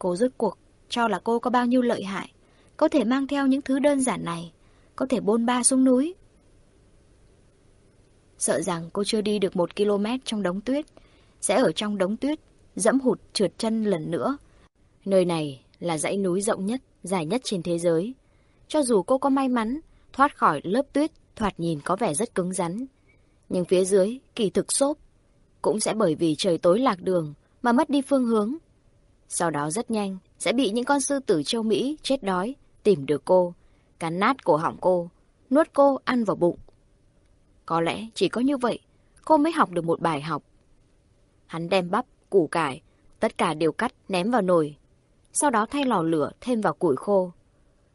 Cô rốt cuộc cho là cô có bao nhiêu lợi hại, có thể mang theo những thứ đơn giản này, có thể bôn ba xuống núi. Sợ rằng cô chưa đi được một km trong đống tuyết, sẽ ở trong đống tuyết, dẫm hụt trượt chân lần nữa. Nơi này là dãy núi rộng nhất, dài nhất trên thế giới. Cho dù cô có may mắn thoát khỏi lớp tuyết thoạt nhìn có vẻ rất cứng rắn, nhưng phía dưới kỳ thực xốp cũng sẽ bởi vì trời tối lạc đường mà mất đi phương hướng. Sau đó rất nhanh sẽ bị những con sư tử châu Mỹ chết đói tìm được cô, cắn nát cổ họng cô, nuốt cô ăn vào bụng. Có lẽ chỉ có như vậy cô mới học được một bài học. Hắn đem bắp, củ cải, tất cả đều cắt ném vào nồi. Sau đó thay lò lửa thêm vào củi khô.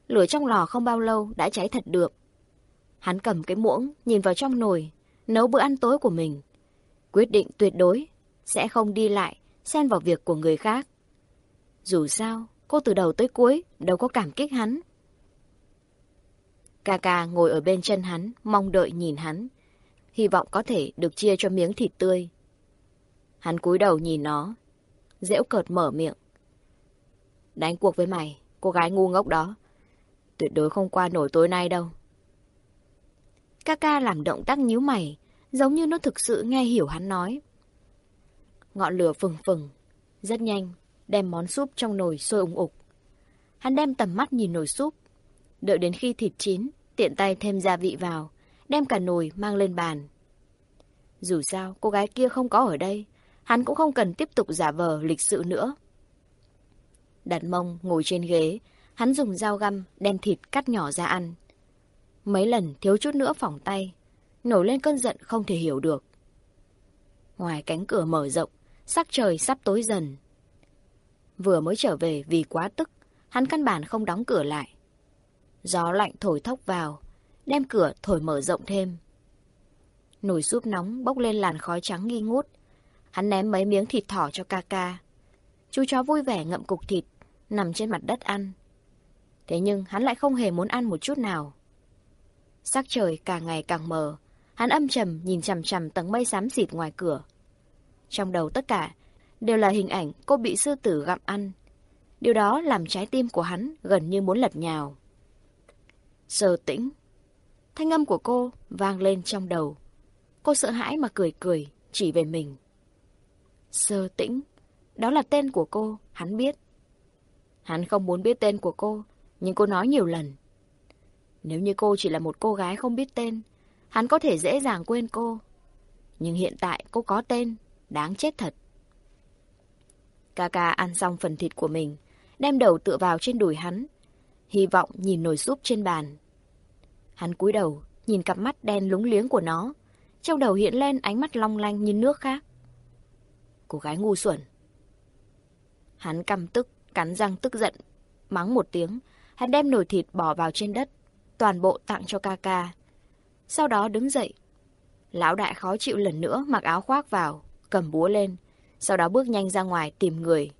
Lửa trong lò không bao lâu đã cháy thật được. Hắn cầm cái muỗng, nhìn vào trong nồi, nấu bữa ăn tối của mình. Quyết định tuyệt đối, sẽ không đi lại, xen vào việc của người khác. Dù sao, cô từ đầu tới cuối đâu có cảm kích hắn. Kaka ngồi ở bên chân hắn, mong đợi nhìn hắn. Hy vọng có thể được chia cho miếng thịt tươi. Hắn cúi đầu nhìn nó. Dễu cợt mở miệng. Đánh cuộc với mày, cô gái ngu ngốc đó. Tuyệt đối không qua nổi tối nay đâu. Kaka làm động tác nhíu mày, giống như nó thực sự nghe hiểu hắn nói. Ngọn lửa phừng phừng, rất nhanh, đem món súp trong nồi sôi ủng ục. Hắn đem tầm mắt nhìn nồi súp, đợi đến khi thịt chín, tiện tay thêm gia vị vào, đem cả nồi mang lên bàn. Dù sao, cô gái kia không có ở đây, hắn cũng không cần tiếp tục giả vờ lịch sự nữa. Đặt mông ngồi trên ghế, hắn dùng dao găm đem thịt cắt nhỏ ra ăn. Mấy lần thiếu chút nữa phỏng tay, nổi lên cơn giận không thể hiểu được. Ngoài cánh cửa mở rộng, sắc trời sắp tối dần. Vừa mới trở về vì quá tức, hắn căn bản không đóng cửa lại. Gió lạnh thổi thốc vào, đem cửa thổi mở rộng thêm. Nồi súp nóng bốc lên làn khói trắng nghi ngút. Hắn ném mấy miếng thịt thỏ cho ca ca. Chú chó vui vẻ ngậm cục thịt, nằm trên mặt đất ăn. Thế nhưng hắn lại không hề muốn ăn một chút nào. Sắc trời càng ngày càng mờ, hắn âm trầm nhìn chằm chằm tầng mây xám xịt ngoài cửa. Trong đầu tất cả đều là hình ảnh cô bị sư tử gặm ăn. Điều đó làm trái tim của hắn gần như muốn lật nhào. Sơ tĩnh. Thanh âm của cô vang lên trong đầu. Cô sợ hãi mà cười cười, chỉ về mình. Sơ tĩnh. Đó là tên của cô, hắn biết. Hắn không muốn biết tên của cô, nhưng cô nói nhiều lần. Nếu như cô chỉ là một cô gái không biết tên, hắn có thể dễ dàng quên cô. Nhưng hiện tại cô có tên, đáng chết thật. Kaka ăn xong phần thịt của mình, đem đầu tựa vào trên đùi hắn, hy vọng nhìn nồi súp trên bàn. Hắn cúi đầu, nhìn cặp mắt đen lúng liếng của nó, trong đầu hiện lên ánh mắt long lanh như nước khác. Cô gái ngu xuẩn. Hắn căm tức, cắn răng tức giận, mắng một tiếng, hắn đem nồi thịt bỏ vào trên đất, toàn bộ tặng cho ca ca. Sau đó đứng dậy. Lão đại khó chịu lần nữa mặc áo khoác vào, cầm búa lên, sau đó bước nhanh ra ngoài tìm người.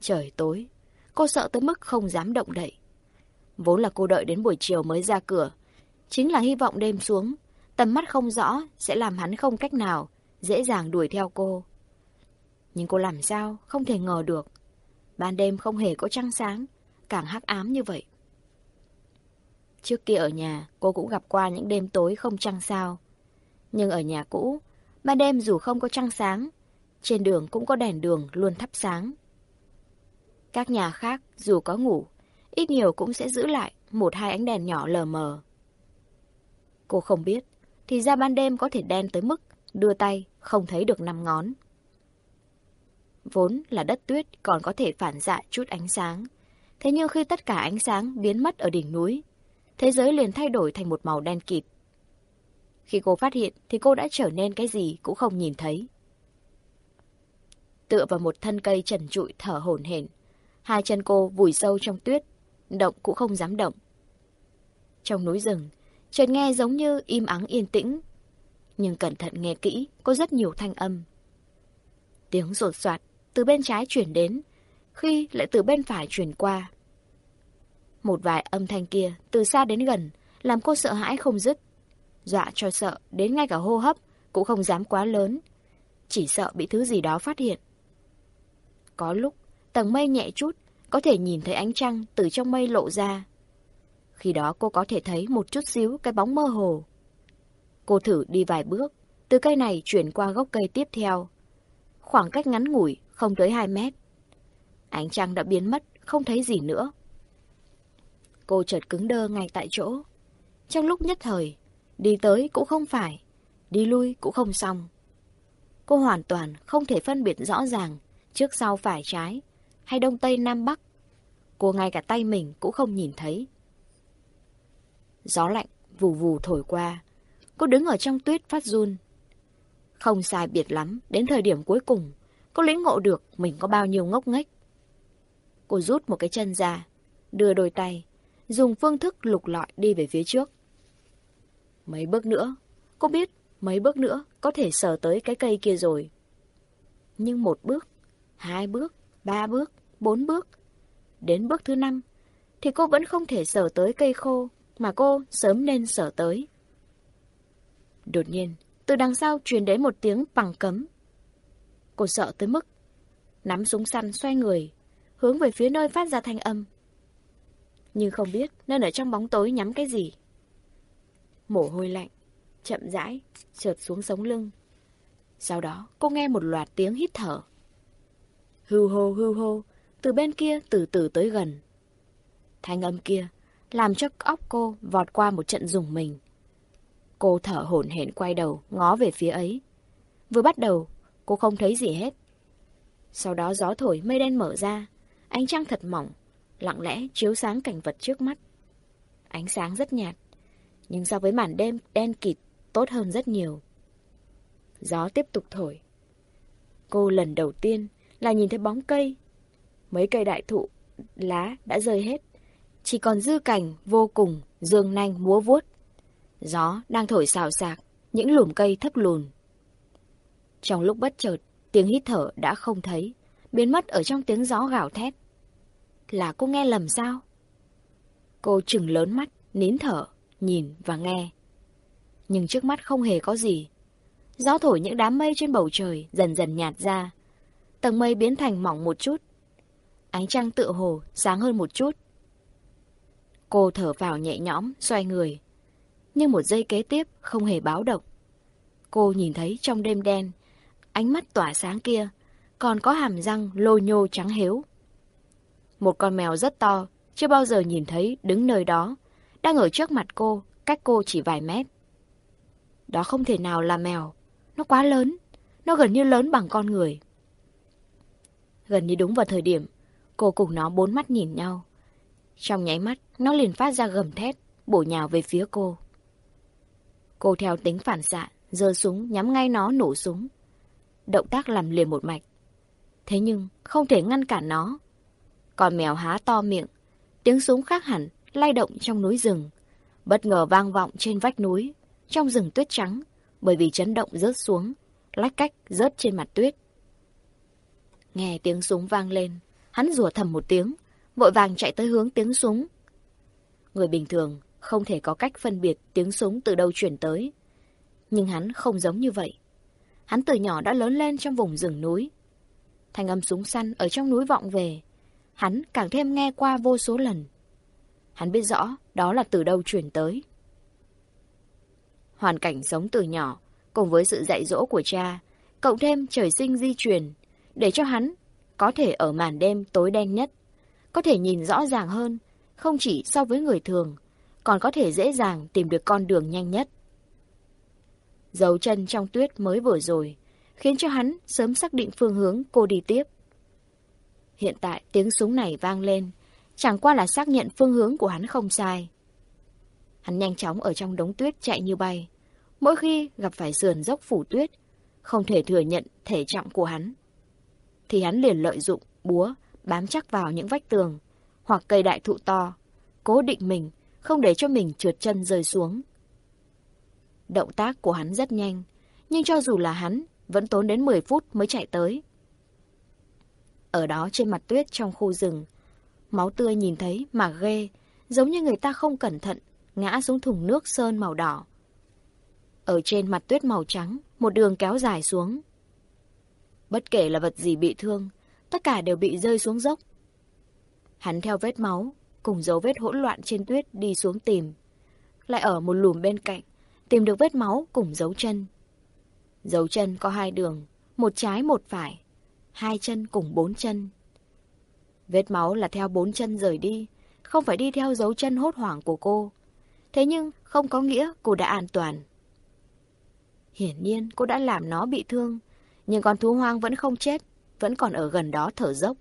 Trời tối, cô sợ tới mức không dám động đậy. Vốn là cô đợi đến buổi chiều mới ra cửa, chính là hy vọng đêm xuống, tầm mắt không rõ sẽ làm hắn không cách nào dễ dàng đuổi theo cô. Nhưng cô làm sao không thể ngờ được. Ban đêm không hề có trăng sáng, càng hắc ám như vậy. Trước kia ở nhà, cô cũng gặp qua những đêm tối không trăng sao. Nhưng ở nhà cũ, ban đêm dù không có trăng sáng, trên đường cũng có đèn đường luôn thắp sáng. Các nhà khác, dù có ngủ, ít nhiều cũng sẽ giữ lại một hai ánh đèn nhỏ lờ mờ. Cô không biết, thì ra ban đêm có thể đen tới mức đưa tay không thấy được năm ngón. Vốn là đất tuyết còn có thể phản xạ chút ánh sáng. Thế nhưng khi tất cả ánh sáng biến mất ở đỉnh núi, thế giới liền thay đổi thành một màu đen kịt. Khi cô phát hiện thì cô đã trở nên cái gì cũng không nhìn thấy. Tựa vào một thân cây trần trụi thở hổn hển, hai chân cô vùi sâu trong tuyết, động cũng không dám động. Trong núi rừng, chợt nghe giống như im ắng yên tĩnh. Nhưng cẩn thận nghe kỹ, có rất nhiều thanh âm. Tiếng rột soạt từ bên trái chuyển đến, khi lại từ bên phải chuyển qua. Một vài âm thanh kia từ xa đến gần, làm cô sợ hãi không dứt. Dọa cho sợ, đến ngay cả hô hấp cũng không dám quá lớn. Chỉ sợ bị thứ gì đó phát hiện. Có lúc, tầng mây nhẹ chút, có thể nhìn thấy ánh trăng từ trong mây lộ ra. Khi đó cô có thể thấy một chút xíu cái bóng mơ hồ. Cô thử đi vài bước, từ cây này chuyển qua gốc cây tiếp theo. Khoảng cách ngắn ngủi, không tới 2 mét. Ánh trăng đã biến mất, không thấy gì nữa. Cô chợt cứng đơ ngay tại chỗ. Trong lúc nhất thời, đi tới cũng không phải, đi lui cũng không xong. Cô hoàn toàn không thể phân biệt rõ ràng trước sau phải trái, hay đông tây nam bắc. Cô ngay cả tay mình cũng không nhìn thấy. Gió lạnh vù vù thổi qua. Cô đứng ở trong tuyết phát run. Không sai biệt lắm, đến thời điểm cuối cùng, cô lĩnh ngộ được mình có bao nhiêu ngốc nghếch. Cô rút một cái chân ra, đưa đôi tay, dùng phương thức lục lọi đi về phía trước. Mấy bước nữa, cô biết mấy bước nữa có thể sờ tới cái cây kia rồi. Nhưng một bước, hai bước, ba bước, bốn bước, đến bước thứ năm, thì cô vẫn không thể sở tới cây khô mà cô sớm nên sở tới. Đột nhiên, từ đằng sau truyền đến một tiếng bằng cấm. Cô sợ tới mức, nắm súng săn xoay người, hướng về phía nơi phát ra thanh âm. Nhưng không biết nên ở trong bóng tối nhắm cái gì. Mồ hôi lạnh, chậm rãi, trượt xuống sống lưng. Sau đó, cô nghe một loạt tiếng hít thở. Hưu hô hưu hô, từ bên kia từ từ tới gần. Thanh âm kia làm cho óc cô vọt qua một trận rùng mình. Cô thở hổn hển quay đầu, ngó về phía ấy. Vừa bắt đầu, cô không thấy gì hết. Sau đó gió thổi mây đen mở ra, ánh trăng thật mỏng, lặng lẽ chiếu sáng cảnh vật trước mắt. Ánh sáng rất nhạt, nhưng so với màn đêm đen kịt tốt hơn rất nhiều. Gió tiếp tục thổi. Cô lần đầu tiên là nhìn thấy bóng cây. Mấy cây đại thụ, lá đã rơi hết. Chỉ còn dư cảnh vô cùng, dương nanh múa vuốt. Gió đang thổi xào xạc, những lùm cây thấp lùn. Trong lúc bất chợt, tiếng hít thở đã không thấy, biến mất ở trong tiếng gió gào thét. Là cô nghe lầm sao? Cô chừng lớn mắt, nín thở, nhìn và nghe. Nhưng trước mắt không hề có gì. Gió thổi những đám mây trên bầu trời dần dần nhạt ra. Tầng mây biến thành mỏng một chút. Ánh trăng tựa hồ sáng hơn một chút. Cô thở vào nhẹ nhõm, xoay người. Nhưng một giây kế tiếp không hề báo động. Cô nhìn thấy trong đêm đen, ánh mắt tỏa sáng kia, còn có hàm răng lô nhô trắng hiếu. Một con mèo rất to, chưa bao giờ nhìn thấy đứng nơi đó, đang ở trước mặt cô, cách cô chỉ vài mét. Đó không thể nào là mèo, nó quá lớn, nó gần như lớn bằng con người. Gần như đúng vào thời điểm, cô cùng nó bốn mắt nhìn nhau. Trong nháy mắt, nó liền phát ra gầm thét, bổ nhào về phía cô. Cô theo tính phản xạ, giơ súng nhắm ngay nó nổ súng. Động tác làm liền một mạch. Thế nhưng, không thể ngăn cản nó. Con mèo há to miệng, tiếng súng khác hẳn, lay động trong núi rừng. Bất ngờ vang vọng trên vách núi, trong rừng tuyết trắng, bởi vì chấn động rớt xuống, lách cách rớt trên mặt tuyết. Nghe tiếng súng vang lên, hắn rủa thầm một tiếng, vội vàng chạy tới hướng tiếng súng. Người bình thường không thể có cách phân biệt tiếng súng từ đâu chuyển tới. Nhưng hắn không giống như vậy. Hắn từ nhỏ đã lớn lên trong vùng rừng núi. Thanh âm súng săn ở trong núi vọng về. Hắn càng thêm nghe qua vô số lần. Hắn biết rõ đó là từ đâu chuyển tới. Hoàn cảnh sống từ nhỏ, cùng với sự dạy dỗ của cha, cộng thêm trời sinh di truyền, để cho hắn có thể ở màn đêm tối đen nhất, có thể nhìn rõ ràng hơn, không chỉ so với người thường, còn có thể dễ dàng tìm được con đường nhanh nhất. Dấu chân trong tuyết mới vừa rồi, khiến cho hắn sớm xác định phương hướng cô đi tiếp. Hiện tại tiếng súng này vang lên, chẳng qua là xác nhận phương hướng của hắn không sai. Hắn nhanh chóng ở trong đống tuyết chạy như bay. Mỗi khi gặp phải sườn dốc phủ tuyết, không thể thừa nhận thể trọng của hắn. Thì hắn liền lợi dụng búa bám chắc vào những vách tường hoặc cây đại thụ to, cố định mình, không để cho mình trượt chân rơi xuống. Động tác của hắn rất nhanh, nhưng cho dù là hắn, vẫn tốn đến 10 phút mới chạy tới. Ở đó trên mặt tuyết trong khu rừng, máu tươi nhìn thấy mà ghê, giống như người ta không cẩn thận, ngã xuống thùng nước sơn màu đỏ. Ở trên mặt tuyết màu trắng, một đường kéo dài xuống. Bất kể là vật gì bị thương, tất cả đều bị rơi xuống dốc. Hắn theo vết máu, cùng dấu vết hỗn loạn trên tuyết đi xuống tìm. Lại ở một lùm bên cạnh, tìm được vết máu cùng dấu chân. Dấu chân có hai đường, một trái một phải, hai chân cùng bốn chân. Vết máu là theo bốn chân rời đi, không phải đi theo dấu chân hốt hoảng của cô. Thế nhưng không có nghĩa cô đã an toàn. Hiển nhiên cô đã làm nó bị thương, nhưng con thú hoang vẫn không chết, vẫn còn ở gần đó thở dốc.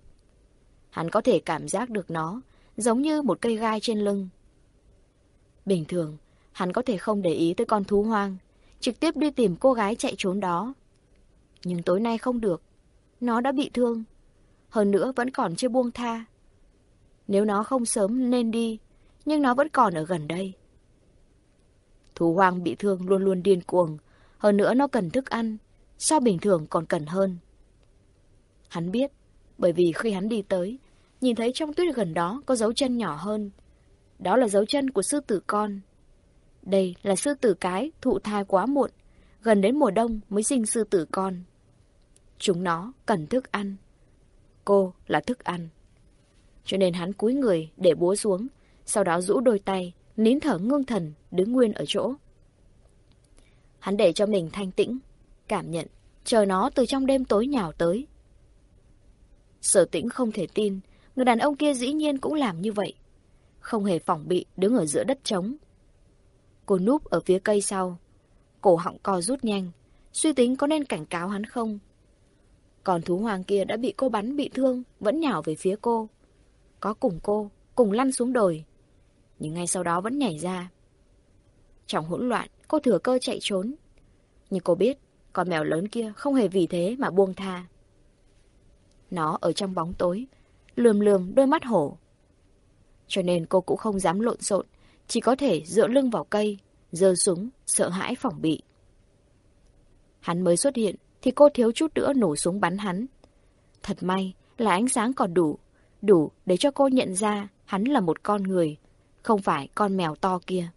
Hắn có thể cảm giác được nó, giống như một cây gai trên lưng. Bình thường, hắn có thể không để ý tới con thú hoang, trực tiếp đi tìm cô gái chạy trốn đó. Nhưng tối nay không được, nó đã bị thương, hơn nữa vẫn còn chưa buông tha. Nếu nó không sớm nên đi, nhưng nó vẫn còn ở gần đây. Thú hoang bị thương luôn luôn điên cuồng, hơn nữa nó cần thức ăn, so bình thường còn cần hơn. Hắn biết, bởi vì khi hắn đi tới, nhìn thấy trong tuyết gần đó có dấu chân nhỏ hơn. Đó là dấu chân của sư tử con. Đây là sư tử cái thụ thai quá muộn, gần đến mùa đông mới sinh sư tử con. Chúng nó cần thức ăn. Cô là thức ăn. Cho nên hắn cúi người để búa xuống, sau đó rũ đôi tay, nín thở ngưng thần, đứng nguyên ở chỗ. Hắn để cho mình thanh tĩnh, cảm nhận, chờ nó từ trong đêm tối nhào tới. Sở tĩnh không thể tin, người đàn ông kia dĩ nhiên cũng làm như vậy. Không hề phòng bị, đứng ở giữa đất trống. Cô núp ở phía cây sau. Cổ họng co rút nhanh, suy tính có nên cảnh cáo hắn không? Còn thú hoàng kia đã bị cô bắn bị thương, vẫn nhào về phía cô. Có cùng cô, cùng lăn xuống đồi. Nhưng ngay sau đó vẫn nhảy ra. Trong hỗn loạn, cô thừa cơ chạy trốn. Nhưng cô biết, con mèo lớn kia không hề vì thế mà buông tha. Nó ở trong bóng tối, lườm lườm đôi mắt hổ. Cho nên cô cũng không dám lộn xộn, chỉ có thể dựa lưng vào cây, giơ súng, sợ hãi phòng bị. Hắn mới xuất hiện, thì cô thiếu chút nữa nổ súng bắn hắn. Thật may là ánh sáng còn đủ, đủ để cho cô nhận ra hắn là một con người, không phải con mèo to kia.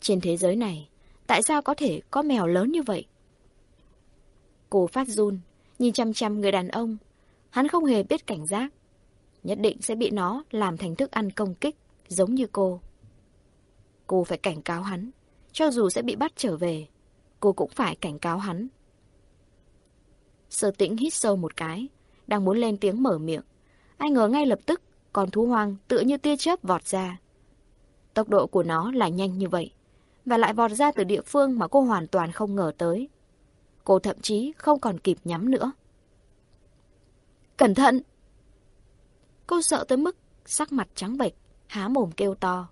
Trên thế giới này, tại sao có thể có mèo lớn như vậy? Cô phát run, nhìn chăm chăm người đàn ông. Hắn không hề biết cảnh giác. Nhất định sẽ bị nó làm thành thức ăn công kích, giống như cô. Cô phải cảnh cáo hắn. Cho dù sẽ bị bắt trở về, cô cũng phải cảnh cáo hắn. Sơ tĩnh hít sâu một cái, đang muốn lên tiếng mở miệng. Ai ngờ ngay lập tức, con thú hoang tựa như tia chớp vọt ra. Tốc độ của nó là nhanh như vậy, và lại vọt ra từ địa phương mà cô hoàn toàn không ngờ tới. Cô thậm chí không còn kịp nhắm nữa. Cẩn thận! Cô sợ tới mức sắc mặt trắng bệch, há mồm kêu to.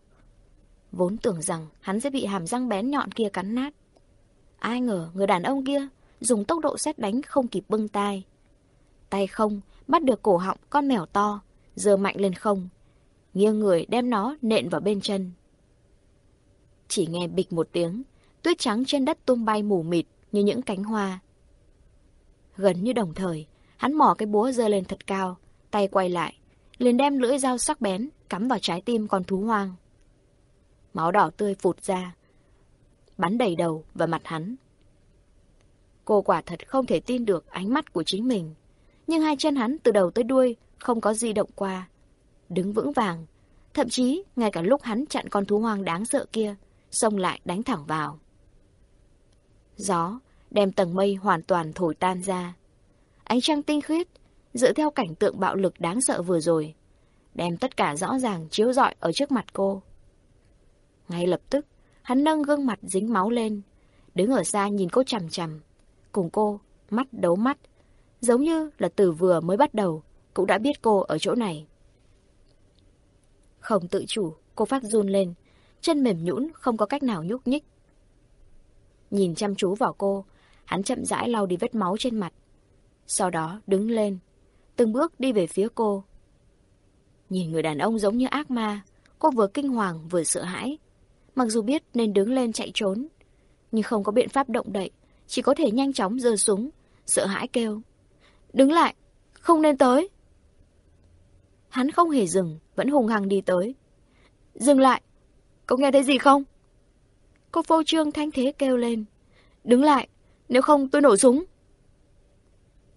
Vốn tưởng rằng hắn sẽ bị hàm răng bén nhọn kia cắn nát. Ai ngờ người đàn ông kia dùng tốc độ xét đánh không kịp bưng tay. Tay không bắt được cổ họng con mèo to, giơ mạnh lên không, nghiêng người đem nó nện vào bên chân. Chỉ nghe bịch một tiếng, tuyết trắng trên đất tung bay mù mịt như những cánh hoa. Gần như đồng thời, hắn mỏ cái búa giơ lên thật cao, tay quay lại, liền đem lưỡi dao sắc bén cắm vào trái tim con thú hoang. Máu đỏ tươi phụt ra, bắn đầy đầu và mặt hắn. Cô quả thật không thể tin được ánh mắt của chính mình. Nhưng hai chân hắn từ đầu tới đuôi không có di động qua. Đứng vững vàng. Thậm chí, ngay cả lúc hắn chặn con thú hoang đáng sợ kia, xông lại đánh thẳng vào. Gió đem tầng mây hoàn toàn thổi tan ra. Ánh trăng tinh khiết, dựa theo cảnh tượng bạo lực đáng sợ vừa rồi, đem tất cả rõ ràng chiếu rọi ở trước mặt cô. Ngay lập tức, hắn nâng gương mặt dính máu lên, đứng ở xa nhìn cô chằm chằm, cùng cô, mắt đấu mắt, giống như là từ vừa mới bắt đầu, cũng đã biết cô ở chỗ này. Không tự chủ, cô phát run lên, chân mềm nhũn không có cách nào nhúc nhích. Nhìn chăm chú vào cô, hắn chậm rãi lau đi vết máu trên mặt. Sau đó đứng lên, từng bước đi về phía cô. Nhìn người đàn ông giống như ác ma, cô vừa kinh hoàng vừa sợ hãi. Mặc dù biết nên đứng lên chạy trốn, nhưng không có biện pháp động đậy, chỉ có thể nhanh chóng giơ súng, sợ hãi kêu. Đứng lại, không nên tới. Hắn không hề dừng, vẫn hùng hăng đi tới. Dừng lại, cậu nghe thấy gì không? Cô phô trương thanh thế kêu lên. Đứng lại, nếu không tôi nổ súng.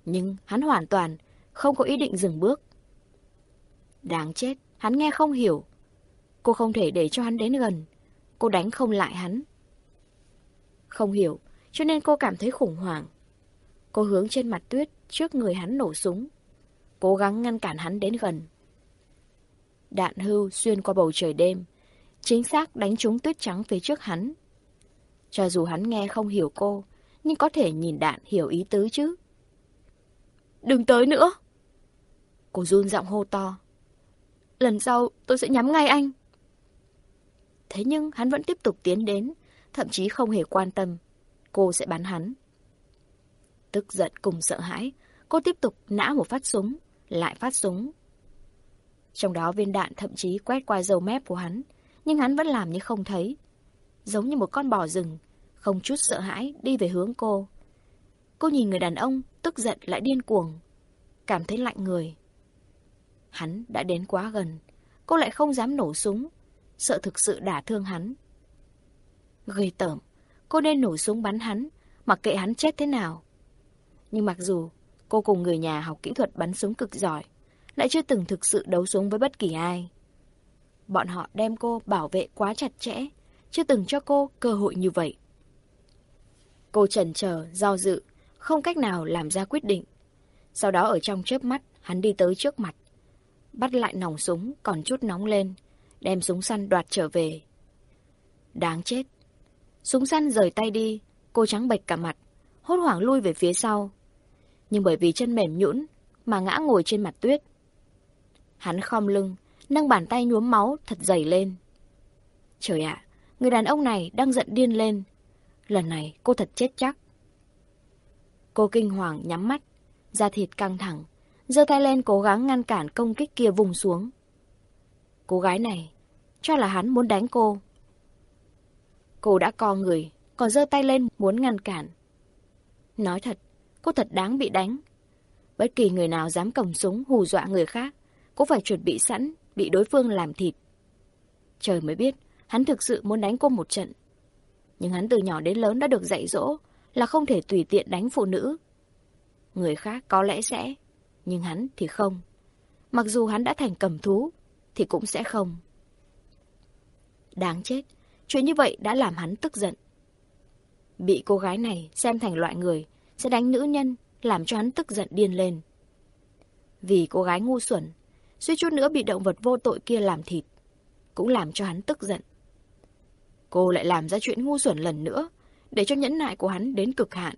Nhưng hắn hoàn toàn không có ý định dừng bước. Đáng chết, hắn nghe không hiểu. Cô không thể để cho hắn đến gần. Cô đánh không lại hắn. Không hiểu, cho nên cô cảm thấy khủng hoảng. Cô hướng trên mặt tuyết trước người hắn nổ súng. Cố gắng ngăn cản hắn đến gần. Đạn hưu xuyên qua bầu trời đêm. Chính xác đánh trúng tuyết trắng phía trước hắn. Cho dù hắn nghe không hiểu cô, nhưng có thể nhìn đạn hiểu ý tứ chứ. Đừng tới nữa! Cô run giọng hô to. Lần sau tôi sẽ nhắm ngay anh. Thế nhưng hắn vẫn tiếp tục tiến đến, thậm chí không hề quan tâm. Cô sẽ bắn hắn. Tức giận cùng sợ hãi, cô tiếp tục nã một phát súng, lại phát súng. Trong đó viên đạn thậm chí quét qua dầu mép của hắn, nhưng hắn vẫn làm như không thấy. Giống như một con bò rừng, không chút sợ hãi đi về hướng cô. Cô nhìn người đàn ông, tức giận lại điên cuồng, cảm thấy lạnh người. Hắn đã đến quá gần, cô lại không dám nổ súng, sợ thực sự đả thương hắn. Gây tởm, cô nên nổ súng bắn hắn, mặc kệ hắn chết thế nào. Nhưng mặc dù cô cùng người nhà học kỹ thuật bắn súng cực giỏi, lại chưa từng thực sự đấu súng với bất kỳ ai. Bọn họ đem cô bảo vệ quá chặt chẽ, chưa từng cho cô cơ hội như vậy. Cô chần chờ, do dự, không cách nào làm ra quyết định. Sau đó ở trong chớp mắt, hắn đi tới trước mặt. Bắt lại nòng súng, còn chút nóng lên, đem súng săn đoạt trở về. Đáng chết. Súng săn rời tay đi, cô trắng bệch cả mặt, hốt hoảng lui về phía sau. Nhưng bởi vì chân mềm nhũn mà ngã ngồi trên mặt tuyết. Hắn khom lưng, nâng bàn tay nhuốm máu thật dày lên. Trời ạ, người đàn ông này đang giận điên lên. Lần này cô thật chết chắc. Cô kinh hoàng nhắm mắt, da thịt căng thẳng, giơ tay lên cố gắng ngăn cản công kích kia vùng xuống. Cô gái này, cho là hắn muốn đánh cô. Cô đã co người, còn giơ tay lên muốn ngăn cản. Nói thật, cô thật đáng bị đánh. Bất kỳ người nào dám cầm súng hù dọa người khác, cũng phải chuẩn bị sẵn, bị đối phương làm thịt. Trời mới biết, hắn thực sự muốn đánh cô một trận. Nhưng hắn từ nhỏ đến lớn đã được dạy dỗ là không thể tùy tiện đánh phụ nữ. Người khác có lẽ sẽ, nhưng hắn thì không. Mặc dù hắn đã thành cầm thú, thì cũng sẽ không. Đáng chết, chuyện như vậy đã làm hắn tức giận. Bị cô gái này xem thành loại người sẽ đánh nữ nhân, làm cho hắn tức giận điên lên. Vì cô gái ngu xuẩn, Suýt chút nữa bị động vật vô tội kia làm thịt, cũng làm cho hắn tức giận. Cô lại làm ra chuyện ngu xuẩn lần nữa, để cho nhẫn nại của hắn đến cực hạn.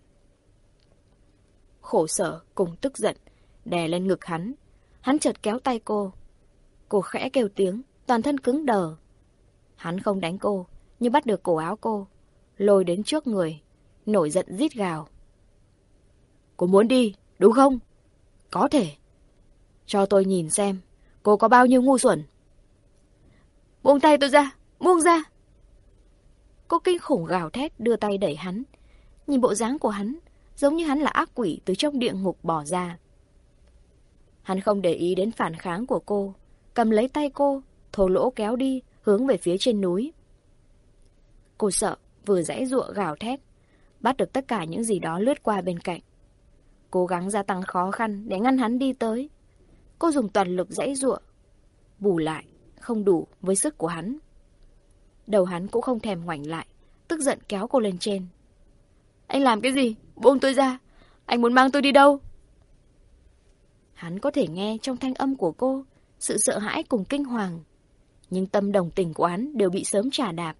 Khổ sở cùng tức giận, đè lên ngực hắn. Hắn chợt kéo tay cô. Cô khẽ kêu tiếng, toàn thân cứng đờ. Hắn không đánh cô, nhưng bắt được cổ áo cô, lôi đến trước người, nổi giận rít gào. Cô muốn đi, đúng không? Có thể. Cho tôi nhìn xem, cô có bao nhiêu ngu xuẩn. Buông tay tôi ra, buông ra. Cô kinh khủng gào thét đưa tay đẩy hắn. Nhìn bộ dáng của hắn, giống như hắn là ác quỷ từ trong địa ngục bỏ ra. Hắn không để ý đến phản kháng của cô, cầm lấy tay cô, thô lỗ kéo đi, hướng về phía trên núi. Cô sợ, vừa rẽ ruộng gào thét, bắt được tất cả những gì đó lướt qua bên cạnh. Cố gắng gia tăng khó khăn để ngăn hắn đi tới. Cô dùng toàn lực dãy ruộng, bù lại, không đủ với sức của hắn. Đầu hắn cũng không thèm ngoảnh lại, tức giận kéo cô lên trên. Anh làm cái gì? Buông tôi ra. Anh muốn mang tôi đi đâu? Hắn có thể nghe trong thanh âm của cô sự sợ hãi cùng kinh hoàng. Nhưng tâm đồng tình của hắn đều bị sớm trả đạp.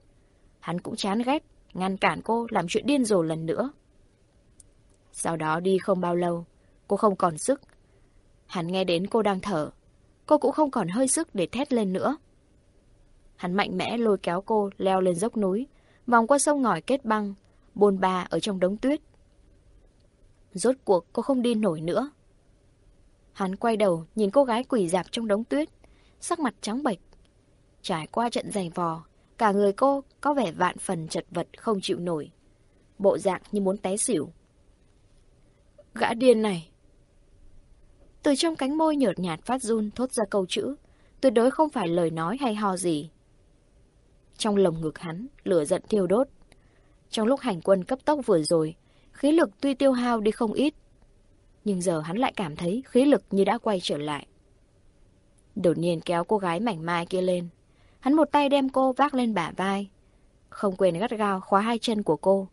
Hắn cũng chán ghét, ngăn cản cô làm chuyện điên rồ lần nữa. Sau đó đi không bao lâu, cô không còn sức. Hắn nghe đến cô đang thở. Cô cũng không còn hơi sức để thét lên nữa. Hắn mạnh mẽ lôi kéo cô leo lên dốc núi, vòng qua sông ngòi kết băng, bồn ba ở trong đống tuyết. Rốt cuộc cô không đi nổi nữa. Hắn quay đầu nhìn cô gái quỳ dạp trong đống tuyết, sắc mặt trắng bệch. Trải qua trận giày vò, cả người cô có vẻ vạn phần chật vật không chịu nổi. Bộ dạng như muốn té xỉu. Gã điên này! Từ trong cánh môi nhợt nhạt phát run thốt ra câu chữ, tuyệt đối không phải lời nói hay ho gì. Trong lồng ngực hắn, lửa giận thiêu đốt. Trong lúc hành quân cấp tốc vừa rồi, khí lực tuy tiêu hao đi không ít, Nhưng giờ hắn lại cảm thấy khí lực như đã quay trở lại. Đột nhiên kéo cô gái mảnh mai kia lên. Hắn một tay đem cô vác lên bả vai. Không quên gắt gao khóa hai chân của cô.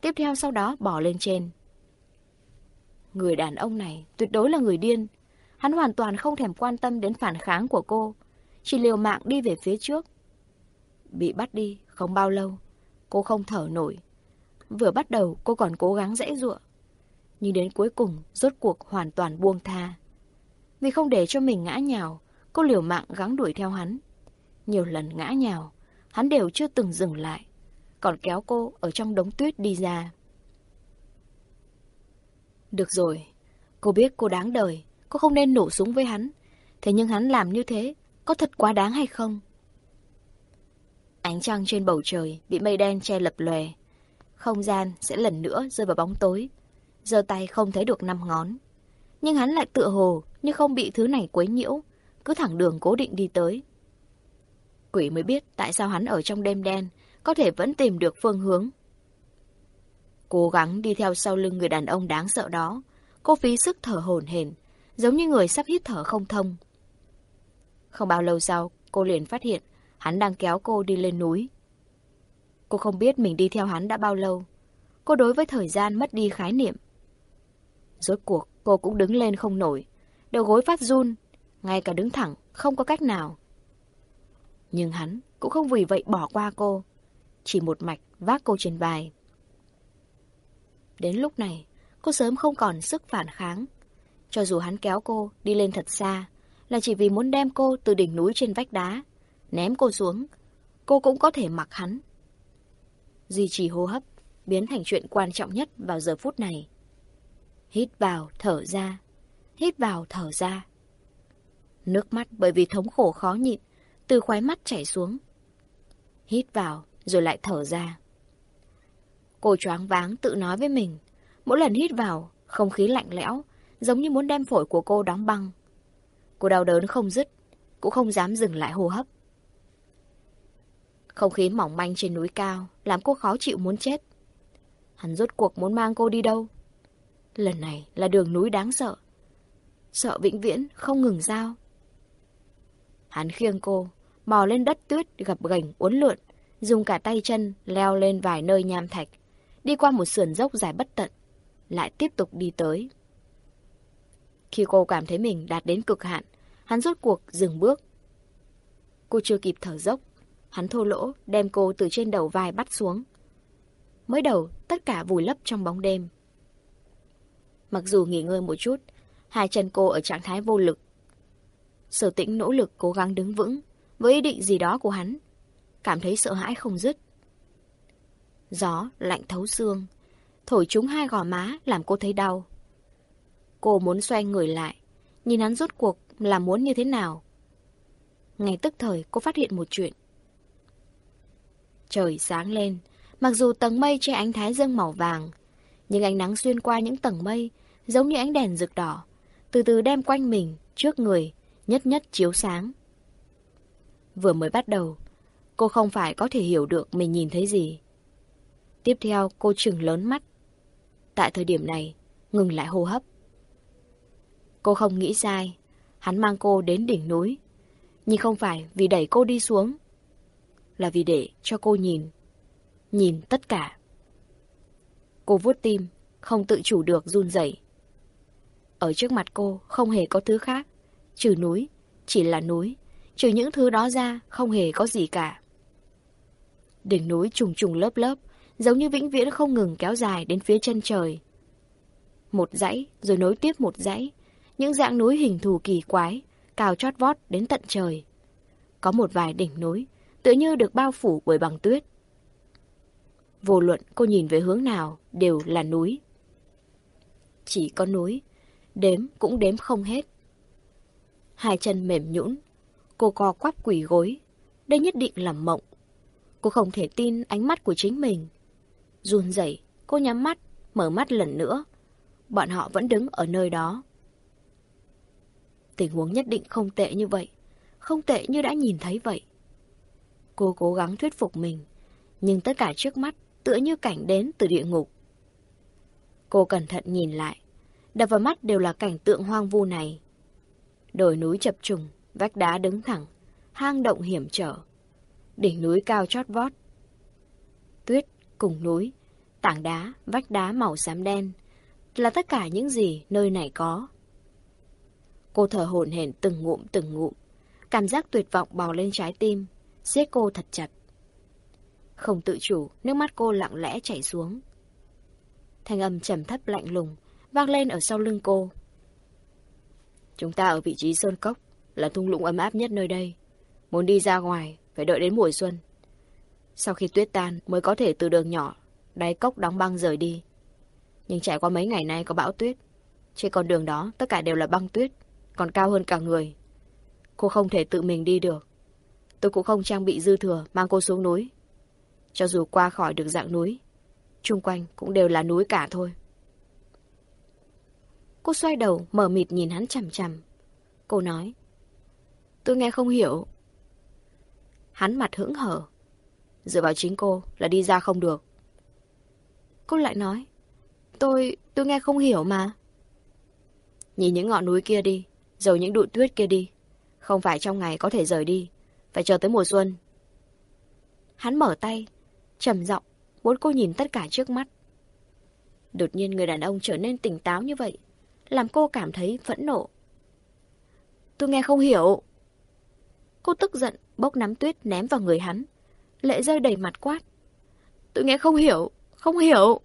Tiếp theo sau đó bỏ lên trên. Người đàn ông này tuyệt đối là người điên. Hắn hoàn toàn không thèm quan tâm đến phản kháng của cô. Chỉ liều mạng đi về phía trước. Bị bắt đi không bao lâu. Cô không thở nổi. Vừa bắt đầu cô còn cố gắng dễ dụa. Nhưng đến cuối cùng rốt cuộc hoàn toàn buông tha. Vì không để cho mình ngã nhào, cô liều mạng gắng đuổi theo hắn. Nhiều lần ngã nhào, hắn đều chưa từng dừng lại. Còn kéo cô ở trong đống tuyết đi ra. Được rồi, cô biết cô đáng đời, cô không nên nổ súng với hắn. Thế nhưng hắn làm như thế, có thật quá đáng hay không? Ánh trăng trên bầu trời bị mây đen che lập lòe. Không gian sẽ lần nữa rơi vào bóng tối. giơ tay không thấy được năm ngón. Nhưng hắn lại tựa hồ như không bị thứ này quấy nhiễu, cứ thẳng đường cố định đi tới. Quỷ mới biết tại sao hắn ở trong đêm đen có thể vẫn tìm được phương hướng. Cố gắng đi theo sau lưng người đàn ông đáng sợ đó, cô phí sức thở hổn hển, giống như người sắp hít thở không thông. Không bao lâu sau, cô liền phát hiện hắn đang kéo cô đi lên núi. Cô không biết mình đi theo hắn đã bao lâu. Cô đối với thời gian mất đi khái niệm. Rốt cuộc, cô cũng đứng lên không nổi. Đầu gối phát run, ngay cả đứng thẳng, không có cách nào. Nhưng hắn cũng không vì vậy bỏ qua cô. Chỉ một mạch vác cô trên vai. Đến lúc này, cô sớm không còn sức phản kháng. Cho dù hắn kéo cô đi lên thật xa, là chỉ vì muốn đem cô từ đỉnh núi trên vách đá, ném cô xuống, cô cũng có thể mặc hắn. Duy trì hô hấp, biến thành chuyện quan trọng nhất vào giờ phút này. Hít vào, thở ra, hít vào, thở ra. Nước mắt bởi vì thống khổ khó nhịn, từ khóe mắt chảy xuống. Hít vào, rồi lại thở ra. Cô choáng váng tự nói với mình. Mỗi lần hít vào, không khí lạnh lẽo, giống như muốn đem phổi của cô đóng băng. Cô đau đớn không dứt, cũng không dám dừng lại hô hấp. Không khí mỏng manh trên núi cao, làm cô khó chịu muốn chết. Hắn rốt cuộc muốn mang cô đi đâu? Lần này là đường núi đáng sợ. Sợ vĩnh viễn, không ngừng giao. Hắn khiêng cô, mò lên đất tuyết gập gành uốn lượn, dùng cả tay chân leo lên vài nơi nham thạch, đi qua một sườn dốc dài bất tận, lại tiếp tục đi tới. Khi cô cảm thấy mình đạt đến cực hạn, hắn rốt cuộc dừng bước. Cô chưa kịp thở dốc, hắn thô lỗ đem cô từ trên đầu vai bắt xuống. Mới đầu, tất cả vùi lấp trong bóng đêm. Mặc dù nghỉ ngơi một chút, hai chân cô ở trạng thái vô lực. Sở tĩnh nỗ lực cố gắng đứng vững với ý định gì đó của hắn. Cảm thấy sợ hãi không dứt. Gió lạnh thấu xương, thổi trúng hai gò má làm cô thấy đau. Cô muốn xoay người lại, nhìn hắn rốt cuộc là muốn như thế nào. Ngay tức thời cô phát hiện một chuyện. Trời sáng lên, mặc dù tầng mây che ánh thái dương màu vàng, nhưng ánh nắng xuyên qua những tầng mây giống như ánh đèn rực đỏ, từ từ đem quanh mình, trước người, nhất nhất chiếu sáng. Vừa mới bắt đầu, cô không phải có thể hiểu được mình nhìn thấy gì. Tiếp theo cô trừng lớn mắt. Tại thời điểm này, ngừng lại hô hấp. Cô không nghĩ sai, hắn mang cô đến đỉnh núi. Nhưng không phải vì đẩy cô đi xuống, là vì để cho cô nhìn. Nhìn tất cả. Cô vuốt tim, không tự chủ được run rẩy. Ở trước mặt cô không hề có thứ khác, trừ núi, chỉ là núi, trừ những thứ đó ra không hề có gì cả. Đỉnh núi trùng trùng lớp lớp, giống như vĩnh viễn không ngừng kéo dài đến phía chân trời. Một dãy, rồi nối tiếp một dãy, những dạng núi hình thù kỳ quái, cao chót vót đến tận trời. Có một vài đỉnh núi, tựa như được bao phủ bởi bằng tuyết. Vô luận cô nhìn về hướng nào đều là núi. Chỉ có núi, đếm cũng đếm không hết. Hai chân mềm nhũn, cô co quắp quỷ gối. Đây nhất định là mộng. Cô không thể tin ánh mắt của chính mình. Run rẩy, cô nhắm mắt, mở mắt lần nữa. Bọn họ vẫn đứng ở nơi đó. Tình huống nhất định không tệ như vậy. Không tệ như đã nhìn thấy vậy. Cô cố gắng thuyết phục mình. Nhưng tất cả trước mắt tựa như cảnh đến từ địa ngục. Cô cẩn thận nhìn lại. Đập vào mắt đều là cảnh tượng hoang vu này. Đồi núi chập trùng, vách đá đứng thẳng, hang động hiểm trở. Đỉnh núi cao chót vót. Tuyết, cùng núi, tảng đá, vách đá màu xám đen, là tất cả những gì nơi này có. Cô thở hổn hển từng ngụm từng ngụm, cảm giác tuyệt vọng bò lên trái tim, siết cô thật chặt. Không tự chủ, nước mắt cô lặng lẽ chảy xuống. Thanh âm trầm thấp lạnh lùng, vang lên ở sau lưng cô. Chúng ta ở vị trí sơn cốc, là thung lũng ấm áp nhất nơi đây. Muốn đi ra ngoài, phải đợi đến mùa xuân. Sau khi tuyết tan mới có thể từ đường nhỏ, đáy cốc đóng băng rời đi. Nhưng trải qua mấy ngày nay có bão tuyết. Trên con đường đó tất cả đều là băng tuyết, còn cao hơn cả người. Cô không thể tự mình đi được. Tôi cũng không trang bị dư thừa mang cô xuống núi. Cho dù qua khỏi được dạng núi, chung quanh cũng đều là núi cả thôi. Cô xoay đầu, mở mịt nhìn hắn chằm chằm. Cô nói, tôi nghe không hiểu. Hắn mặt hững hở. Dựa vào chính cô là đi ra không được. Cô lại nói, tôi, tôi nghe không hiểu mà. Nhìn những ngọn núi kia đi, rồi những đụn tuyết kia đi. Không phải trong ngày có thể rời đi, phải chờ tới mùa xuân. Hắn mở tay, trầm giọng muốn cô nhìn tất cả trước mắt. Đột nhiên người đàn ông trở nên tỉnh táo như vậy, làm cô cảm thấy phẫn nộ. Tôi nghe không hiểu. Cô tức giận, bốc nắm tuyết ném vào người hắn. Lệ rơi đầy mặt quát. Tôi nghe không hiểu, không hiểu.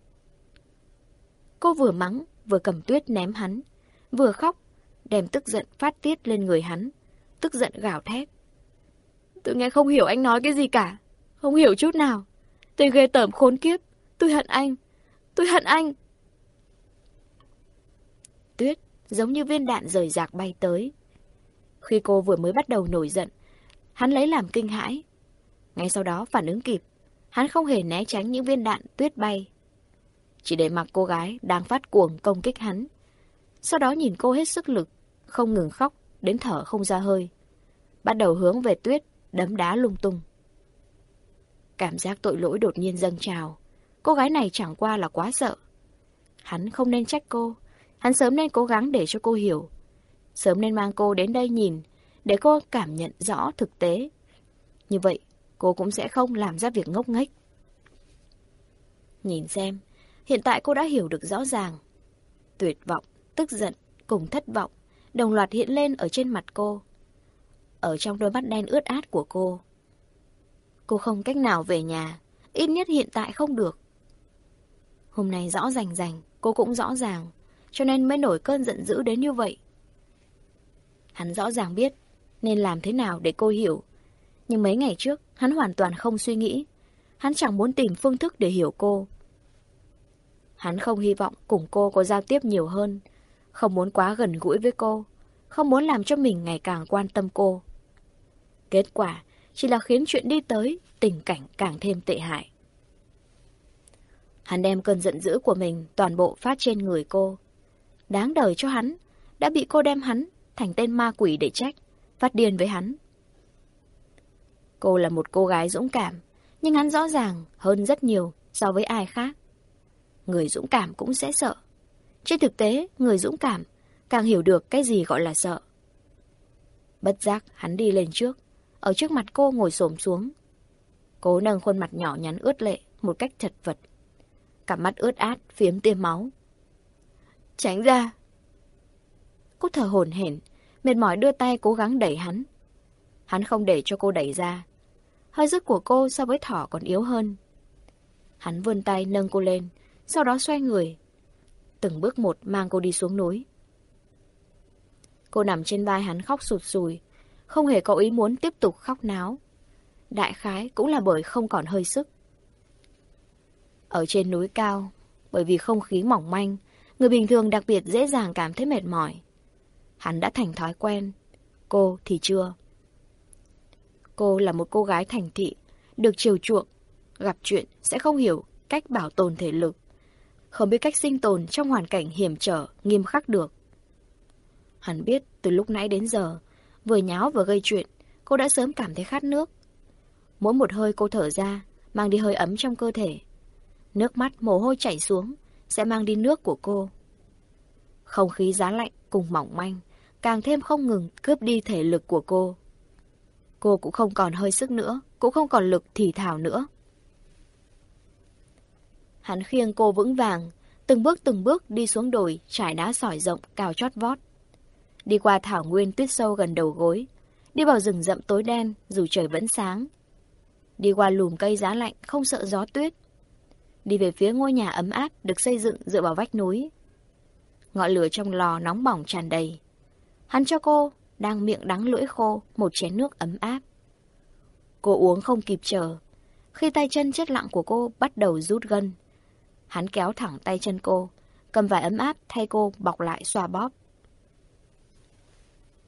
Cô vừa mắng, vừa cầm tuyết ném hắn, vừa khóc, đem tức giận phát tiết lên người hắn, tức giận gào thét. Tôi nghe không hiểu anh nói cái gì cả, không hiểu chút nào. Tôi ghê tởm khốn kiếp, tôi hận anh, tôi hận anh. Tuyết giống như viên đạn rời rạc bay tới. Khi cô vừa mới bắt đầu nổi giận, hắn lấy làm kinh hãi. Ngay sau đó phản ứng kịp, hắn không hề né tránh những viên đạn tuyết bay. Chỉ để mặc cô gái đang phát cuồng công kích hắn. Sau đó nhìn cô hết sức lực, không ngừng khóc, đến thở không ra hơi. Bắt đầu hướng về tuyết, đấm đá lung tung. Cảm giác tội lỗi đột nhiên dâng trào. Cô gái này chẳng qua là quá sợ. Hắn không nên trách cô. Hắn sớm nên cố gắng để cho cô hiểu. Sớm nên mang cô đến đây nhìn, để cô cảm nhận rõ thực tế. Như vậy, cô cũng sẽ không làm ra việc ngốc nghếch. Nhìn xem, hiện tại cô đã hiểu được rõ ràng. Tuyệt vọng, tức giận, cùng thất vọng, đồng loạt hiện lên ở trên mặt cô. Ở trong đôi mắt đen ướt át của cô. Cô không cách nào về nhà, ít nhất hiện tại không được. Hôm nay rõ ràng rành, cô cũng rõ ràng, cho nên mới nổi cơn giận dữ đến như vậy. Hắn rõ ràng biết nên làm thế nào để cô hiểu. Nhưng mấy ngày trước, hắn hoàn toàn không suy nghĩ. Hắn chẳng muốn tìm phương thức để hiểu cô. Hắn không hy vọng cùng cô có giao tiếp nhiều hơn, không muốn quá gần gũi với cô, không muốn làm cho mình ngày càng quan tâm cô. Kết quả chỉ là khiến chuyện đi tới, tình cảnh càng thêm tệ hại. Hắn đem cơn giận dữ của mình toàn bộ phát trên người cô. Đáng đời cho hắn, đã bị cô đem hắn thành tên ma quỷ để trách, phát điên với hắn. Cô là một cô gái dũng cảm, nhưng hắn rõ ràng hơn rất nhiều so với ai khác. Người dũng cảm cũng sẽ sợ. Trên thực tế, người dũng cảm càng hiểu được cái gì gọi là sợ. Bất giác, hắn đi lên trước, ở trước mặt cô ngồi xổm xuống. Cố nâng khuôn mặt nhỏ nhắn ướt lệ một cách chật vật. Cặp mắt ướt át, phiếm tiêm máu. Tránh ra! Cô thở hổn hển, mệt mỏi đưa tay cố gắng đẩy hắn. Hắn không để cho cô đẩy ra. Hơi sức của cô so với thỏ còn yếu hơn. Hắn vươn tay nâng cô lên, sau đó xoay người. Từng bước một mang cô đi xuống núi. Cô nằm trên vai hắn khóc sụt sùi, không hề có ý muốn tiếp tục khóc náo. Đại khái cũng là bởi không còn hơi sức. Ở trên núi cao, bởi vì không khí mỏng manh, người bình thường đặc biệt dễ dàng cảm thấy mệt mỏi. Hắn đã thành thói quen, cô thì chưa. Cô là một cô gái thành thị, được chiều chuộng, gặp chuyện sẽ không hiểu cách bảo tồn thể lực, không biết cách sinh tồn trong hoàn cảnh hiểm trở, nghiêm khắc được. Hắn biết từ lúc nãy đến giờ, vừa nháo vừa gây chuyện, cô đã sớm cảm thấy khát nước. Mỗi một hơi cô thở ra, mang đi hơi ấm trong cơ thể. Nước mắt, mồ hôi chảy xuống, sẽ mang đi nước của cô. Không khí giá lạnh cùng mỏng manh, càng thêm không ngừng cướp đi thể lực của cô. Cô cũng không còn hơi sức nữa, cũng không còn lực thì thảo nữa. Hắn khiêng cô vững vàng, từng bước từng bước đi xuống đồi, trải đá sỏi rộng, cao chót vót. Đi qua thảo nguyên tuyết sâu gần đầu gối, đi vào rừng rậm tối đen dù trời vẫn sáng. Đi qua lùm cây giá lạnh không sợ gió tuyết. Đi về phía ngôi nhà ấm áp được xây dựng dựa vào vách núi. Ngọn lửa trong lò nóng bỏng tràn đầy. Hắn cho cô, đang miệng đắng lưỡi khô, một chén nước ấm áp. Cô uống không kịp chờ. Khi tay chân chết lặng của cô bắt đầu rút gân, hắn kéo thẳng tay chân cô, cầm vải ấm áp thay cô bọc lại xoa bóp.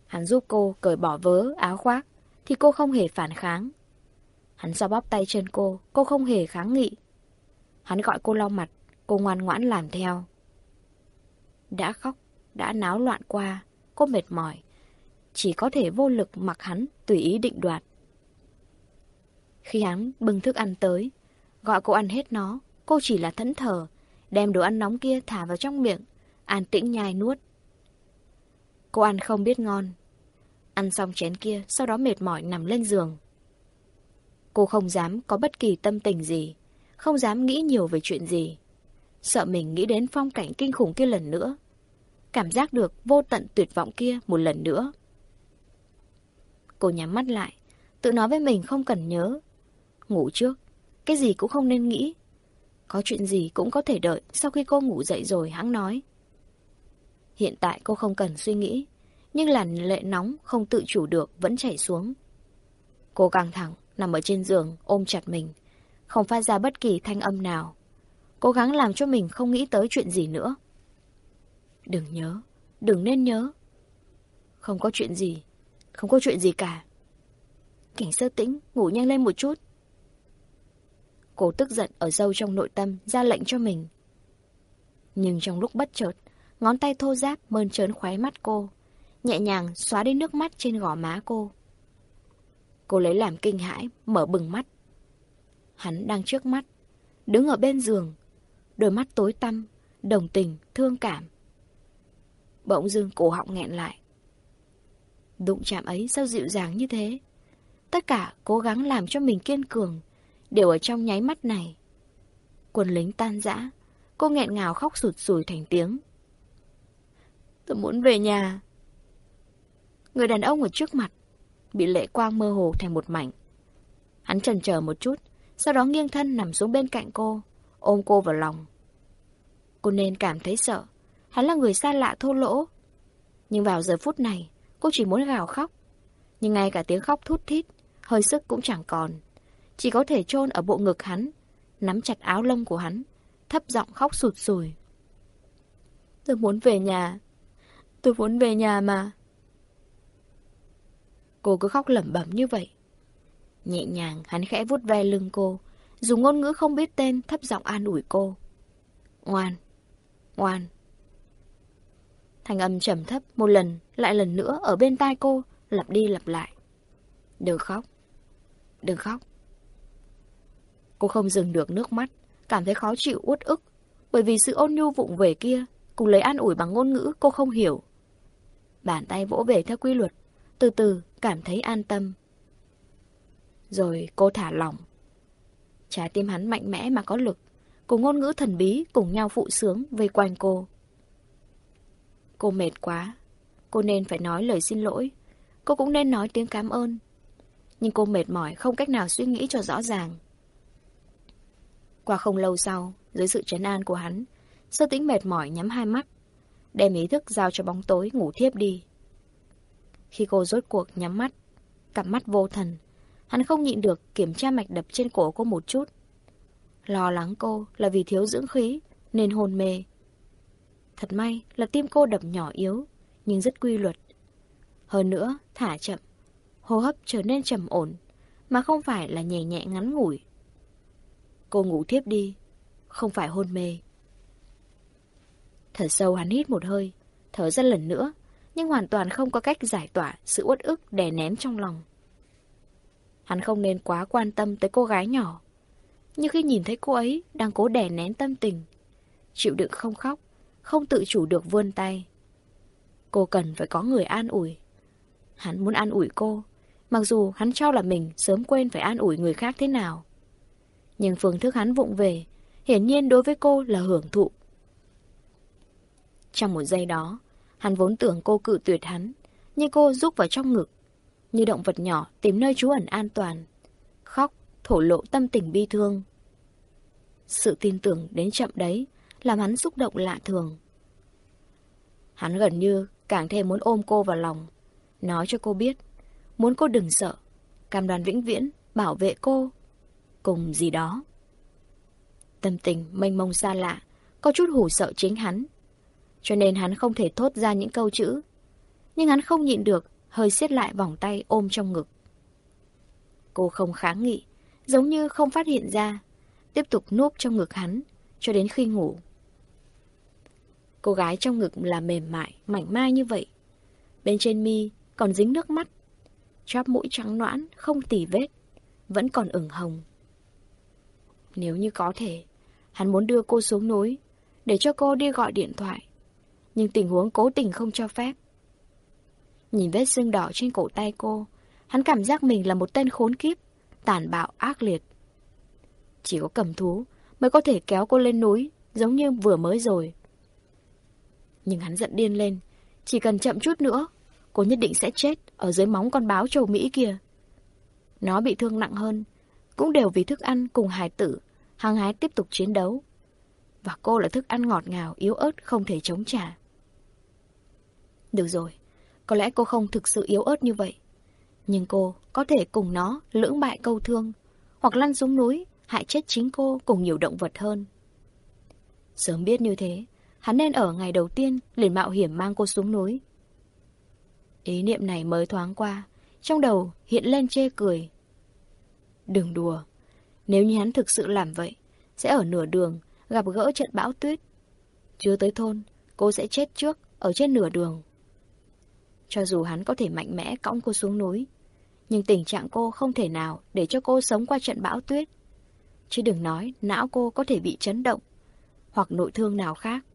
Hắn giúp cô cởi bỏ vớ, áo khoác, thì cô không hề phản kháng. Hắn xoa bóp tay chân cô, cô không hề kháng nghị. Hắn gọi cô lau mặt, cô ngoan ngoãn làm theo. Đã khóc, đã náo loạn qua, cô mệt mỏi. Chỉ có thể vô lực mặc hắn tùy ý định đoạt. Khi hắn bưng thức ăn tới, gọi cô ăn hết nó, cô chỉ là thẫn thờ, đem đồ ăn nóng kia thả vào trong miệng, an tĩnh nhai nuốt. Cô ăn không biết ngon. Ăn xong chén kia, sau đó mệt mỏi nằm lên giường. Cô không dám có bất kỳ tâm tình gì, không dám nghĩ nhiều về chuyện gì. Sợ mình nghĩ đến phong cảnh kinh khủng kia lần nữa. Cảm giác được vô tận tuyệt vọng kia một lần nữa. Cô nhắm mắt lại, tự nói với mình không cần nhớ. Ngủ trước, cái gì cũng không nên nghĩ. Có chuyện gì cũng có thể đợi sau khi cô ngủ dậy rồi hắn nói. Hiện tại cô không cần suy nghĩ, nhưng làn lệ nóng không tự chủ được vẫn chảy xuống. Cô căng thẳng, nằm ở trên giường, ôm chặt mình, không phát ra bất kỳ thanh âm nào. Cố gắng làm cho mình không nghĩ tới chuyện gì nữa. Đừng nhớ, đừng nên nhớ. Không có chuyện gì, không có chuyện gì cả. Cảnh sơ tĩnh, ngủ nhanh lên một chút. Cô tức giận ở sâu trong nội tâm, ra lệnh cho mình. Nhưng trong lúc bất chợt, ngón tay thô ráp mơn trớn khóe mắt cô, nhẹ nhàng xóa đi nước mắt trên gò má cô. Cô lấy làm kinh hãi, mở bừng mắt. Hắn đang trước mắt, đứng ở bên giường, đôi mắt tối tăm, đồng tình, thương cảm. Bỗng dưng cổ họng nghẹn lại. Đụng chạm ấy sao dịu dàng như thế? Tất cả cố gắng làm cho mình kiên cường, đều ở trong nháy mắt này. Quân lính tan rã, cô nghẹn ngào khóc sụt sùi thành tiếng. Tôi muốn về nhà. Người đàn ông ở trước mặt, bị lệ quang mơ hồ thành một mảnh. Hắn chần chờ một chút, sau đó nghiêng thân nằm xuống bên cạnh cô, ôm cô vào lòng. Cô nên cảm thấy sợ, hắn là người xa lạ thô lỗ. Nhưng vào giờ phút này, cô chỉ muốn gào khóc. Nhưng ngay cả tiếng khóc thút thít, hơi sức cũng chẳng còn. Chỉ có thể chôn ở bộ ngực hắn, nắm chặt áo lông của hắn, thấp giọng khóc sụt sùi. Tôi muốn về nhà. Tôi muốn về nhà mà. Cô cứ khóc lẩm bẩm như vậy. Nhẹ nhàng, hắn khẽ vuốt ve lưng cô, dùng ngôn ngữ không biết tên thấp giọng an ủi cô. Ngoan, ngoan. Thành âm trầm thấp một lần, lại lần nữa ở bên tai cô, lặp đi lặp lại. Đừng khóc, đừng khóc. Cô không dừng được nước mắt, cảm thấy khó chịu uất ức, bởi vì sự ôn nhu vụng về kia, cùng lấy an ủi bằng ngôn ngữ cô không hiểu. Bàn tay vỗ về theo quy luật, từ từ cảm thấy an tâm. Rồi cô thả lỏng. Trái tim hắn mạnh mẽ mà có lực, cùng ngôn ngữ thần bí cùng nhau phụ sướng vây quanh cô. Cô mệt quá, cô nên phải nói lời xin lỗi, cô cũng nên nói tiếng cảm ơn. Nhưng cô mệt mỏi không cách nào suy nghĩ cho rõ ràng. Qua không lâu sau, dưới sự trấn an của hắn, sơ tĩnh mệt mỏi nhắm hai mắt, đem ý thức giao cho bóng tối ngủ thiếp đi. Khi cô rốt cuộc nhắm mắt, cặp mắt vô thần, hắn không nhịn được kiểm tra mạch đập trên cổ cô một chút. Lo lắng cô là vì thiếu dưỡng khí, nên hôn mê. Thật may là tim cô đập nhỏ yếu, nhưng rất quy luật. Hơn nữa, thả chậm, hô hấp trở nên trầm ổn, mà không phải là nhẹ nhẹ ngắn ngủi. Cô ngủ thiếp đi, không phải hôn mê. Thở sâu hắn hít một hơi, thở ra lần nữa, nhưng hoàn toàn không có cách giải tỏa sự uất ức đè nén trong lòng. Hắn không nên quá quan tâm tới cô gái nhỏ. Nhưng khi nhìn thấy cô ấy đang cố đè nén tâm tình, chịu đựng không khóc, không tự chủ được vươn tay, Cô cần phải có người an ủi. Hắn muốn an ủi cô, mặc dù hắn cho là mình sớm quên phải an ủi người khác thế nào. Nhưng phương thức hắn vụng về, hiển nhiên đối với cô là hưởng thụ. Trong một giây đó, hắn vốn tưởng cô cự tuyệt hắn, nhưng cô rúc vào trong ngực, như động vật nhỏ tìm nơi trú ẩn an toàn. Khóc, thổ lộ tâm tình bi thương. Sự tin tưởng đến chậm đấy, làm hắn xúc động lạ thường. Hắn gần như càng thêm muốn ôm cô vào lòng, nói cho cô biết, muốn cô đừng sợ, cam đoan vĩnh viễn, bảo vệ cô, cùng gì đó. Tâm tình mênh mông xa lạ, có chút hủ sợ chính hắn. Cho nên hắn không thể thốt ra những câu chữ. Nhưng hắn không nhịn được, hơi siết lại vòng tay ôm trong ngực. Cô không kháng nghị, giống như không phát hiện ra, tiếp tục núp trong ngực hắn, cho đến khi ngủ. Cô gái trong ngực là mềm mại, mảnh mai như vậy. Bên trên mi còn dính nước mắt. Chóp mũi trắng noãn, không tỉ vết, vẫn còn ửng hồng. Nếu như có thể, hắn muốn đưa cô xuống núi, để cho cô đi gọi điện thoại. Nhưng tình huống cố tình không cho phép. Nhìn vết sưng đỏ trên cổ tay cô, hắn cảm giác mình là một tên khốn kiếp, tàn bạo ác liệt. Chỉ có cầm thú mới có thể kéo cô lên núi, giống như vừa mới rồi. Nhưng hắn giận điên lên, chỉ cần chậm chút nữa, cô nhất định sẽ chết ở dưới móng con báo châu Mỹ kia. Nó bị thương nặng hơn, cũng đều vì thức ăn cùng hài tử, hăng hái tiếp tục chiến đấu. Và cô là thức ăn ngọt ngào, yếu ớt, không thể chống trả. Được rồi, có lẽ cô không thực sự yếu ớt như vậy. Nhưng cô có thể cùng nó lưỡng bại câu thương, hoặc lăn xuống núi, hại chết chính cô cùng nhiều động vật hơn. Sớm biết như thế, hắn nên ở ngày đầu tiên liền mạo hiểm mang cô xuống núi. Ý niệm này mới thoáng qua, trong đầu hiện lên chê cười. Đừng đùa, nếu như hắn thực sự làm vậy, sẽ ở nửa đường gặp gỡ trận bão tuyết. Chưa tới thôn, cô sẽ chết trước ở trên nửa đường. Cho dù hắn có thể mạnh mẽ cõng cô xuống núi, nhưng tình trạng cô không thể nào để cho cô sống qua trận bão tuyết. Chứ đừng nói não cô có thể bị chấn động, hoặc nội thương nào khác.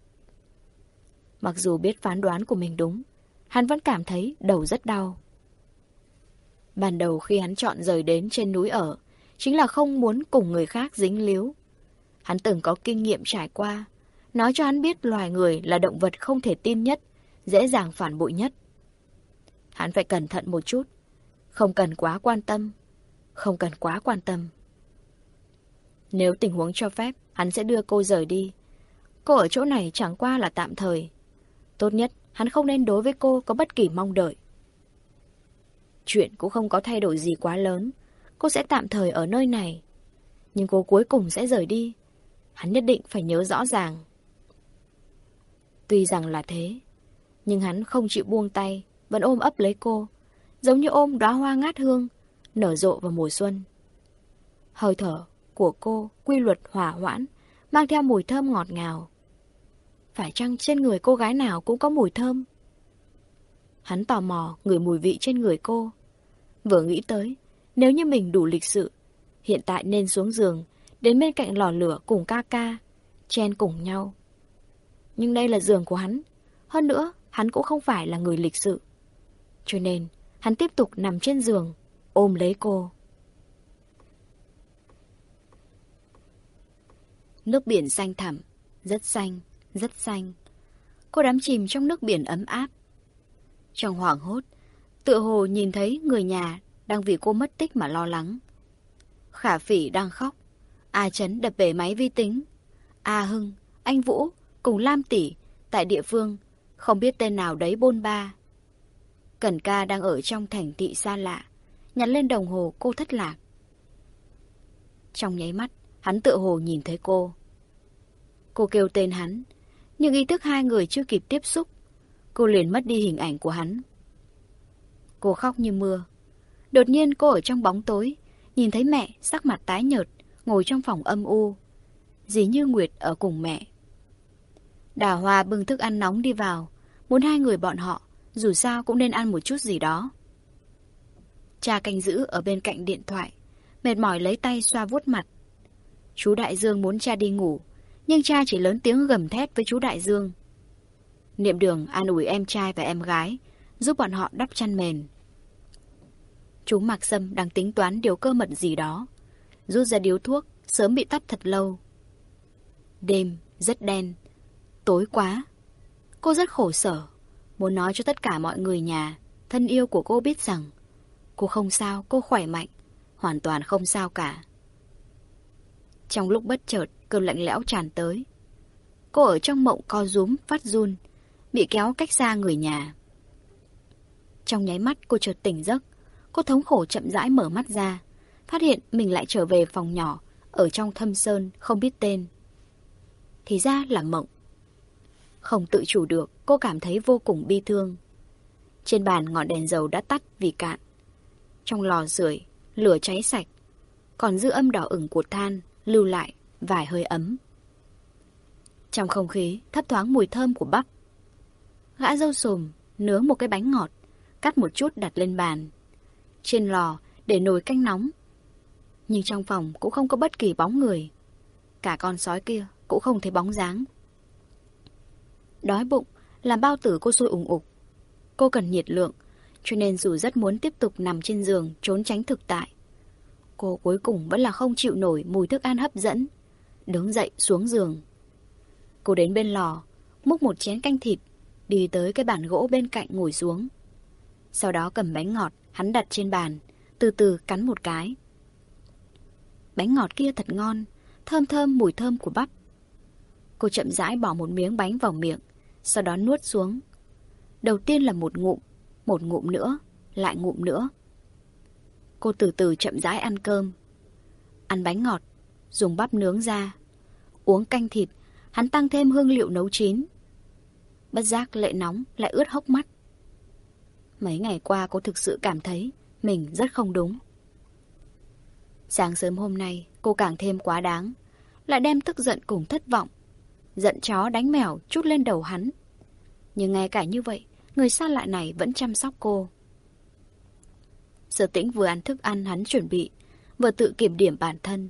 Mặc dù biết phán đoán của mình đúng, hắn vẫn cảm thấy đầu rất đau. Ban đầu khi hắn chọn rời đến trên núi ở, chính là không muốn cùng người khác dính líu. Hắn từng có kinh nghiệm trải qua, nói cho hắn biết loài người là động vật không thể tin nhất, dễ dàng phản bội nhất. Hắn phải cẩn thận một chút, không cần quá quan tâm, không cần quá quan tâm. Nếu tình huống cho phép, hắn sẽ đưa cô rời đi. Cô ở chỗ này chẳng qua là tạm thời. Tốt nhất, hắn không nên đối với cô có bất kỳ mong đợi. Chuyện cũng không có thay đổi gì quá lớn. Cô sẽ tạm thời ở nơi này. Nhưng cô cuối cùng sẽ rời đi. Hắn nhất định phải nhớ rõ ràng. Tuy rằng là thế, nhưng hắn không chịu buông tay, vẫn ôm ấp lấy cô, giống như ôm đóa hoa ngát hương, nở rộ vào mùa xuân. Hơi thở của cô quy luật hỏa hoãn, mang theo mùi thơm ngọt ngào. Phải chăng trên người cô gái nào cũng có mùi thơm? Hắn tò mò ngửi mùi vị trên người cô. Vừa nghĩ tới, nếu như mình đủ lịch sự, hiện tại nên xuống giường, đến bên cạnh lò lửa cùng ca ca, chen cùng nhau. Nhưng đây là giường của hắn. Hơn nữa, hắn cũng không phải là người lịch sự. Cho nên, hắn tiếp tục nằm trên giường, ôm lấy cô. Nước biển xanh thẳm, rất xanh, rất xanh. Cô đắm chìm trong nước biển ấm áp. Trong hoảng hốt, tựa hồ nhìn thấy người nhà đang vì cô mất tích mà lo lắng. Khả phỉ đang khóc. A Trấn đập bể máy vi tính. A Hưng, anh Vũ cùng Lam Tỷ tại địa phương, không biết tên nào đấy bôn ba. Cẩn ca đang ở trong thành thị xa lạ, nhặt lên đồng hồ cô thất lạc. Trong nháy mắt, hắn tự hồ nhìn thấy cô. Cô kêu tên hắn, nhưng ý thức hai người chưa kịp tiếp xúc, cô liền mất đi hình ảnh của hắn. Cô khóc như mưa. Đột nhiên cô ở trong bóng tối, nhìn thấy mẹ sắc mặt tái nhợt, ngồi trong phòng âm u. Dì như Nguyệt ở cùng mẹ. Đà Hoa bưng thức ăn nóng đi vào, muốn hai người bọn họ, dù sao cũng nên ăn một chút gì đó. Cha canh giữ ở bên cạnh điện thoại, mệt mỏi lấy tay xoa vuốt mặt. Chú Đại Dương muốn cha đi ngủ, nhưng cha chỉ lớn tiếng gầm thét với chú Đại Dương. Niệm đường an ủi em trai và em gái, giúp bọn họ đắp chăn mền. Chú Mạc Sâm đang tính toán điều cơ mật gì đó. Rút ra điếu thuốc, sớm bị tắt thật lâu. Đêm, rất đen. Tối quá. Cô rất khổ sở. Muốn nói cho tất cả mọi người nhà, thân yêu của cô biết rằng cô không sao, cô khỏe mạnh. Hoàn toàn không sao cả. Trong lúc bất chợt, cơn lạnh lẽo tràn tới. Cô ở trong mộng co rúm, phát run, bị kéo cách xa người nhà. Trong nháy mắt cô chợt tỉnh giấc, cô thống khổ chậm rãi mở mắt ra, phát hiện mình lại trở về phòng nhỏ, ở trong thâm sơn, không biết tên. Thì ra là mộng. Không tự chủ được, cô cảm thấy vô cùng bi thương. Trên bàn ngọn đèn dầu đã tắt vì cạn. Trong lò rưởi lửa cháy sạch, còn dư âm đỏ ửng của than lưu lại vài hơi ấm. Trong không khí thấp thoáng mùi thơm của bắp. Gã dâu sùm nướng một cái bánh ngọt, cắt một chút đặt lên bàn. Trên lò để nồi canh nóng. Nhưng trong phòng cũng không có bất kỳ bóng người. Cả con sói kia cũng không thấy bóng dáng. Đói bụng, làm bao tử cô sôi ủng ục. Cô cần nhiệt lượng, cho nên dù rất muốn tiếp tục nằm trên giường trốn tránh thực tại. Cô cuối cùng vẫn là không chịu nổi mùi thức ăn hấp dẫn. Đứng dậy xuống giường. Cô đến bên lò, múc một chén canh thịt, đi tới cái bàn gỗ bên cạnh ngồi xuống. Sau đó cầm bánh ngọt, hắn đặt trên bàn, từ từ cắn một cái. Bánh ngọt kia thật ngon, thơm thơm mùi thơm của bắp. Cô chậm rãi bỏ một miếng bánh vào miệng, sau đó nuốt xuống. Đầu tiên là một ngụm, một ngụm nữa, lại ngụm nữa. Cô từ từ chậm rãi ăn cơm. Ăn bánh ngọt, dùng bắp nướng ra. Uống canh thịt, hắn tăng thêm hương liệu nấu chín. Bất giác lệ nóng lại ướt hốc mắt. Mấy ngày qua cô thực sự cảm thấy mình rất không đúng. Sáng sớm hôm nay cô càng thêm quá đáng, lại đem tức giận cùng thất vọng. Giận chó đánh mèo chút lên đầu hắn. Nhưng ngay cả như vậy, người xa lạ này vẫn chăm sóc cô. Sở tĩnh vừa ăn thức ăn hắn chuẩn bị, vừa tự kiểm điểm bản thân.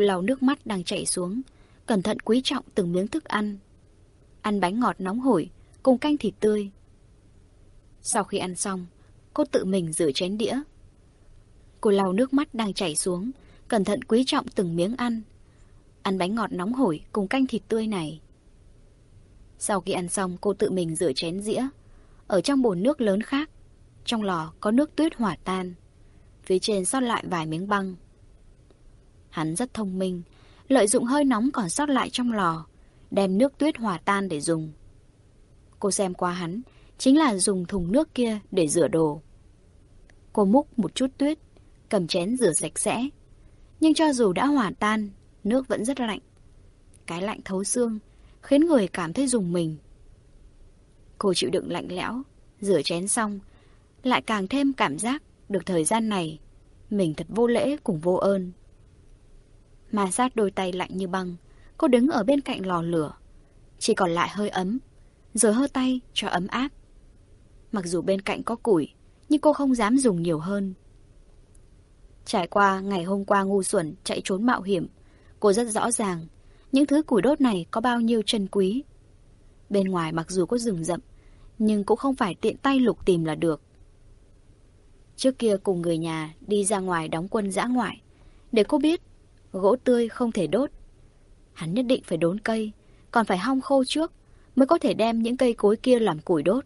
Lau nước mắt đang chảy xuống, cẩn thận quý trọng từng miếng thức ăn. Ăn bánh ngọt nóng hổi, cùng canh thịt tươi. Sau khi ăn xong, cô tự mình rửa chén đĩa. Cô lau nước mắt đang chảy xuống, cẩn thận quý trọng từng miếng ăn. Ăn bánh ngọt nóng hổi cùng canh thịt tươi này. Sau khi ăn xong, cô tự mình rửa chén dĩa. Ở trong bồn nước lớn khác, trong lò có nước tuyết hỏa tan. Phía trên sót lại vài miếng băng. Hắn rất thông minh, lợi dụng hơi nóng còn sót lại trong lò, đem nước tuyết hòa tan để dùng. Cô xem qua hắn, chính là dùng thùng nước kia để rửa đồ. Cô múc một chút tuyết, cầm chén rửa sạch sẽ. Nhưng cho dù đã hòa tan, nước vẫn rất lạnh. Cái lạnh thấu xương, khiến người cảm thấy dùng mình. Cô chịu đựng lạnh lẽo, rửa chén xong, lại càng thêm cảm giác được thời gian này, mình thật vô lễ cùng vô ơn. Mà sát đôi tay lạnh như băng, cô đứng ở bên cạnh lò lửa. Chỉ còn lại hơi ấm, rồi hơ tay cho ấm áp. Mặc dù bên cạnh có củi, nhưng cô không dám dùng nhiều hơn. Trải qua ngày hôm qua ngu xuẩn chạy trốn mạo hiểm, cô rất rõ ràng những thứ củi đốt này có bao nhiêu chân quý. Bên ngoài mặc dù có rừng rậm, nhưng cũng không phải tiện tay lục tìm là được. Trước kia cùng người nhà đi ra ngoài đóng quân dã ngoại, để cô biết gỗ tươi không thể đốt. Hắn nhất định phải đốn cây, còn phải hong khô trước mới có thể đem những cây cối kia làm củi đốt.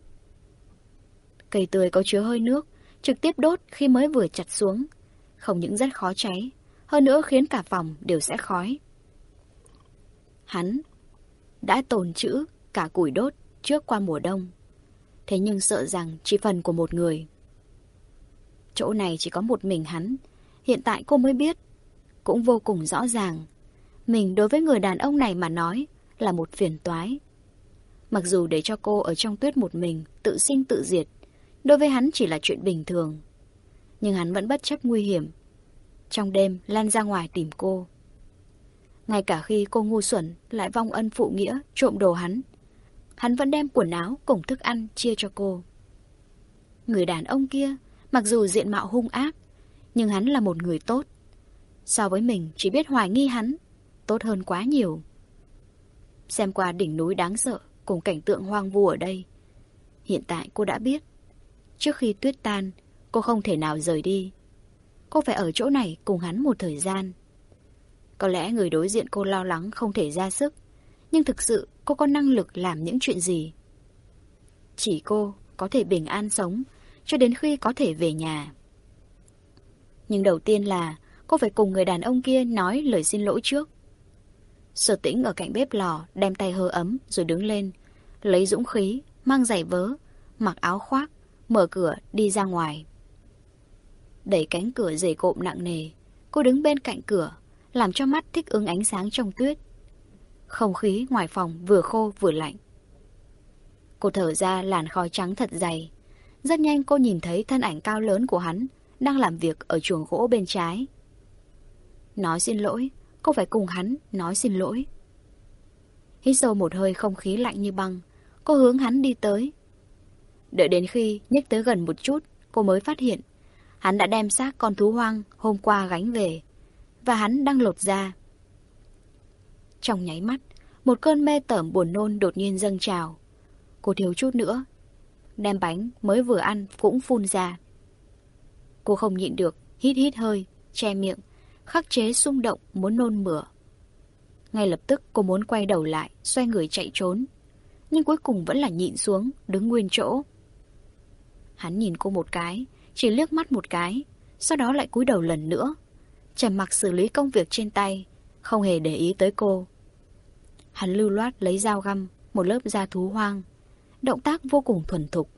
Cây tươi có chứa hơi nước, trực tiếp đốt khi mới vừa chặt xuống, không những rất khó cháy, hơn nữa khiến cả phòng đều sẽ khói. Hắn đã tồn trữ cả củi đốt trước qua mùa đông. Thế nhưng sợ rằng chỉ phần của một người. Chỗ này chỉ có một mình hắn. Hiện tại cô mới biết. Cũng vô cùng rõ ràng. Mình đối với người đàn ông này mà nói là một phiền toái. Mặc dù để cho cô ở trong tuyết một mình, tự sinh tự diệt, đối với hắn chỉ là chuyện bình thường. Nhưng hắn vẫn bất chấp nguy hiểm. Trong đêm, lan ra ngoài tìm cô. Ngay cả khi cô ngu xuẩn lại vong ân phụ nghĩa, trộm đồ hắn, hắn vẫn đem quần áo cùng thức ăn chia cho cô. Người đàn ông kia, mặc dù diện mạo hung ác, nhưng hắn là một người tốt. So với mình chỉ biết hoài nghi hắn, tốt hơn quá nhiều. Xem qua đỉnh núi đáng sợ, cùng cảnh tượng hoang vu ở đây. Hiện tại cô đã biết. Trước khi tuyết tan, cô không thể nào rời đi. Cô phải ở chỗ này cùng hắn một thời gian. Có lẽ người đối diện cô lo lắng không thể ra sức, nhưng thực sự cô có năng lực làm những chuyện gì. Chỉ cô có thể bình an sống cho đến khi có thể về nhà. Nhưng đầu tiên là cô phải cùng người đàn ông kia nói lời xin lỗi trước. Sở tĩnh ở cạnh bếp lò đem tay hơ ấm rồi đứng lên, lấy dũng khí, mang giày vớ, mặc áo khoác, mở cửa đi ra ngoài. Đẩy cánh cửa dày cộm nặng nề, cô đứng bên cạnh cửa, làm cho mắt thích ứng ánh sáng trong tuyết. Không khí ngoài phòng vừa khô vừa lạnh. Cô thở ra làn khói trắng thật dày. Rất nhanh cô nhìn thấy thân ảnh cao lớn của hắn đang làm việc ở chuồng gỗ bên trái. Nói xin lỗi, cô phải cùng hắn nói xin lỗi. Hít sâu một hơi không khí lạnh như băng, cô hướng hắn đi tới. Đợi đến khi nhích tới gần một chút, cô mới phát hiện hắn đã đem xác con thú hoang hôm qua gánh về, và hắn đang lột ra. Trong nháy mắt, một cơn mê tởm buồn nôn đột nhiên dâng trào. Cô thiếu chút nữa. Đem bánh mới vừa ăn cũng phun ra. Cô không nhịn được, hít hít hơi, che miệng, khắc chế xung động muốn nôn mửa. Ngay lập tức cô muốn quay đầu lại, xoay người chạy trốn. Nhưng cuối cùng vẫn là nhịn xuống, đứng nguyên chỗ. Hắn nhìn cô một cái, chỉ liếc mắt một cái, sau đó lại cúi đầu lần nữa. Trầm mặc xử lý công việc trên tay, không hề để ý tới cô. Hắn lưu loát lấy dao găm, một lớp da thú hoang. Động tác vô cùng thuần thục.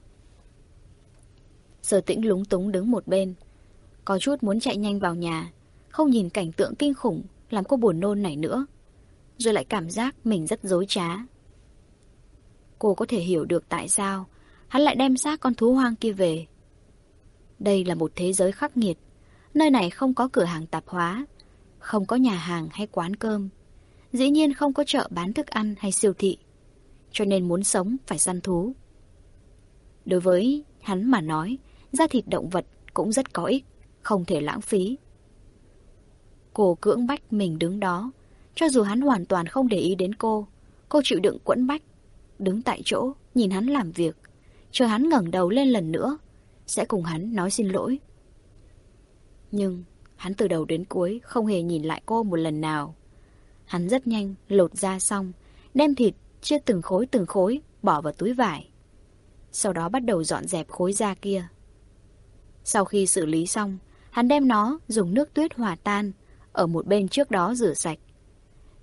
Sở tĩnh lúng túng đứng một bên. Có chút muốn chạy nhanh vào nhà, không nhìn cảnh tượng kinh khủng làm cô buồn nôn này nữa. Rồi lại cảm giác mình rất dối trá. Cô có thể hiểu được tại sao hắn lại đem xác con thú hoang kia về. Đây là một thế giới khắc nghiệt. Nơi này không có cửa hàng tạp hóa, không có nhà hàng hay quán cơm. Dĩ nhiên không có chợ bán thức ăn hay siêu thị. Cho nên muốn sống phải săn thú. Đối với hắn mà nói, da thịt động vật cũng rất có ích, không thể lãng phí. Cô cưỡng bách mình đứng đó, cho dù hắn hoàn toàn không để ý đến cô, cô chịu đựng quẫn bách, đứng tại chỗ, nhìn hắn làm việc, chờ hắn ngẩng đầu lên lần nữa, sẽ cùng hắn nói xin lỗi. Nhưng hắn từ đầu đến cuối không hề nhìn lại cô một lần nào. Hắn rất nhanh lột da xong, đem thịt chia từng khối từng khối bỏ vào túi vải. Sau đó bắt đầu dọn dẹp khối da kia. Sau khi xử lý xong, hắn đem nó dùng nước tuyết hòa tan ở một bên trước đó rửa sạch.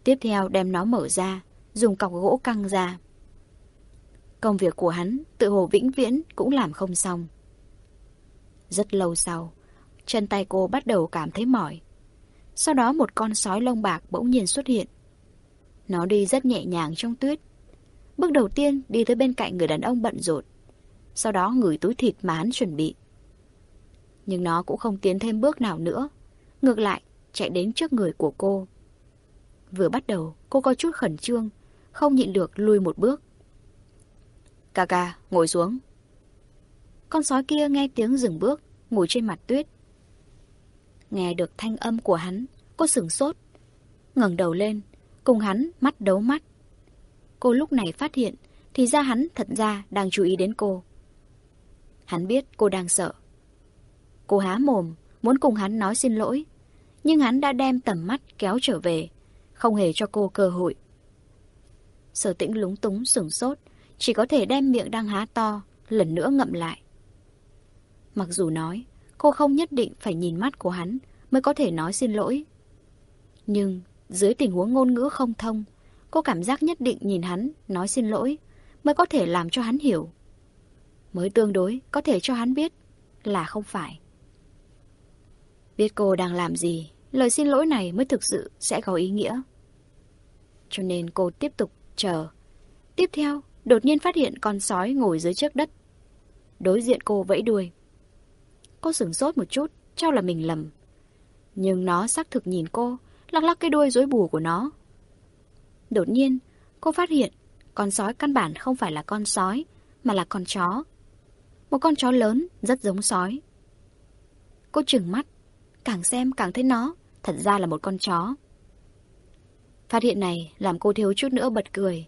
Tiếp theo đem nó mở ra, dùng cọc gỗ căng ra. Công việc của hắn tự hồ vĩnh viễn cũng làm không xong. Rất lâu sau, chân tay cô bắt đầu cảm thấy mỏi. Sau đó một con sói lông bạc bỗng nhiên xuất hiện. Nó đi rất nhẹ nhàng trong tuyết. Bước đầu tiên đi tới bên cạnh người đàn ông bận rộn. Sau đó ngửi túi thịt mà hắn chuẩn bị. Nhưng nó cũng không tiến thêm bước nào nữa. Ngược lại, chạy đến trước người của cô. Vừa bắt đầu, cô có chút khẩn trương, không nhịn được lùi một bước. Cà cà, ngồi xuống. Con sói kia nghe tiếng dừng bước, ngồi trên mặt tuyết. Nghe được thanh âm của hắn, cô sửng sốt. ngẩng đầu lên, cùng hắn mắt đấu mắt. Cô lúc này phát hiện, thì ra hắn thật ra đang chú ý đến cô. Hắn biết cô đang sợ. Cô há mồm, muốn cùng hắn nói xin lỗi. Nhưng hắn đã đem tầm mắt kéo trở về, không hề cho cô cơ hội. Sở tĩnh lúng túng sửng sốt, chỉ có thể đem miệng đang há to, lần nữa ngậm lại. Mặc dù nói, cô không nhất định phải nhìn mắt của hắn mới có thể nói xin lỗi. Nhưng, dưới tình huống ngôn ngữ không thông, cô cảm giác nhất định nhìn hắn nói xin lỗi mới có thể làm cho hắn hiểu. Mới tương đối có thể cho hắn biết là không phải. Biết cô đang làm gì, lời xin lỗi này mới thực sự sẽ có ý nghĩa. Cho nên cô tiếp tục chờ. Tiếp theo, đột nhiên phát hiện con sói ngồi dưới trước đất. Đối diện cô vẫy đuôi. Cô sửng sốt một chút, cho là mình lầm. Nhưng nó xác thực nhìn cô, lắc lắc cái đuôi rối bù của nó. Đột nhiên, cô phát hiện con sói căn bản không phải là con sói, mà là con chó. Một con chó lớn, rất giống sói. Cô trừng mắt, càng xem càng thấy nó, thật ra là một con chó. Phát hiện này làm cô thiếu chút nữa bật cười.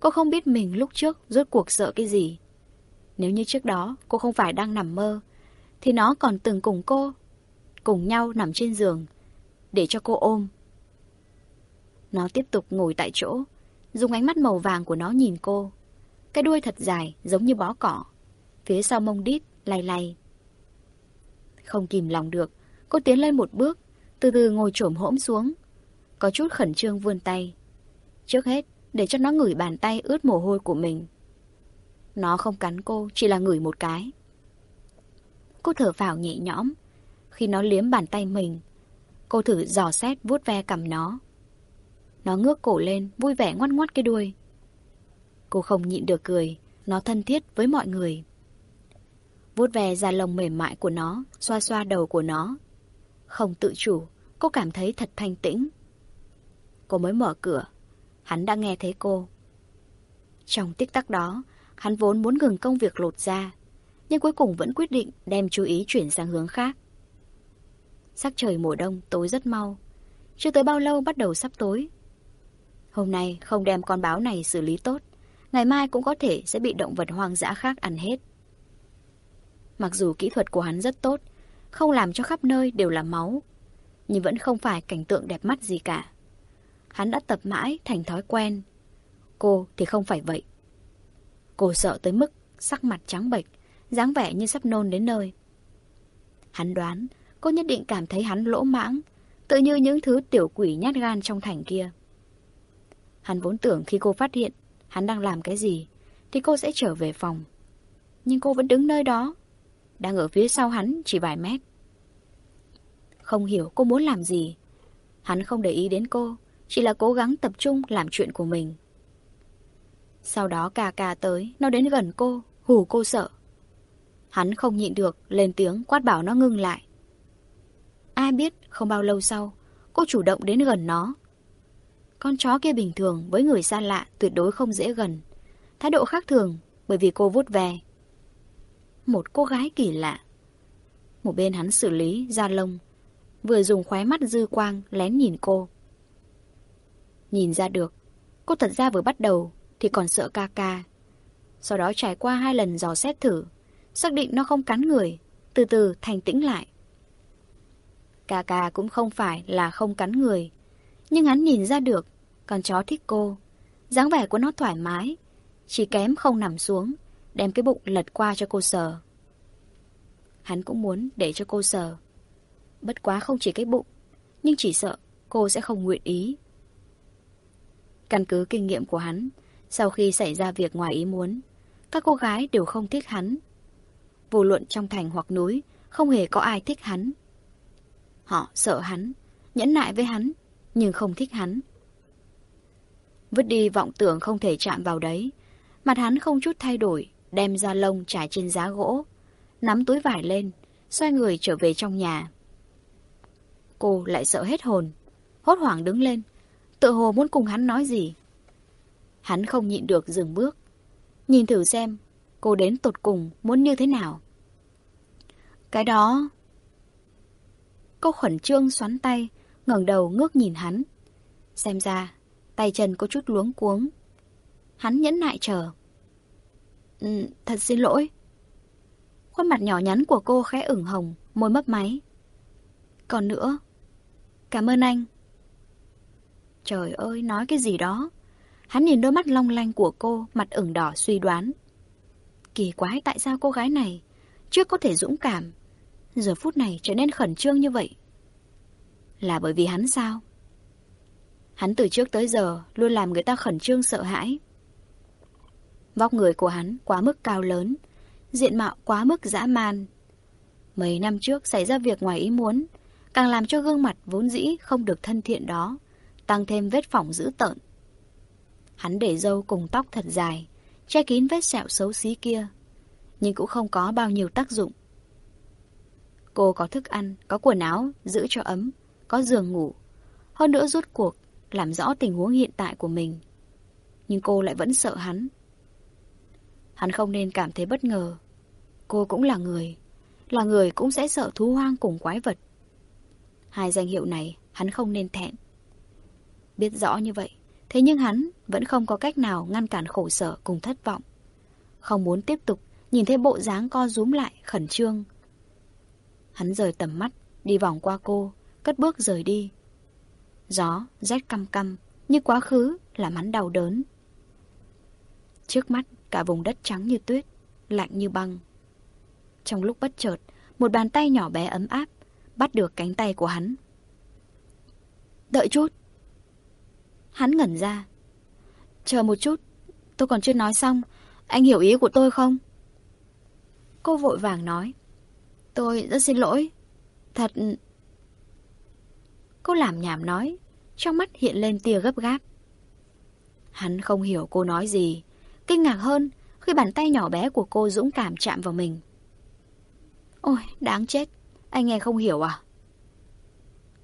Cô không biết mình lúc trước rốt cuộc sợ cái gì. Nếu như trước đó cô không phải đang nằm mơ, thì nó còn từng cùng cô, cùng nhau nằm trên giường, để cho cô ôm. Nó tiếp tục ngồi tại chỗ, dùng ánh mắt màu vàng của nó nhìn cô. Cái đuôi thật dài, giống như bó cỏ. Phía sau mông đít, lay lay. Không kìm lòng được, cô tiến lên một bước, từ từ ngồi trổm hỗm xuống. Có chút khẩn trương vươn tay. Trước hết, để cho nó ngửi bàn tay ướt mồ hôi của mình. Nó không cắn cô, chỉ là ngửi một cái. Cô thở vào nhẹ nhõm. Khi nó liếm bàn tay mình, cô thử dò xét vuốt ve cầm nó. Nó ngước cổ lên, vui vẻ ngoắt ngoắt cái đuôi. Cô không nhịn được cười, nó thân thiết với mọi người. Vuốt ve da lông mềm mại của nó, xoa xoa đầu của nó. Không tự chủ, cô cảm thấy thật thanh tĩnh. Cô mới mở cửa, hắn đã nghe thấy cô. Trong tích tắc đó, hắn vốn muốn ngừng công việc lột da, nhưng cuối cùng vẫn quyết định đem chú ý chuyển sang hướng khác. Sắc trời mùa đông tối rất mau, chưa tới bao lâu bắt đầu sắp tối. Hôm nay không đem con báo này xử lý tốt, ngày mai cũng có thể sẽ bị động vật hoang dã khác ăn hết. Mặc dù kỹ thuật của hắn rất tốt, không làm cho khắp nơi đều là máu, nhưng vẫn không phải cảnh tượng đẹp mắt gì cả. Hắn đã tập mãi thành thói quen. Cô thì không phải vậy. Cô sợ tới mức sắc mặt trắng bệch, dáng vẻ như sắp nôn đến nơi. Hắn đoán cô nhất định cảm thấy hắn lỗ mãng, tự như những thứ tiểu quỷ nhát gan trong thành kia. Hắn vốn tưởng khi cô phát hiện hắn đang làm cái gì, thì cô sẽ trở về phòng. Nhưng cô vẫn đứng nơi đó, đang ở phía sau hắn chỉ vài mét. Không hiểu cô muốn làm gì. Hắn không để ý đến cô, chỉ là cố gắng tập trung làm chuyện của mình. Sau đó cà cà tới, nó đến gần cô, hù cô sợ. Hắn không nhịn được, lên tiếng quát bảo nó ngưng lại. Ai biết, không bao lâu sau, cô chủ động đến gần nó. Con chó kia bình thường với người xa lạ tuyệt đối không dễ gần. Thái độ khác thường bởi vì cô vút về. Một cô gái kỳ lạ. Một bên hắn xử lý, da lông, vừa dùng khóe mắt dư quang lén nhìn cô. Nhìn ra được, cô thật ra vừa bắt đầu thì còn sợ ca ca. Sau đó trải qua hai lần dò xét thử, xác định nó không cắn người, từ từ thành tĩnh lại. Ca ca cũng không phải là không cắn người, nhưng hắn nhìn ra được con chó thích cô. dáng vẻ của nó thoải mái, chỉ kém không nằm xuống, đem cái bụng lật qua cho cô sờ. Hắn cũng muốn để cho cô sờ. Bất quá không chỉ cái bụng, nhưng chỉ sợ cô sẽ không nguyện ý. Căn cứ kinh nghiệm của hắn, sau khi xảy ra việc ngoài ý muốn, các cô gái đều không thích hắn. Vô luận trong thành hoặc núi, không hề có ai thích hắn. Họ sợ hắn, nhẫn nại với hắn, nhưng không thích hắn. Vứt đi vọng tưởng không thể chạm vào đấy, mặt hắn không chút thay đổi, đem ra lông trải trên giá gỗ, nắm túi vải lên, xoay người trở về trong nhà. Cô lại sợ hết hồn, hốt hoảng đứng lên, tự hồ muốn cùng hắn nói gì. Hắn không nhịn được dừng bước, nhìn thử xem cô đến tột cùng muốn như thế nào. Cái đó... Cô khẩn trương xoắn tay, ngẩng đầu ngước nhìn hắn. Xem ra, tay chân có chút luống cuống. Hắn nhẫn nại chờ. Ừ, thật xin lỗi. Khuôn mặt nhỏ nhắn của cô khẽ ửng hồng, môi mấp máy. Còn nữa, cảm ơn anh. Trời ơi, nói cái gì đó. Hắn nhìn đôi mắt long lanh của cô, mặt ửng đỏ suy đoán. Kỳ quái tại sao cô gái này trước có thể dũng cảm, giờ phút này trở nên khẩn trương như vậy. Là bởi vì hắn sao? Hắn từ trước tới giờ luôn làm người ta khẩn trương sợ hãi. Vóc người của hắn quá mức cao lớn, diện mạo quá mức dã man. Mấy năm trước xảy ra việc ngoài ý muốn, càng làm cho gương mặt vốn dĩ không được thân thiện đó, tăng thêm vết phỏng dữ tợn. Hắn để dâu cùng tóc thật dài, che kín vết sẹo xấu xí kia, nhưng cũng không có bao nhiêu tác dụng. Cô có thức ăn, có quần áo, giữ cho ấm, có giường ngủ. Hơn nữa rút cuộc, làm rõ tình huống hiện tại của mình. Nhưng cô lại vẫn sợ hắn. Hắn không nên cảm thấy bất ngờ. Cô cũng là người. Là người cũng sẽ sợ thú hoang cùng quái vật. Hai danh hiệu này hắn không nên thẹn. Biết rõ như vậy, Thế nhưng hắn vẫn không có cách nào ngăn cản khổ sở cùng thất vọng. Không muốn tiếp tục nhìn thấy bộ dáng co rúm lại, khẩn trương. Hắn rời tầm mắt, đi vòng qua cô, cất bước rời đi. Gió, rét căm căm, như quá khứ, làm hắn đau đớn. Trước mắt, cả vùng đất trắng như tuyết, lạnh như băng. Trong lúc bất chợt, một bàn tay nhỏ bé ấm áp, bắt được cánh tay của hắn. Đợi chút. Hắn ngẩn ra. Chờ một chút, tôi còn chưa nói xong, anh hiểu ý của tôi không? Cô vội vàng nói. Tôi rất xin lỗi. Thật... Cô làm nhảm nói, trong mắt hiện lên tia gấp gáp. Hắn không hiểu cô nói gì, kinh ngạc hơn khi bàn tay nhỏ bé của cô dũng cảm chạm vào mình. Ôi, đáng chết, anh nghe không hiểu à?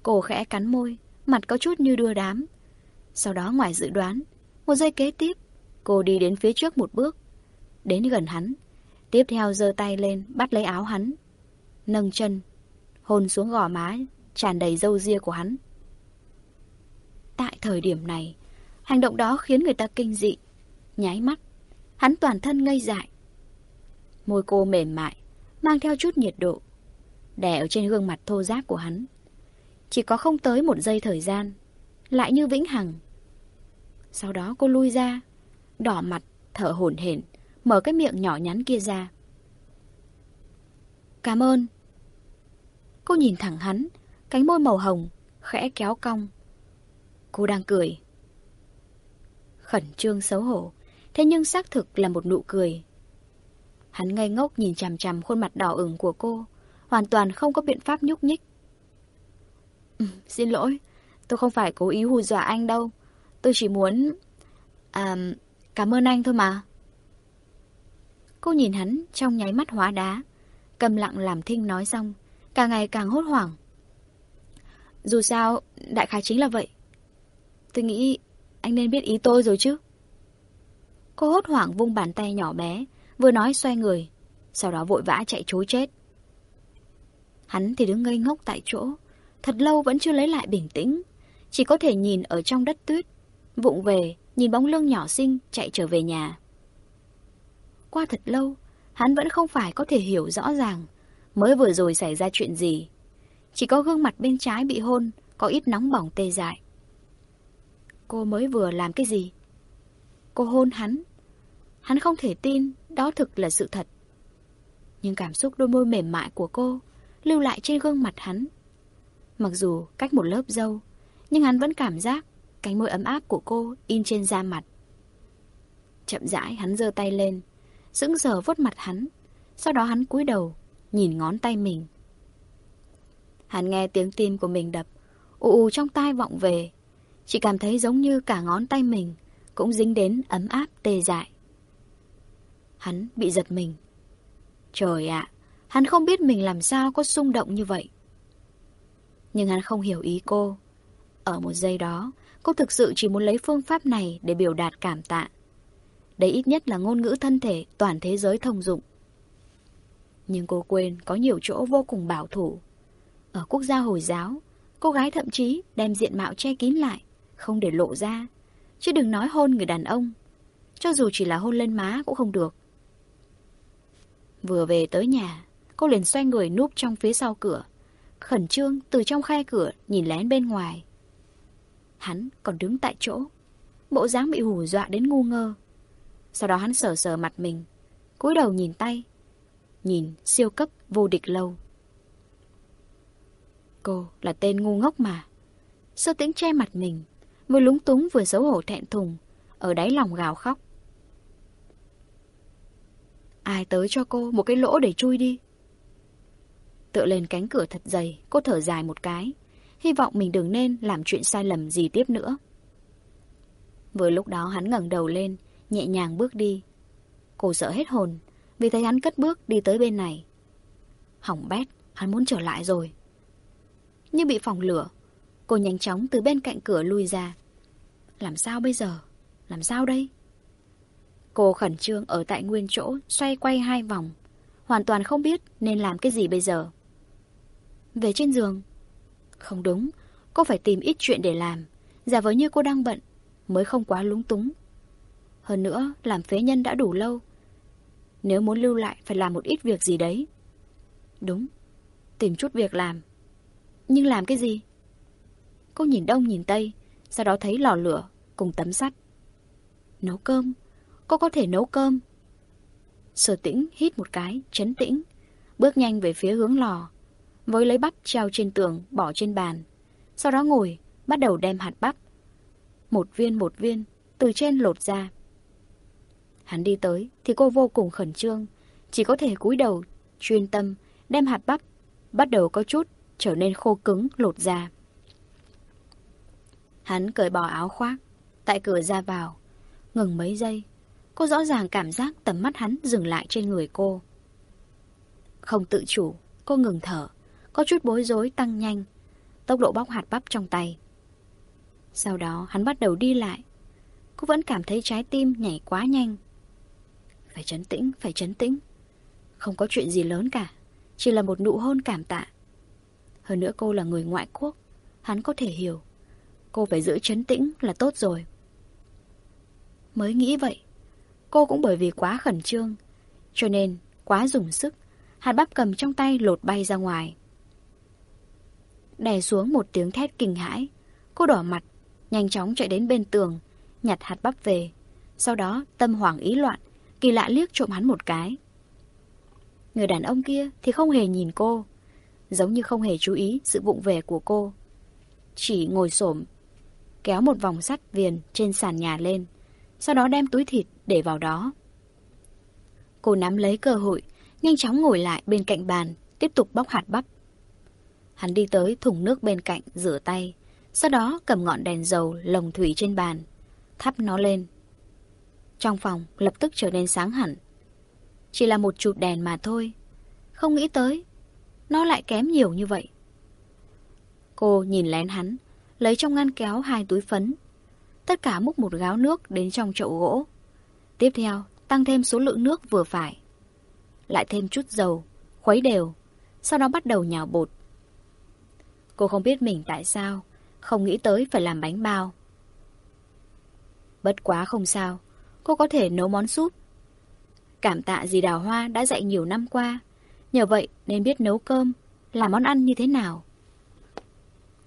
Cô khẽ cắn môi, mặt có chút như đưa đám. Sau đó ngoài dự đoán, một giây kế tiếp, cô đi đến phía trước một bước, đến gần hắn. Tiếp theo giơ tay lên, bắt lấy áo hắn. Nâng chân, hôn xuống gò má, tràn đầy râu ria của hắn. Tại thời điểm này, hành động đó khiến người ta kinh dị. Nháy mắt, hắn toàn thân ngây dại. Môi cô mềm mại, mang theo chút nhiệt độ, đè ở trên gương mặt thô ráp của hắn. Chỉ có không tới một giây thời gian, lại như vĩnh hằng. Sau đó cô lui ra, đỏ mặt, thở hổn hển, mở cái miệng nhỏ nhắn kia ra. Cảm ơn. Cô nhìn thẳng hắn, cánh môi màu hồng, khẽ kéo cong. Cô đang cười. Khẩn trương xấu hổ, thế nhưng xác thực là một nụ cười. Hắn ngây ngốc nhìn chằm chằm khuôn mặt đỏ ửng của cô, hoàn toàn không có biện pháp nhúc nhích. Ừ, xin lỗi, tôi không phải cố ý hù dọa anh đâu. Tôi chỉ muốn... À, cảm ơn anh thôi mà. Cô nhìn hắn trong nháy mắt hóa đá, cầm lặng làm thinh nói xong, càng ngày càng hốt hoảng. Dù sao, đại khái chính là vậy. Tôi nghĩ anh nên biết ý tôi rồi chứ. Cô hốt hoảng vung bàn tay nhỏ bé, vừa nói xoay người, sau đó vội vã chạy chối chết. Hắn thì đứng ngây ngốc tại chỗ, thật lâu vẫn chưa lấy lại bình tĩnh, chỉ có thể nhìn ở trong đất tuyết, vụng về, nhìn bóng lưng nhỏ xinh chạy trở về nhà. Qua thật lâu, hắn vẫn không phải có thể hiểu rõ ràng mới vừa rồi xảy ra chuyện gì. Chỉ có gương mặt bên trái bị hôn, có ít nóng bỏng tê dại. Cô mới vừa làm cái gì? Cô hôn hắn. Hắn không thể tin đó thực là sự thật. Nhưng cảm xúc đôi môi mềm mại của cô lưu lại trên gương mặt hắn. Mặc dù cách một lớp dâu, nhưng hắn vẫn cảm giác cánh môi ấm áp của cô in trên da mặt. Chậm rãi hắn giơ tay lên, sững sờ vuốt mặt hắn. Sau đó hắn cúi đầu, nhìn ngón tay mình. Hắn nghe tiếng tim của mình đập, ù ù trong tai vọng về. Chỉ cảm thấy giống như cả ngón tay mình cũng dính đến ấm áp tê dại. Hắn bị giật mình. Trời ạ, hắn không biết mình làm sao có xung động như vậy. Nhưng hắn không hiểu ý cô. Ở một giây đó, cô thực sự chỉ muốn lấy phương pháp này để biểu đạt cảm tạ. Đấy ít nhất là ngôn ngữ thân thể toàn thế giới thông dụng. Nhưng cô quên có nhiều chỗ vô cùng bảo thủ. Ở quốc gia Hồi giáo, cô gái thậm chí đem diện mạo che kín lại, không để lộ ra. Chứ đừng nói hôn người đàn ông. Cho dù chỉ là hôn lên má cũng không được. Vừa về tới nhà, cô liền xoay người núp trong phía sau cửa. Khẩn trương từ trong khe cửa nhìn lén bên ngoài. Hắn còn đứng tại chỗ. Bộ dáng bị hù dọa đến ngu ngơ. Sau đó hắn sờ sờ mặt mình, cúi đầu nhìn tay. Nhìn siêu cấp vô địch lâu. Cô là tên ngu ngốc mà. Sơ tĩnh che mặt mình, vừa lúng túng vừa xấu hổ thẹn thùng, ở đáy lòng gào khóc. Ai tới cho cô một cái lỗ để chui đi? Tựa lên cánh cửa thật dày, cô thở dài một cái, hy vọng mình đừng nên làm chuyện sai lầm gì tiếp nữa. Vừa lúc đó hắn ngẩng đầu lên, nhẹ nhàng bước đi. Cô sợ hết hồn, vì thấy hắn cất bước đi tới bên này. Hỏng bét, hắn muốn trở lại rồi. Như bị phòng lửa, cô nhanh chóng từ bên cạnh cửa lui ra. Làm sao bây giờ? Làm sao đây? Cô khẩn trương ở tại nguyên chỗ, xoay quay hai vòng. Hoàn toàn không biết nên làm cái gì bây giờ. Về trên giường. Không đúng, cô phải tìm ít chuyện để làm. Giả vờ như cô đang bận. mới không quá lúng túng. Hơn nữa, làm phế nhân đã đủ lâu. Nếu muốn lưu lại phải làm một ít việc gì đấy. Đúng, tìm chút việc làm. Nhưng làm cái gì? Cô nhìn đông nhìn tây, sau đó thấy lò lửa cùng tấm sắt. Nấu cơm? Cô có thể nấu cơm. Sở tĩnh hít một cái, chấn tĩnh, bước nhanh về phía hướng lò, với lấy bắp treo trên tường, bỏ trên bàn. Sau đó ngồi, bắt đầu đem hạt bắp. Một viên một viên, từ trên lột ra. Hắn đi tới thì cô vô cùng khẩn trương, chỉ có thể cúi đầu, chuyên tâm, đem hạt bắp, bắt đầu có chút trở nên khô cứng lột ra. Hắn cởi bỏ áo khoác, tại cửa ra vào, ngừng mấy giây. Cô rõ ràng cảm giác tầm mắt hắn dừng lại trên người cô. Không tự chủ, cô ngừng thở, có chút bối rối tăng nhanh, tốc độ bóc hạt bắp trong tay. Sau đó hắn bắt đầu đi lại. Cô vẫn cảm thấy trái tim nhảy quá nhanh. Phải chấn tĩnh, phải chấn tĩnh. Không có chuyện gì lớn cả, chỉ là một nụ hôn cảm tạ. Hơn nữa cô là người ngoại quốc, hắn có thể hiểu. Cô phải giữ chấn tĩnh là tốt rồi. Mới nghĩ vậy, cô cũng bởi vì quá khẩn trương, cho nên quá dùng sức, hạt bắp cầm trong tay lột bay ra ngoài. Đè xuống một tiếng thét kinh hãi, cô đỏ mặt, nhanh chóng chạy đến bên tường, nhặt hạt bắp về. Sau đó tâm hoảng ý loạn, kỳ lạ liếc trộm hắn một cái. Người đàn ông kia thì không hề nhìn cô, giống như không hề chú ý sự vụng về của cô. Chỉ ngồi xổm kéo một vòng sắt viền trên sàn nhà lên, sau đó đem túi thịt để vào đó. Cô nắm lấy cơ hội, nhanh chóng ngồi lại bên cạnh bàn, tiếp tục bóc hạt bắp. Hắn đi tới thùng nước bên cạnh rửa tay, sau đó cầm ngọn đèn dầu lồng thủy trên bàn, thắp nó lên. Trong phòng lập tức trở nên sáng hẳn. Chỉ là một chụp đèn mà thôi. Không nghĩ tới, nó lại kém nhiều như vậy. Cô nhìn lén hắn, lấy trong ngăn kéo hai túi phấn. Tất cả múc một gáo nước đến trong chậu gỗ. Tiếp theo, tăng thêm số lượng nước vừa phải. Lại thêm chút dầu, khuấy đều, sau đó bắt đầu nhào bột. Cô không biết mình tại sao, không nghĩ tới phải làm bánh bao. Bất quá không sao, cô có thể nấu món súp. Cảm tạ dì Đào Hoa đã dạy nhiều năm qua, nhờ vậy nên biết nấu cơm, làm món ăn như thế nào.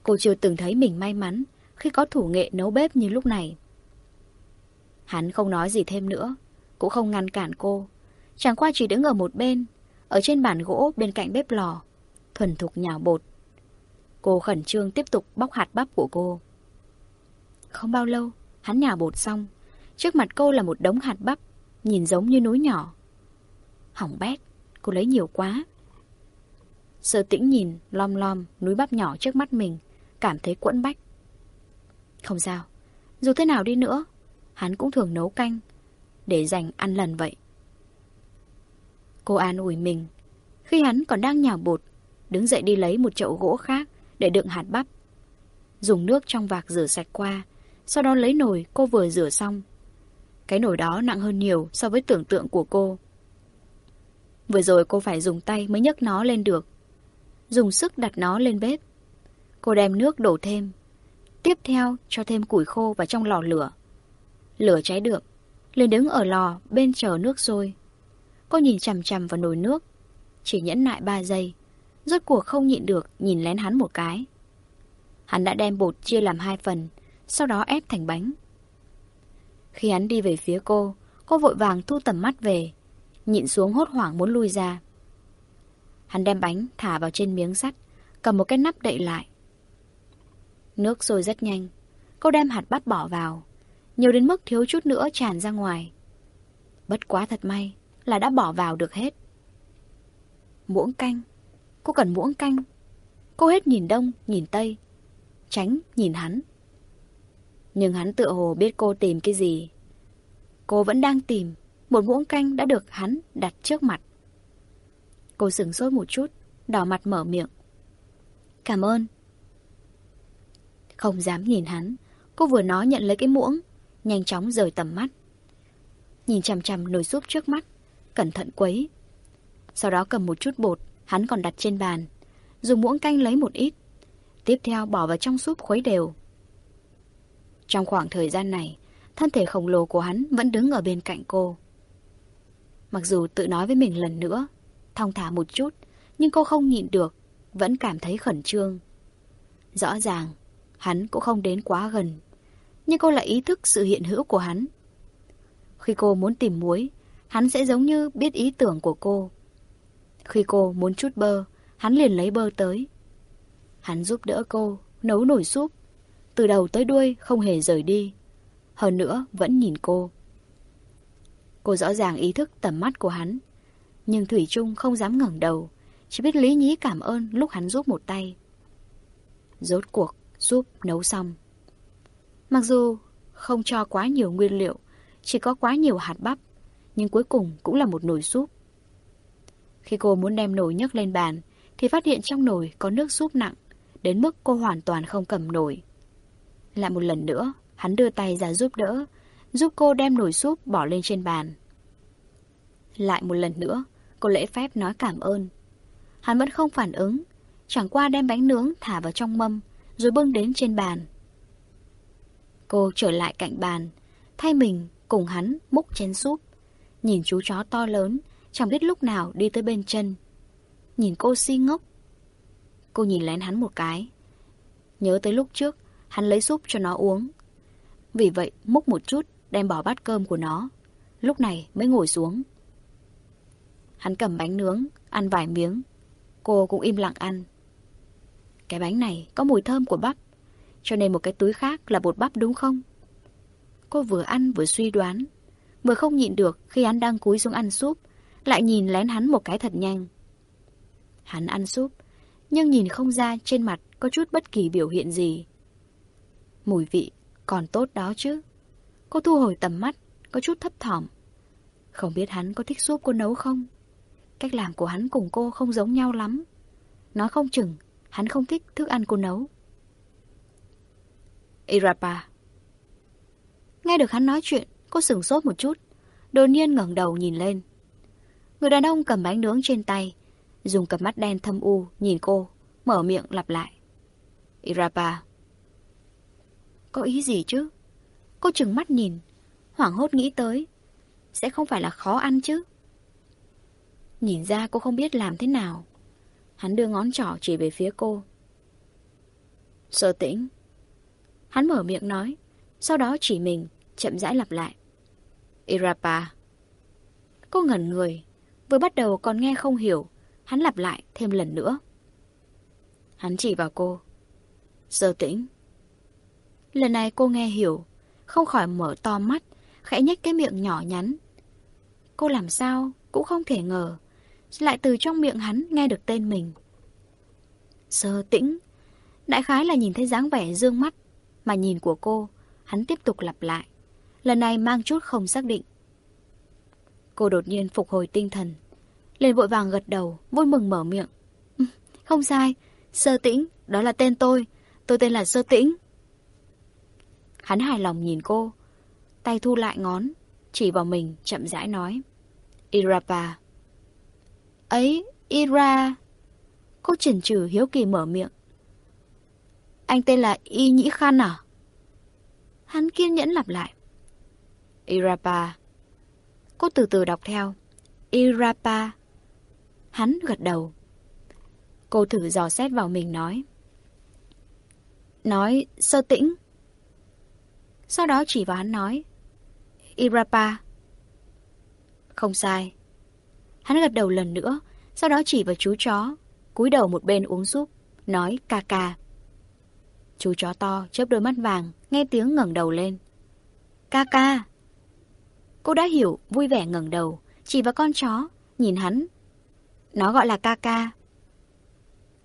Cô chưa từng thấy mình may mắn khi có thủ nghệ nấu bếp như lúc này. Hắn không nói gì thêm nữa, cũng không ngăn cản cô. Chẳng qua chỉ đứng ở một bên, ở trên bàn gỗ bên cạnh bếp lò, thuần thục nhào bột. Cô khẩn trương tiếp tục bóc hạt bắp của cô. Không bao lâu, hắn nhào bột xong. Trước mặt cô là một đống hạt bắp, nhìn giống như núi nhỏ. Hỏng bét, cô lấy nhiều quá. Sơ tĩnh nhìn, lom lom, núi bắp nhỏ trước mắt mình, cảm thấy quẫn bách. Không sao, dù thế nào đi nữa, hắn cũng thường nấu canh, để dành ăn lần vậy. Cô an ủi mình, khi hắn còn đang nhào bột, đứng dậy đi lấy một chậu gỗ khác để đựng hạt bắp. Dùng nước trong vạc rửa sạch qua, sau đó lấy nồi cô vừa rửa xong. Cái nồi đó nặng hơn nhiều so với tưởng tượng của cô. Vừa rồi cô phải dùng tay mới nhấc nó lên được. Dùng sức đặt nó lên bếp. Cô đem nước đổ thêm. Tiếp theo cho thêm củi khô vào trong lò lửa. Lửa cháy được. liền đứng ở lò bên chờ nước sôi. Cô nhìn chằm chằm vào nồi nước. Chỉ nhẫn nại 3 giây. Rốt cuộc không nhịn được nhìn lén hắn một cái. Hắn đã đem bột chia làm hai phần, sau đó ép thành bánh. Khi hắn đi về phía cô, cô vội vàng thu tầm mắt về, nhịn xuống hốt hoảng muốn lui ra. Hắn đem bánh thả vào trên miếng sắt, cầm một cái nắp đậy lại. Nước sôi rất nhanh, cô đem hạt bát bỏ vào, nhiều đến mức thiếu chút nữa tràn ra ngoài. Bất quá thật may là đã bỏ vào được hết. Muỗng canh, cô cần muỗng canh. Cô hết nhìn đông, nhìn tây, tránh nhìn hắn. Nhưng hắn tựa hồ biết cô tìm cái gì. Cô vẫn đang tìm, một muỗng canh đã được hắn đặt trước mặt. Cô sửng sốt một chút, đỏ mặt mở miệng. Cảm ơn. Không dám nhìn hắn, cô vừa nói nhận lấy cái muỗng, nhanh chóng rời tầm mắt. Nhìn chằm chằm nồi súp trước mắt, cẩn thận quấy. Sau đó cầm một chút bột, hắn còn đặt trên bàn, dùng muỗng canh lấy một ít. Tiếp theo bỏ vào trong súp khuấy đều. Trong khoảng thời gian này, thân thể khổng lồ của hắn vẫn đứng ở bên cạnh cô. Mặc dù tự nói với mình lần nữa, thong thả một chút, nhưng cô không nhịn được, vẫn cảm thấy khẩn trương. Rõ ràng, hắn cũng không đến quá gần, nhưng cô lại ý thức sự hiện hữu của hắn. Khi cô muốn tìm muối, hắn sẽ giống như biết ý tưởng của cô. Khi cô muốn chút bơ, hắn liền lấy bơ tới. Hắn giúp đỡ cô, nấu nổi súp. Từ đầu tới đuôi không hề rời đi. Hơn nữa, vẫn nhìn cô. Cô rõ ràng ý thức tầm mắt của hắn. Nhưng Thủy Trung không dám ngẩng đầu. Chỉ biết lý nhí cảm ơn lúc hắn giúp một tay. Rốt cuộc, giúp nấu xong. Mặc dù không cho quá nhiều nguyên liệu, chỉ có quá nhiều hạt bắp, nhưng cuối cùng cũng là một nồi súp. Khi cô muốn đem nồi nhấc lên bàn, thì phát hiện trong nồi có nước súp nặng, đến mức cô hoàn toàn không cầm nổi. Lại một lần nữa, hắn đưa tay ra giúp đỡ, giúp cô đem nồi súp bỏ lên trên bàn. Lại một lần nữa, cô lễ phép nói cảm ơn. Hắn vẫn không phản ứng, chẳng qua đem bánh nướng thả vào trong mâm, rồi bưng đến trên bàn. Cô trở lại cạnh bàn, thay mình cùng hắn múc chén súp, nhìn chú chó to lớn, chẳng biết lúc nào đi tới bên chân. Nhìn cô si ngốc. Cô nhìn lén hắn một cái. Nhớ tới lúc trước, hắn lấy súp cho nó uống. Vì vậy, múc một chút, đem bỏ bát cơm của nó. Lúc này mới ngồi xuống. Hắn cầm bánh nướng, ăn vài miếng. Cô cũng im lặng ăn. Cái bánh này có mùi thơm của bắp, cho nên một cái túi khác là bột bắp đúng không? Cô vừa ăn vừa suy đoán, vừa không nhịn được khi hắn đang cúi xuống ăn súp, lại nhìn lén hắn một cái thật nhanh. Hắn ăn súp, nhưng nhìn không ra trên mặt có chút bất kỳ biểu hiện gì. Mùi vị còn tốt đó chứ. Cô thu hồi tầm mắt, có chút thấp thỏm. Không biết hắn có thích súp cô nấu không? Cách làm của hắn cùng cô không giống nhau lắm. Nói không chừng, hắn không thích thức ăn cô nấu. Irapa Nghe được hắn nói chuyện, cô sửng sốt một chút. Đột nhiên ngẩng đầu nhìn lên. Người đàn ông cầm bánh nướng trên tay, dùng cặp mắt đen thâm u nhìn cô, mở miệng lặp lại. Irapa. Có ý gì chứ? Cô chừng mắt nhìn, hoảng hốt nghĩ tới. Sẽ không phải là khó ăn chứ? Nhìn ra cô không biết làm thế nào. Hắn đưa ngón trỏ chỉ về phía cô. Sở tĩnh. Hắn mở miệng nói, sau đó chỉ mình, chậm rãi lặp lại. Irapa. Cô ngẩn người, vừa bắt đầu còn nghe không hiểu, hắn lặp lại thêm lần nữa. Hắn chỉ vào cô. Sở tĩnh. Lần này cô nghe hiểu, không khỏi mở to mắt, khẽ nhếch cái miệng nhỏ nhắn. Cô làm sao cũng không thể ngờ, lại từ trong miệng hắn nghe được tên mình. Sơ tĩnh. Đại khái là nhìn thấy dáng vẻ dương mắt, mà nhìn của cô, hắn tiếp tục lặp lại. Lần này mang chút không xác định. Cô đột nhiên phục hồi tinh thần. Lên vội vàng gật đầu, vui mừng mở miệng. Ừ, không sai, Sơ Tĩnh, đó là tên tôi. Tôi tên là Sơ Tĩnh. Hắn hài lòng nhìn cô, tay thu lại ngón, chỉ vào mình, chậm rãi nói. Irapa. Ấy, Ira. Cô chần chừ hiếu kỳ mở miệng. Anh tên là Y Nhĩ Khan à? Hắn kiên nhẫn lặp lại. Irapa. Cô từ từ đọc theo. Irapa. Hắn gật đầu. Cô thử dò xét vào mình nói. Nói sơ tĩnh. Sau đó chỉ vào hắn nói. Irapa. Không sai. Hắn gật đầu lần nữa, sau đó chỉ vào chú chó, cúi đầu một bên uống súp, nói ca ca. Chú chó to chớp đôi mắt vàng, nghe tiếng ngẩng đầu lên. Ca ca. Cô đã hiểu, vui vẻ ngẩng đầu, chỉ vào con chó, nhìn hắn. Nó gọi là ca ca.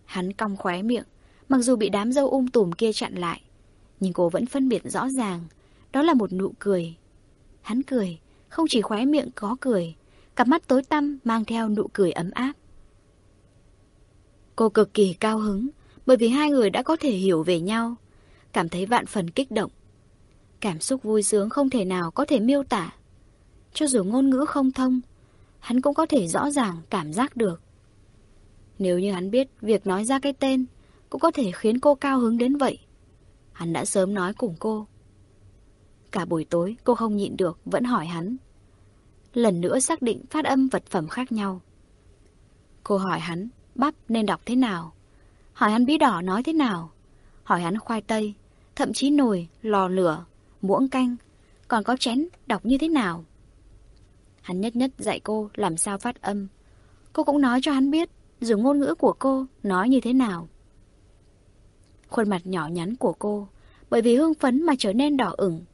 Hắn cong khóe miệng, mặc dù bị đám dâu um tùm kia chặn lại, nhưng cô vẫn phân biệt rõ ràng, đó là một nụ cười. Hắn cười, không chỉ khóe miệng có cười, cặp mắt tối tăm mang theo nụ cười ấm áp. Cô cực kỳ cao hứng, bởi vì hai người đã có thể hiểu về nhau, cảm thấy vạn phần kích động. Cảm xúc vui sướng không thể nào có thể miêu tả. Cho dù ngôn ngữ không thông, hắn cũng có thể rõ ràng cảm giác được. Nếu như hắn biết việc nói ra cái tên cũng có thể khiến cô cao hứng đến vậy, hắn đã sớm nói cùng cô. Cả buổi tối cô không nhịn được Vẫn hỏi hắn Lần nữa xác định phát âm vật phẩm khác nhau. Cô hỏi hắn Bắp nên đọc thế nào? Hỏi hắn bí đỏ nói thế nào? Hỏi hắn khoai tây Thậm chí nồi, lò lửa, muỗng canh Còn có chén đọc như thế nào? Hắn nhất nhất dạy cô làm sao phát âm. Cô cũng nói cho hắn biết Dùng ngôn ngữ của cô nói như thế nào. Khuôn mặt nhỏ nhắn của cô Bởi vì hương phấn mà trở nên đỏ ửng.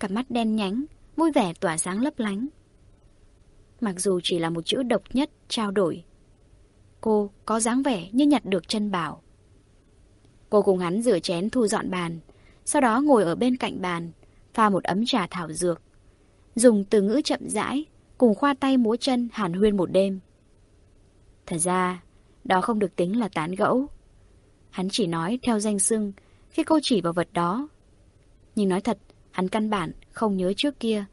Cặp mắt đen nhánh Vui vẻ tỏa sáng lấp lánh. Mặc dù chỉ là một chữ độc nhất, trao đổi, Cô có dáng vẻ như nhặt được chân bảo. Cô cùng hắn rửa chén thu dọn bàn, Sau đó ngồi ở bên cạnh bàn, Pha một ấm trà thảo dược, Dùng từ ngữ chậm rãi, Cùng khoa tay múa chân hàn huyên một đêm. Thật ra, Đó không được tính là tán gẫu. Hắn chỉ nói theo danh xưng Khi cô chỉ vào vật đó. Nhưng nói thật, Hắn căn bản không nhớ trước kia.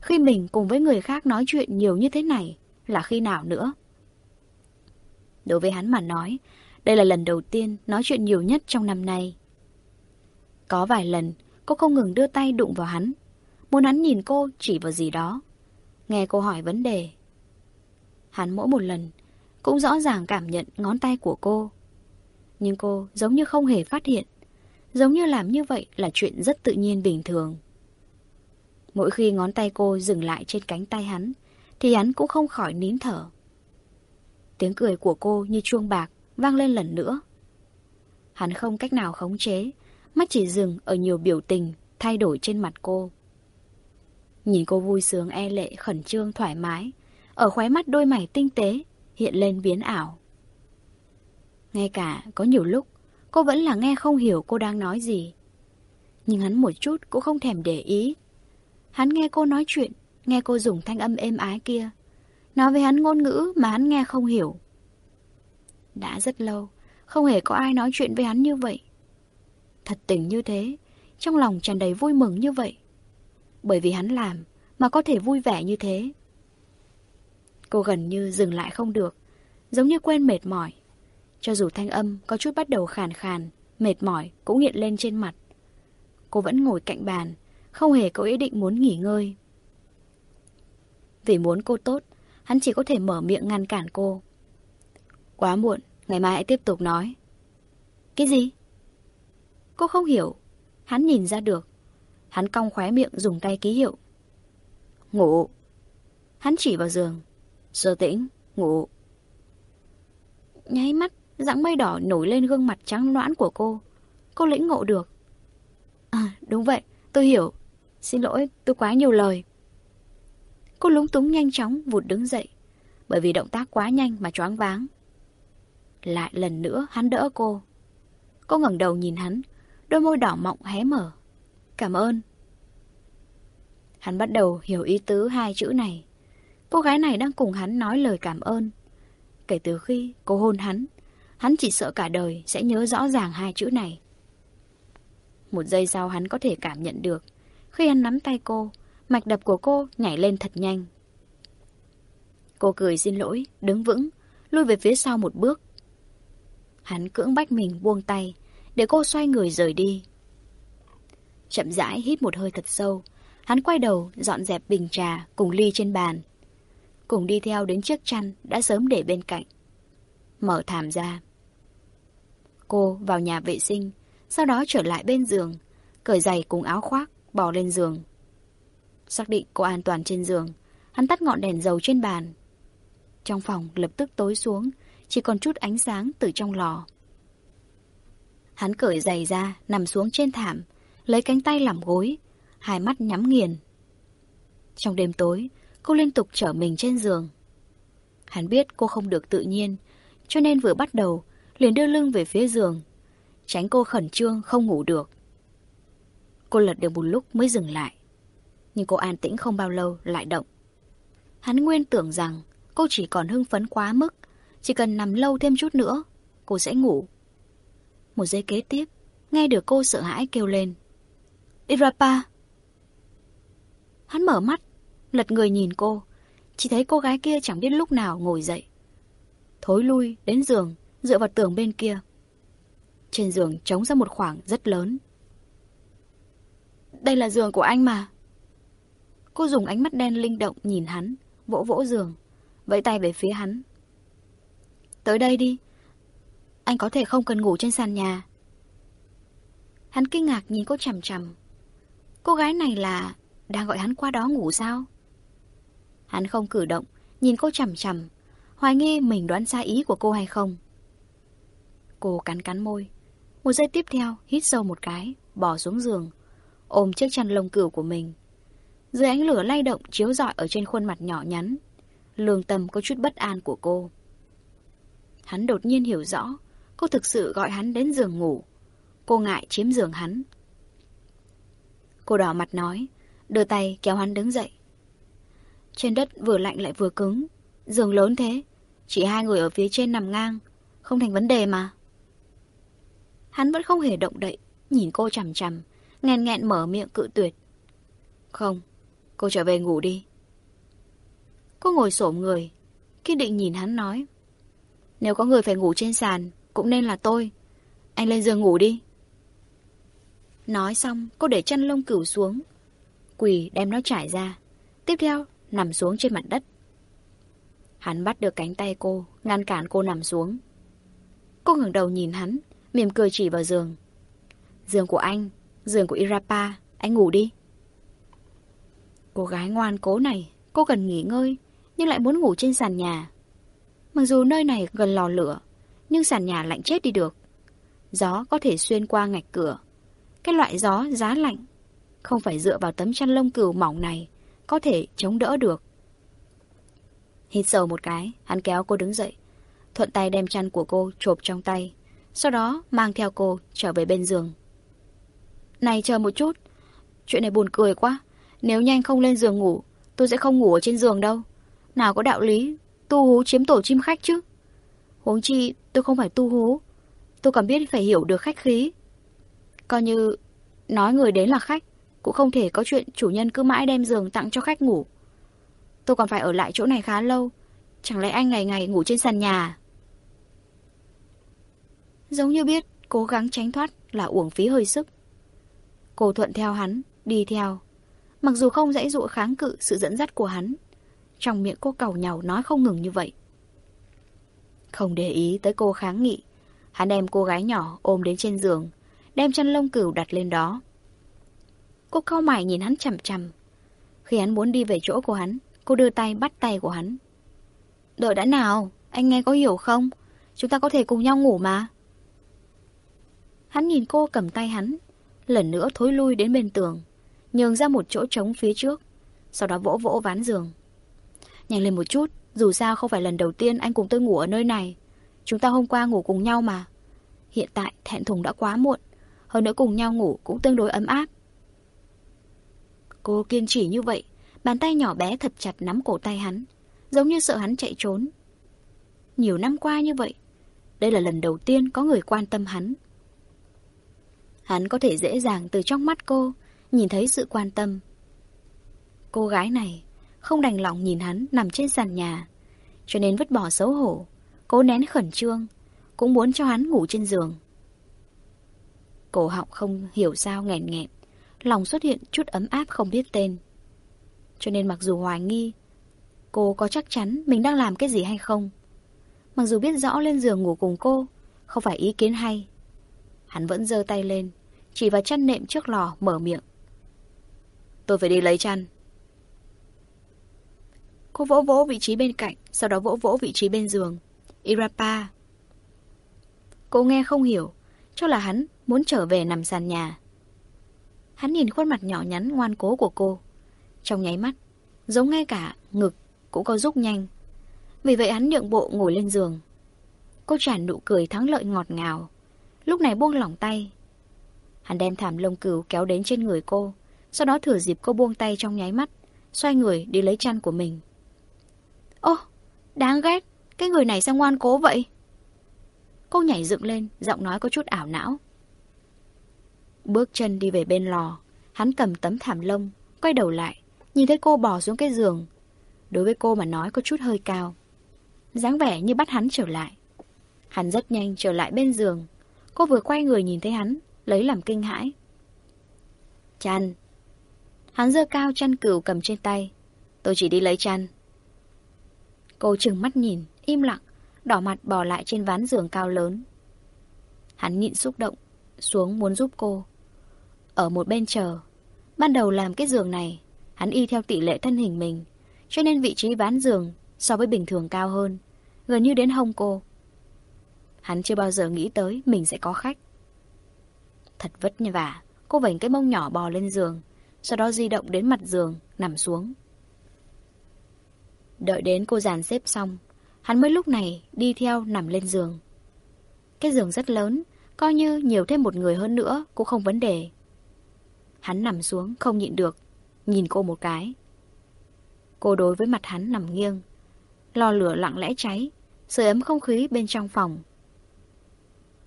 Khi mình cùng với người khác nói chuyện nhiều như thế này Là khi nào nữa? Đối với hắn mà nói, Đây là lần đầu tiên nói chuyện nhiều nhất trong năm nay. Có vài lần, Cô không ngừng đưa tay đụng vào hắn. Muốn hắn nhìn cô chỉ vào gì đó. Nghe cô hỏi vấn đề. Hắn mỗi một lần Cũng rõ ràng cảm nhận ngón tay của cô. Nhưng cô giống như không hề phát hiện. Giống như làm như vậy là chuyện rất tự nhiên bình thường. Mỗi khi ngón tay cô dừng lại trên cánh tay hắn, Thì hắn cũng không khỏi nín thở. Tiếng cười của cô như chuông bạc Vang lên lần nữa. Hắn không cách nào khống chế, Mắt chỉ dừng ở nhiều biểu tình Thay đổi trên mặt cô. Nhìn cô vui sướng e lệ, khẩn trương, thoải mái, Ở khóe mắt đôi mày tinh tế, Hiện lên biến ảo. Ngay cả có nhiều lúc, Cô vẫn là nghe không hiểu cô đang nói gì. Nhưng hắn một chút cũng không thèm để ý Hắn nghe cô nói chuyện, Nghe cô dùng thanh âm êm ái kia. Nói với hắn ngôn ngữ mà hắn nghe không hiểu. Đã rất lâu, Không hề có ai nói chuyện với hắn như vậy. Thật tình như thế, Trong lòng tràn đầy vui mừng như vậy. Bởi vì hắn làm Mà có thể vui vẻ như thế. Cô gần như dừng lại không được, Giống như quên mệt mỏi. Cho dù thanh âm có chút bắt đầu khàn khàn, Mệt mỏi cũng hiện lên trên mặt. Cô vẫn ngồi cạnh bàn không hề có ý định muốn nghỉ ngơi. Vì muốn cô tốt Hắn chỉ có thể mở miệng ngăn cản cô. Quá muộn Ngày mai hãy tiếp tục nói. Cái gì? Cô không hiểu. Hắn nhìn ra được. Hắn cong khóe miệng dùng tay ký hiệu. Ngủ. Hắn chỉ vào giường. Sơ tĩnh, ngủ. Nháy mắt Dãng mây đỏ nổi lên gương mặt trắng noãn của cô. Cô lĩnh ngộ được. À đúng vậy, tôi hiểu. Xin lỗi, tôi quá nhiều lời. Cô lúng túng nhanh chóng vụt đứng dậy Bởi vì động tác quá nhanh mà choáng váng. Lại lần nữa hắn đỡ cô. Cô ngẩng đầu nhìn hắn Đôi môi đỏ mọng hé mở. Cảm ơn. Hắn bắt đầu hiểu ý tứ hai chữ này. Cô gái này đang cùng hắn nói lời cảm ơn. Kể từ khi cô hôn hắn Hắn chỉ sợ cả đời sẽ nhớ rõ ràng hai chữ này. Một giây sau hắn có thể cảm nhận được khi hắn nắm tay cô, Mạch đập của cô nhảy lên thật nhanh. Cô cười xin lỗi, Đứng vững, Lui về phía sau một bước. Hắn cưỡng bách mình buông tay, Để cô xoay người rời đi. Chậm rãi hít một hơi thật sâu, Hắn quay đầu dọn dẹp bình trà Cùng ly trên bàn. Cùng đi theo đến chiếc chăn Đã sớm để bên cạnh. Mở thảm ra. Cô vào nhà vệ sinh, Sau đó trở lại bên giường, Cởi giày cùng áo khoác. Bỏ lên giường. Xác định cô an toàn trên giường, Hắn tắt ngọn đèn dầu trên bàn. Trong phòng lập tức tối xuống, Chỉ còn chút ánh sáng từ trong lò. Hắn cởi giày ra, Nằm xuống trên thảm, Lấy cánh tay làm gối, Hai mắt nhắm nghiền. Trong đêm tối, Cô liên tục trở mình trên giường. Hắn biết cô không được tự nhiên, Cho nên vừa bắt đầu Liền đưa lưng về phía giường, Tránh cô khẩn trương không ngủ được. Cô lật được một lúc mới dừng lại. Nhưng cô an tĩnh không bao lâu, lại động. Hắn nguyên tưởng rằng Cô chỉ còn hưng phấn quá mức. Chỉ cần nằm lâu thêm chút nữa, Cô sẽ ngủ. Một giây kế tiếp, Nghe được cô sợ hãi kêu lên. Irapa! Hắn mở mắt, Lật người nhìn cô. Chỉ thấy cô gái kia chẳng biết lúc nào ngồi dậy. Thối lui đến giường, Dựa vào tường bên kia. Trên giường trống ra một khoảng rất lớn đây là giường của anh mà. Cô dùng ánh mắt đen linh động nhìn hắn, vỗ vỗ giường, vẫy tay về phía hắn. Tới đây đi. Anh có thể không cần ngủ trên sàn nhà. Hắn kinh ngạc nhìn cô chằm chằm. Cô gái này là đang gọi hắn qua đó ngủ sao? Hắn không cử động, nhìn cô chằm chằm, hoài nghi mình đoán sai ý của cô hay không. Cô cắn cắn môi. Một giây tiếp theo, hít sâu một cái, bỏ xuống giường, ôm chiếc chăn lông cừu của mình. Dưới ánh lửa lay động chiếu rọi ở trên khuôn mặt nhỏ nhắn, lương tâm có chút bất an của cô. Hắn đột nhiên hiểu rõ, cô thực sự gọi hắn đến giường ngủ. Cô ngại chiếm giường hắn. Cô đỏ mặt nói, đưa tay kéo hắn đứng dậy. Trên đất vừa lạnh lại vừa cứng, giường lớn thế, chỉ hai người ở phía trên nằm ngang, không thành vấn đề mà. Hắn vẫn không hề động đậy, nhìn cô chằm chằm, nghẹn nghẹn mở miệng cự tuyệt. Không, cô trở về ngủ đi. Cô ngồi xổm người, kiên định nhìn hắn nói. Nếu có người phải ngủ trên sàn, cũng nên là tôi. Anh lên giường ngủ đi. Nói xong, cô để chân lông cửu xuống. Quỳ đem nó trải ra. Tiếp theo, nằm xuống trên mặt đất. Hắn bắt được cánh tay cô, ngăn cản cô nằm xuống. Cô ngẩng đầu nhìn hắn, mỉm cười chỉ vào giường. Giường của anh, giường của Irapa, anh ngủ đi. Cô gái ngoan cố này, cô cần nghỉ ngơi, nhưng lại muốn ngủ trên sàn nhà. Mặc dù nơi này gần lò lửa, nhưng sàn nhà lạnh chết đi được. Gió có thể xuyên qua ngạch cửa. Cái loại gió giá lạnh, không phải dựa vào tấm chăn lông cừu mỏng này, có thể chống đỡ được. Hít sâu một cái, hắn kéo cô đứng dậy, thuận tay đem chăn của cô chộp trong tay, sau đó mang theo cô trở về bên giường. Này chờ một chút, chuyện này buồn cười quá, nếu nhanh không lên giường ngủ, tôi sẽ không ngủ ở trên giường đâu. Nào có đạo lý, tu hú chiếm tổ chim khách chứ. Huống chi, tôi không phải tu hú. Tôi còn biết phải hiểu được khách khí. Coi như nói người đến là khách, cũng không thể có chuyện chủ nhân cứ mãi đem giường tặng cho khách ngủ. Tôi còn phải ở lại chỗ này khá lâu. Chẳng lẽ anh ngày ngày ngủ trên sàn nhà Giống như biết cố gắng tránh thoát là uổng phí hơi sức. Cô thuận theo hắn, đi theo. Mặc dù không dãy dụ kháng cự sự dẫn dắt của hắn, trong miệng cô cầu nhau nói không ngừng như vậy. Không để ý tới cô kháng nghị, hắn đem cô gái nhỏ ôm đến trên giường, đem chân lông cừu đặt lên đó. Cô cau mày nhìn hắn chằm chằm. Khi hắn muốn đi về chỗ của hắn, cô đưa tay bắt tay của hắn. Đợi đã nào, anh nghe có hiểu không? Chúng ta có thể cùng nhau ngủ mà. Hắn nhìn cô cầm tay hắn, lần nữa thối lui đến bên tường, nhường ra một chỗ trống phía trước, sau đó vỗ vỗ ván giường. Nhanh lên một chút, dù sao không phải lần đầu tiên anh cùng tôi ngủ ở nơi này. Chúng ta hôm qua ngủ cùng nhau mà. Hiện tại thẹn thùng đã quá muộn, hơn nữa cùng nhau ngủ cũng tương đối ấm áp. Cô kiên trì như vậy, bàn tay nhỏ bé thật chặt nắm cổ tay hắn, giống như sợ hắn chạy trốn. Nhiều năm qua như vậy, đây là lần đầu tiên có người quan tâm hắn. Hắn có thể dễ dàng từ trong mắt cô nhìn thấy sự quan tâm. Cô gái này không đành lòng nhìn hắn nằm trên sàn nhà, cho nên vứt bỏ xấu hổ, cố nén khẩn trương, cũng muốn cho hắn ngủ trên giường. Cổ họng không hiểu sao nghẹn nghẹn, lòng xuất hiện chút ấm áp không biết tên. Cho nên mặc dù hoài nghi, cô có chắc chắn mình đang làm cái gì hay không. Mặc dù biết rõ lên giường ngủ cùng cô, không phải ý kiến hay. Hắn vẫn giơ tay lên, chỉ vào chăn nệm trước lò mở miệng. Tôi phải đi lấy chăn. Cô vỗ vỗ vị trí bên cạnh, sau đó vỗ vỗ vị trí bên giường. Irapa. Cô nghe không hiểu, cho là hắn muốn trở về nằm sàn nhà. Hắn nhìn khuôn mặt nhỏ nhắn ngoan cố của cô. Trong nháy mắt, giống ngay cả ngực cũng có rút nhanh. Vì vậy hắn nhượng bộ ngồi lên giường. Cô tràn nụ cười thắng lợi ngọt ngào. Lúc này buông lỏng tay. Hắn đem thảm lông cừu kéo đến trên người cô. Sau đó thử dịp cô buông tay trong nháy mắt. Xoay người đi lấy chăn của mình. Ô, đáng ghét. Cái người này sao ngoan cố vậy? Cô nhảy dựng lên, giọng nói có chút ảo não. Bước chân đi về bên lò, hắn cầm tấm thảm lông, quay đầu lại, nhìn thấy cô bò xuống cái giường. Đối với cô mà nói có chút hơi cao. dáng vẻ như bắt hắn trở lại. Hắn rất nhanh trở lại bên giường. Cô vừa quay người nhìn thấy hắn, lấy làm kinh hãi. Chăn, Hắn dơ cao chăn cừu cầm trên tay. Tôi chỉ đi lấy chăn. Cô trừng mắt nhìn, im lặng, đỏ mặt bỏ lại trên ván giường cao lớn. Hắn nhịn xúc động, xuống muốn giúp cô. Ở một bên chờ. Ban đầu làm cái giường này, hắn y theo tỷ lệ thân hình mình, cho nên vị trí ván giường so với bình thường cao hơn, gần như đến hông cô. Hắn chưa bao giờ nghĩ tới mình sẽ có khách. Thật vất vả, cô vảnh cái mông nhỏ bò lên giường, sau đó di động đến mặt giường, nằm xuống. Đợi đến cô dàn xếp xong, hắn mới lúc này đi theo nằm lên giường. Cái giường rất lớn, coi như nhiều thêm một người hơn nữa cũng không vấn đề. Hắn nằm xuống không nhịn được, nhìn cô một cái. Cô đối với mặt hắn nằm nghiêng, lò lửa lặng lẽ cháy, sưởi ấm không khí bên trong phòng.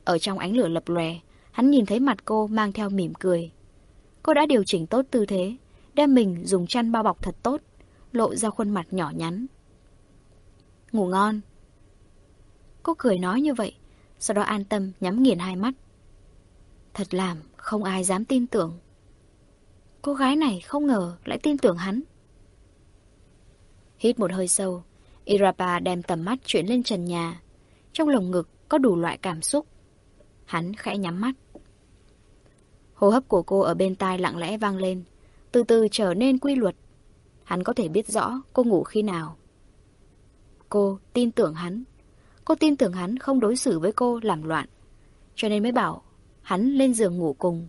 Ở trong ánh lửa lập lòe, hắn nhìn thấy mặt cô mang theo mỉm cười. Cô đã điều chỉnh tốt tư thế, đem mình dùng chăn bao bọc thật tốt, lộ ra khuôn mặt nhỏ nhắn. Ngủ ngon. Cô cười nói như vậy, sau đó an tâm nhắm nghiền hai mắt. Thật làm, không ai dám tin tưởng. Cô gái này không ngờ lại tin tưởng hắn. Hít một hơi sâu, Irapa đem tầm mắt chuyển lên trần nhà. Trong lồng ngực có đủ loại cảm xúc. Hắn khẽ nhắm mắt. Hô hấp của cô ở bên tai lặng lẽ vang lên, từ từ trở nên quy luật. Hắn có thể biết rõ cô ngủ khi nào. Cô tin tưởng hắn. Cô tin tưởng hắn không đối xử với cô làm loạn. Cho nên mới bảo hắn lên giường ngủ cùng.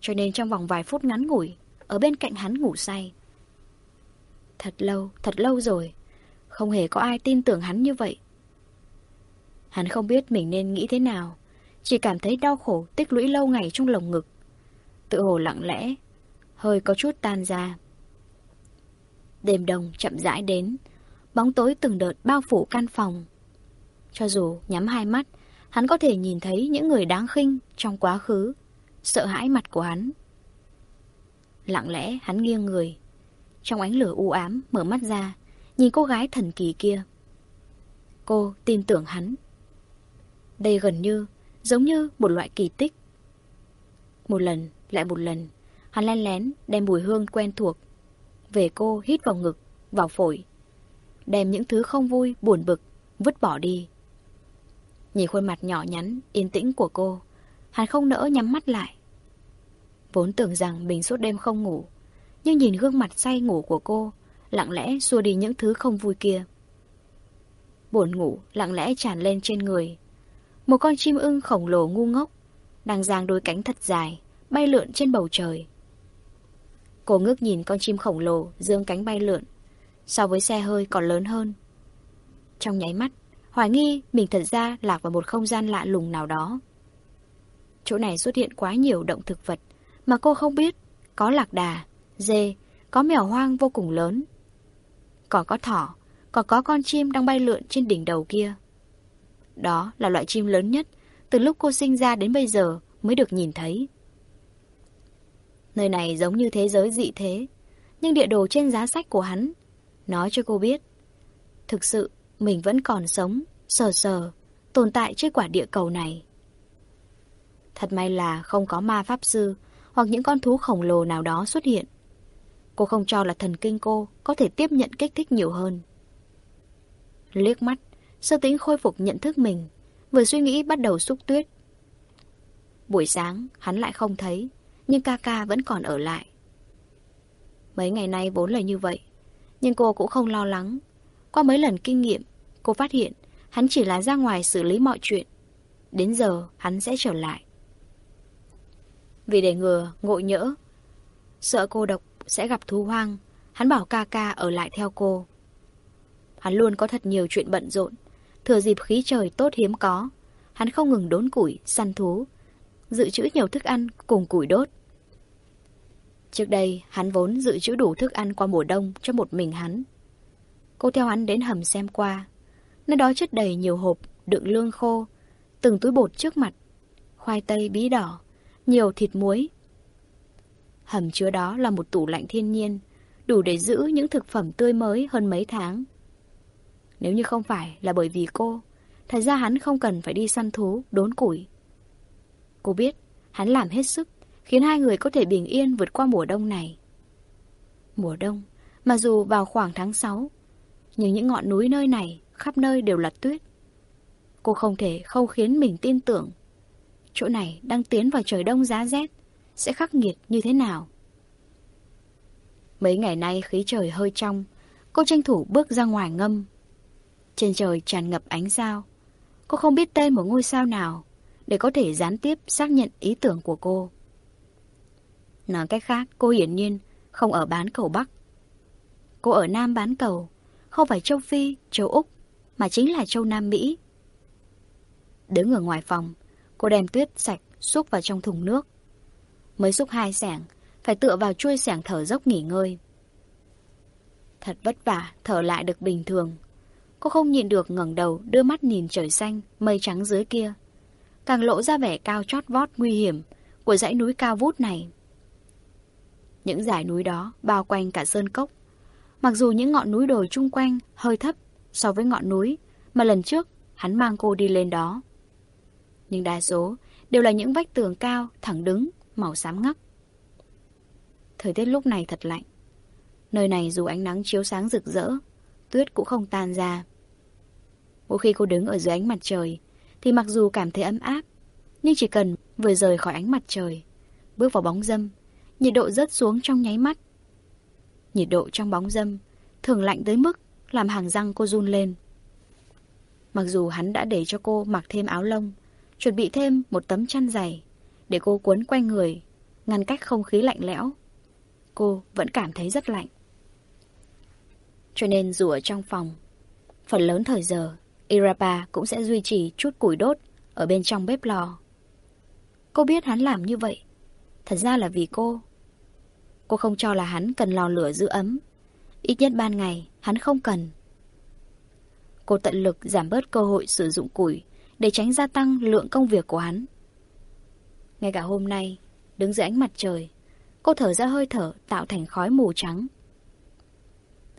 Cho nên trong vòng vài phút ngắn ngủi, ở bên cạnh hắn ngủ say. Thật lâu, thật lâu rồi. Không hề có ai tin tưởng hắn như vậy. Hắn không biết mình nên nghĩ thế nào. Chỉ cảm thấy đau khổ tích lũy lâu ngày trong lồng ngực. Tự hồ lặng lẽ, hơi có chút tan ra. Đêm đông chậm rãi đến, bóng tối từng đợt bao phủ căn phòng. Cho dù nhắm hai mắt, hắn có thể nhìn thấy những người đáng khinh trong quá khứ, sợ hãi mặt của hắn. Lặng lẽ hắn nghiêng người, trong ánh lửa u ám mở mắt ra, nhìn cô gái thần kỳ kia. Cô tin tưởng hắn. Đây gần như, giống như một loại kỳ tích. Một lần, lại một lần, hắn len lén đem mùi hương quen thuộc. Về cô hít vào ngực, vào phổi. Đem những thứ không vui, buồn bực, vứt bỏ đi. Nhìn khuôn mặt nhỏ nhắn, yên tĩnh của cô, hắn không nỡ nhắm mắt lại. Vốn tưởng rằng mình suốt đêm không ngủ, nhưng nhìn gương mặt say ngủ của cô, lặng lẽ xua đi những thứ không vui kia. Buồn ngủ lặng lẽ tràn lên trên người. Một con chim ưng khổng lồ ngu ngốc, đang giang đôi cánh thật dài, bay lượn trên bầu trời. Cô ngước nhìn con chim khổng lồ dương cánh bay lượn, so với xe hơi còn lớn hơn. Trong nháy mắt, hoài nghi mình thật ra lạc vào một không gian lạ lùng nào đó. Chỗ này xuất hiện quá nhiều động thực vật mà cô không biết, có lạc đà, dê, có mèo hoang vô cùng lớn. Còn có thỏ, còn có con chim đang bay lượn trên đỉnh đầu kia. Đó là loại chim lớn nhất, từ lúc cô sinh ra đến bây giờ mới được nhìn thấy. Nơi này giống như thế giới dị thế, nhưng địa đồ trên giá sách của hắn nói cho cô biết. Thực sự, mình vẫn còn sống, sờ sờ, tồn tại trên quả địa cầu này. Thật may là không có ma pháp sư hoặc những con thú khổng lồ nào đó xuất hiện. Cô không cho là thần kinh cô có thể tiếp nhận kích thích nhiều hơn. Liếc mắt, sơ tính khôi phục nhận thức mình, vừa suy nghĩ bắt đầu xúc tuyết. Buổi sáng, hắn lại không thấy, nhưng ca ca vẫn còn ở lại. Mấy ngày nay vốn là như vậy, nhưng cô cũng không lo lắng. Qua mấy lần kinh nghiệm, cô phát hiện hắn chỉ là ra ngoài xử lý mọi chuyện. Đến giờ, hắn sẽ trở lại. Vì để ngừa, ngộ nhỡ, sợ cô độc sẽ gặp thú hoang, hắn bảo ca ca ở lại theo cô. Hắn luôn có thật nhiều chuyện bận rộn, thừa dịp khí trời tốt hiếm có. Hắn không ngừng đốn củi, săn thú, dự trữ nhiều thức ăn cùng củi đốt. Trước đây, hắn vốn dự trữ đủ thức ăn qua mùa đông cho một mình hắn. Cô theo hắn đến hầm xem qua. Nơi đó chất đầy nhiều hộp, đựng lương khô, từng túi bột trước mặt, khoai tây bí đỏ, nhiều thịt muối. Hầm chứa đó là một tủ lạnh thiên nhiên, đủ để giữ những thực phẩm tươi mới hơn mấy tháng. Nếu như không phải là bởi vì cô, thật ra hắn không cần phải đi săn thú, đốn củi. Cô biết, hắn làm hết sức, khiến hai người có thể bình yên vượt qua mùa đông này. Mùa đông, mà dù vào khoảng tháng 6, nhưng những ngọn núi nơi này khắp nơi đều là tuyết. Cô không thể không khiến mình tin tưởng. Chỗ này đang tiến vào trời đông giá rét, sẽ khắc nghiệt như thế nào? Mấy ngày nay khí trời hơi trong, cô tranh thủ bước ra ngoài ngâm. Trên trời tràn ngập ánh sao. Cô không biết tên một ngôi sao nào để có thể gián tiếp xác nhận ý tưởng của cô. Nói cách khác, cô hiển nhiên không ở bán cầu Bắc. Cô ở Nam bán cầu, không phải châu Phi, châu Úc, mà chính là châu Nam Mỹ. Đứng ở ngoài phòng, cô đem tuyết sạch xúc vào trong thùng nước. Mới xúc hai sẻng, phải tựa vào chuôi sẻng thở dốc nghỉ ngơi. Thật vất vả, thở lại được bình thường. Cô không nhìn được ngẩng đầu đưa mắt nhìn trời xanh, mây trắng dưới kia. Càng lộ ra vẻ cao chót vót nguy hiểm của dãy núi cao vút này. Những dải núi đó bao quanh cả sơn cốc. Mặc dù những ngọn núi đồi chung quanh hơi thấp so với ngọn núi mà lần trước hắn mang cô đi lên đó. Nhưng đa số đều là những vách tường cao, thẳng đứng, màu xám ngắt. Thời tiết lúc này thật lạnh. Nơi này dù ánh nắng chiếu sáng rực rỡ, tuyết cũng không tan ra. Mỗi khi cô đứng ở dưới ánh mặt trời, thì mặc dù cảm thấy ấm áp, nhưng chỉ cần vừa rời khỏi ánh mặt trời, bước vào bóng dâm, nhiệt độ rớt xuống trong nháy mắt. Nhiệt độ trong bóng dâm thường lạnh tới mức làm hàng răng cô run lên. Mặc dù hắn đã để cho cô mặc thêm áo lông, chuẩn bị thêm một tấm chăn dày để cô cuốn quanh người, ngăn cách không khí lạnh lẽo. Cô vẫn cảm thấy rất lạnh. Cho nên dù ở trong phòng, phần lớn thời giờ, Irapa cũng sẽ duy trì chút củi đốt ở bên trong bếp lò. Cô biết hắn làm như vậy, thật ra là vì cô. Cô không cho là hắn cần lò lửa giữ ấm. Ít nhất ban ngày, hắn không cần. Cô tận lực giảm bớt cơ hội sử dụng củi để tránh gia tăng lượng công việc của hắn. Ngay cả hôm nay, đứng dưới ánh mặt trời, cô thở ra hơi thở tạo thành khói mù trắng.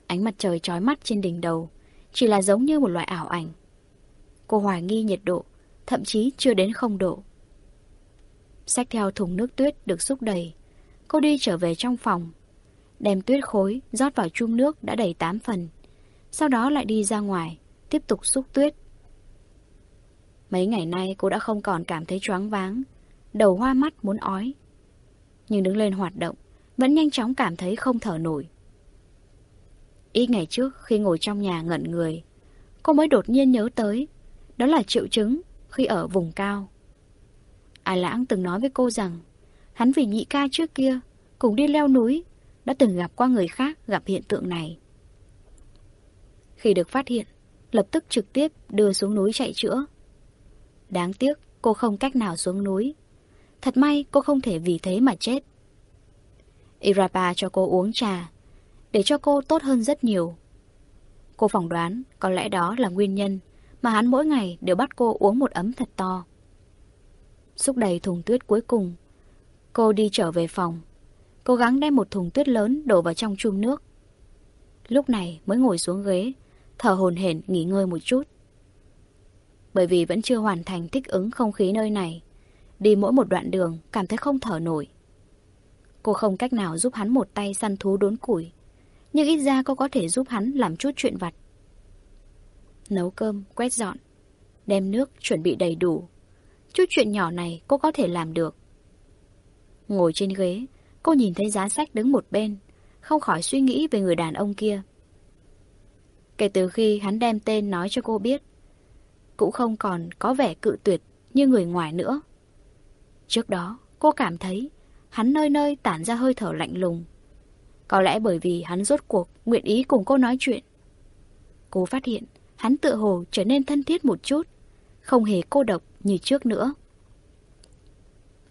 Ánh mặt trời trói mắt trên đỉnh đầu chỉ là giống như một loại ảo ảnh. Cô hoài nghi nhiệt độ, thậm chí chưa đến không độ. Xách theo thùng nước tuyết được xúc đầy, cô đi trở về trong phòng. Đem tuyết khối rót vào chung nước đã đầy 8 phần. Sau đó lại đi ra ngoài, tiếp tục xúc tuyết. Mấy ngày nay cô đã không còn cảm thấy choáng váng, đầu hoa mắt muốn ói. Nhưng đứng lên hoạt động, vẫn nhanh chóng cảm thấy không thở nổi. Ít ngày trước khi ngồi trong nhà ngẩn người, cô mới đột nhiên nhớ tới, đó là triệu chứng khi ở vùng cao. Ai lãng từng nói với cô rằng, hắn vì nhị ca trước kia, cùng đi leo núi, đã từng gặp qua người khác gặp hiện tượng này. Khi được phát hiện, lập tức trực tiếp đưa xuống núi chạy chữa. Đáng tiếc, cô không cách nào xuống núi. Thật may cô không thể vì thế mà chết. Irapa cho cô uống trà, để cho cô tốt hơn rất nhiều. Cô phỏng đoán có lẽ đó là nguyên nhân mà hắn mỗi ngày đều bắt cô uống một ấm thật to. Xúc đầy thùng tuyết cuối cùng, cô đi trở về phòng, cố gắng đem một thùng tuyết lớn đổ vào trong chum nước. Lúc này mới ngồi xuống ghế, thở hồn hển nghỉ ngơi một chút. Bởi vì vẫn chưa hoàn thành thích ứng không khí nơi này, đi mỗi một đoạn đường cảm thấy không thở nổi. Cô không cách nào giúp hắn một tay săn thú đốn củi, nhưng ít ra cô có thể giúp hắn làm chút chuyện vặt. Nấu cơm, quét dọn, đem nước chuẩn bị đầy đủ. Chút chuyện nhỏ này cô có thể làm được. Ngồi trên ghế, cô nhìn thấy giá sách đứng một bên, không khỏi suy nghĩ về người đàn ông kia. Kể từ khi hắn đem tên nói cho cô biết, cũng không còn có vẻ cự tuyệt như người ngoài nữa. Trước đó, cô cảm thấy hắn nơi nơi tản ra hơi thở lạnh lùng, có lẽ bởi vì hắn rốt cuộc nguyện ý cùng cô nói chuyện. Cô phát hiện hắn tựa hồ trở nên thân thiết một chút, không hề cô độc như trước nữa.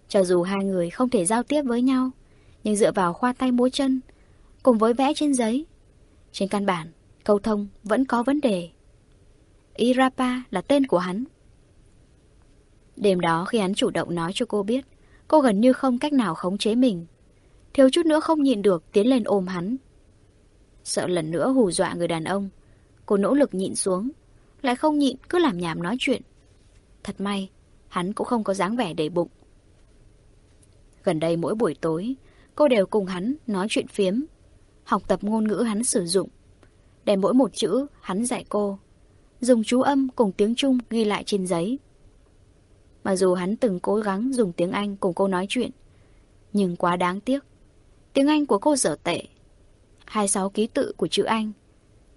Cho dù hai người không thể giao tiếp với nhau, nhưng dựa vào khoa tay múa chân, cùng với vẽ trên giấy, trên căn bản, câu thông vẫn có vấn đề. Irapa là tên của hắn. Đêm đó khi hắn chủ động nói cho cô biết, cô gần như không cách nào khống chế mình. Thiếu chút nữa không nhịn được tiến lên ôm hắn. Sợ lần nữa hù dọa người đàn ông. Cô nỗ lực nhịn xuống. Lại không nhịn cứ làm nhảm nói chuyện. Thật may, hắn cũng không có dáng vẻ đầy bụng. Gần đây mỗi buổi tối, cô đều cùng hắn nói chuyện phiếm. học tập ngôn ngữ hắn sử dụng. để mỗi một chữ hắn dạy cô. Dùng chú âm cùng tiếng Trung ghi lại trên giấy. Mặc dù hắn từng cố gắng dùng tiếng Anh cùng cô nói chuyện, nhưng quá đáng tiếc. Tiếng Anh của cô dở tệ. 26 ký tự của chữ Anh.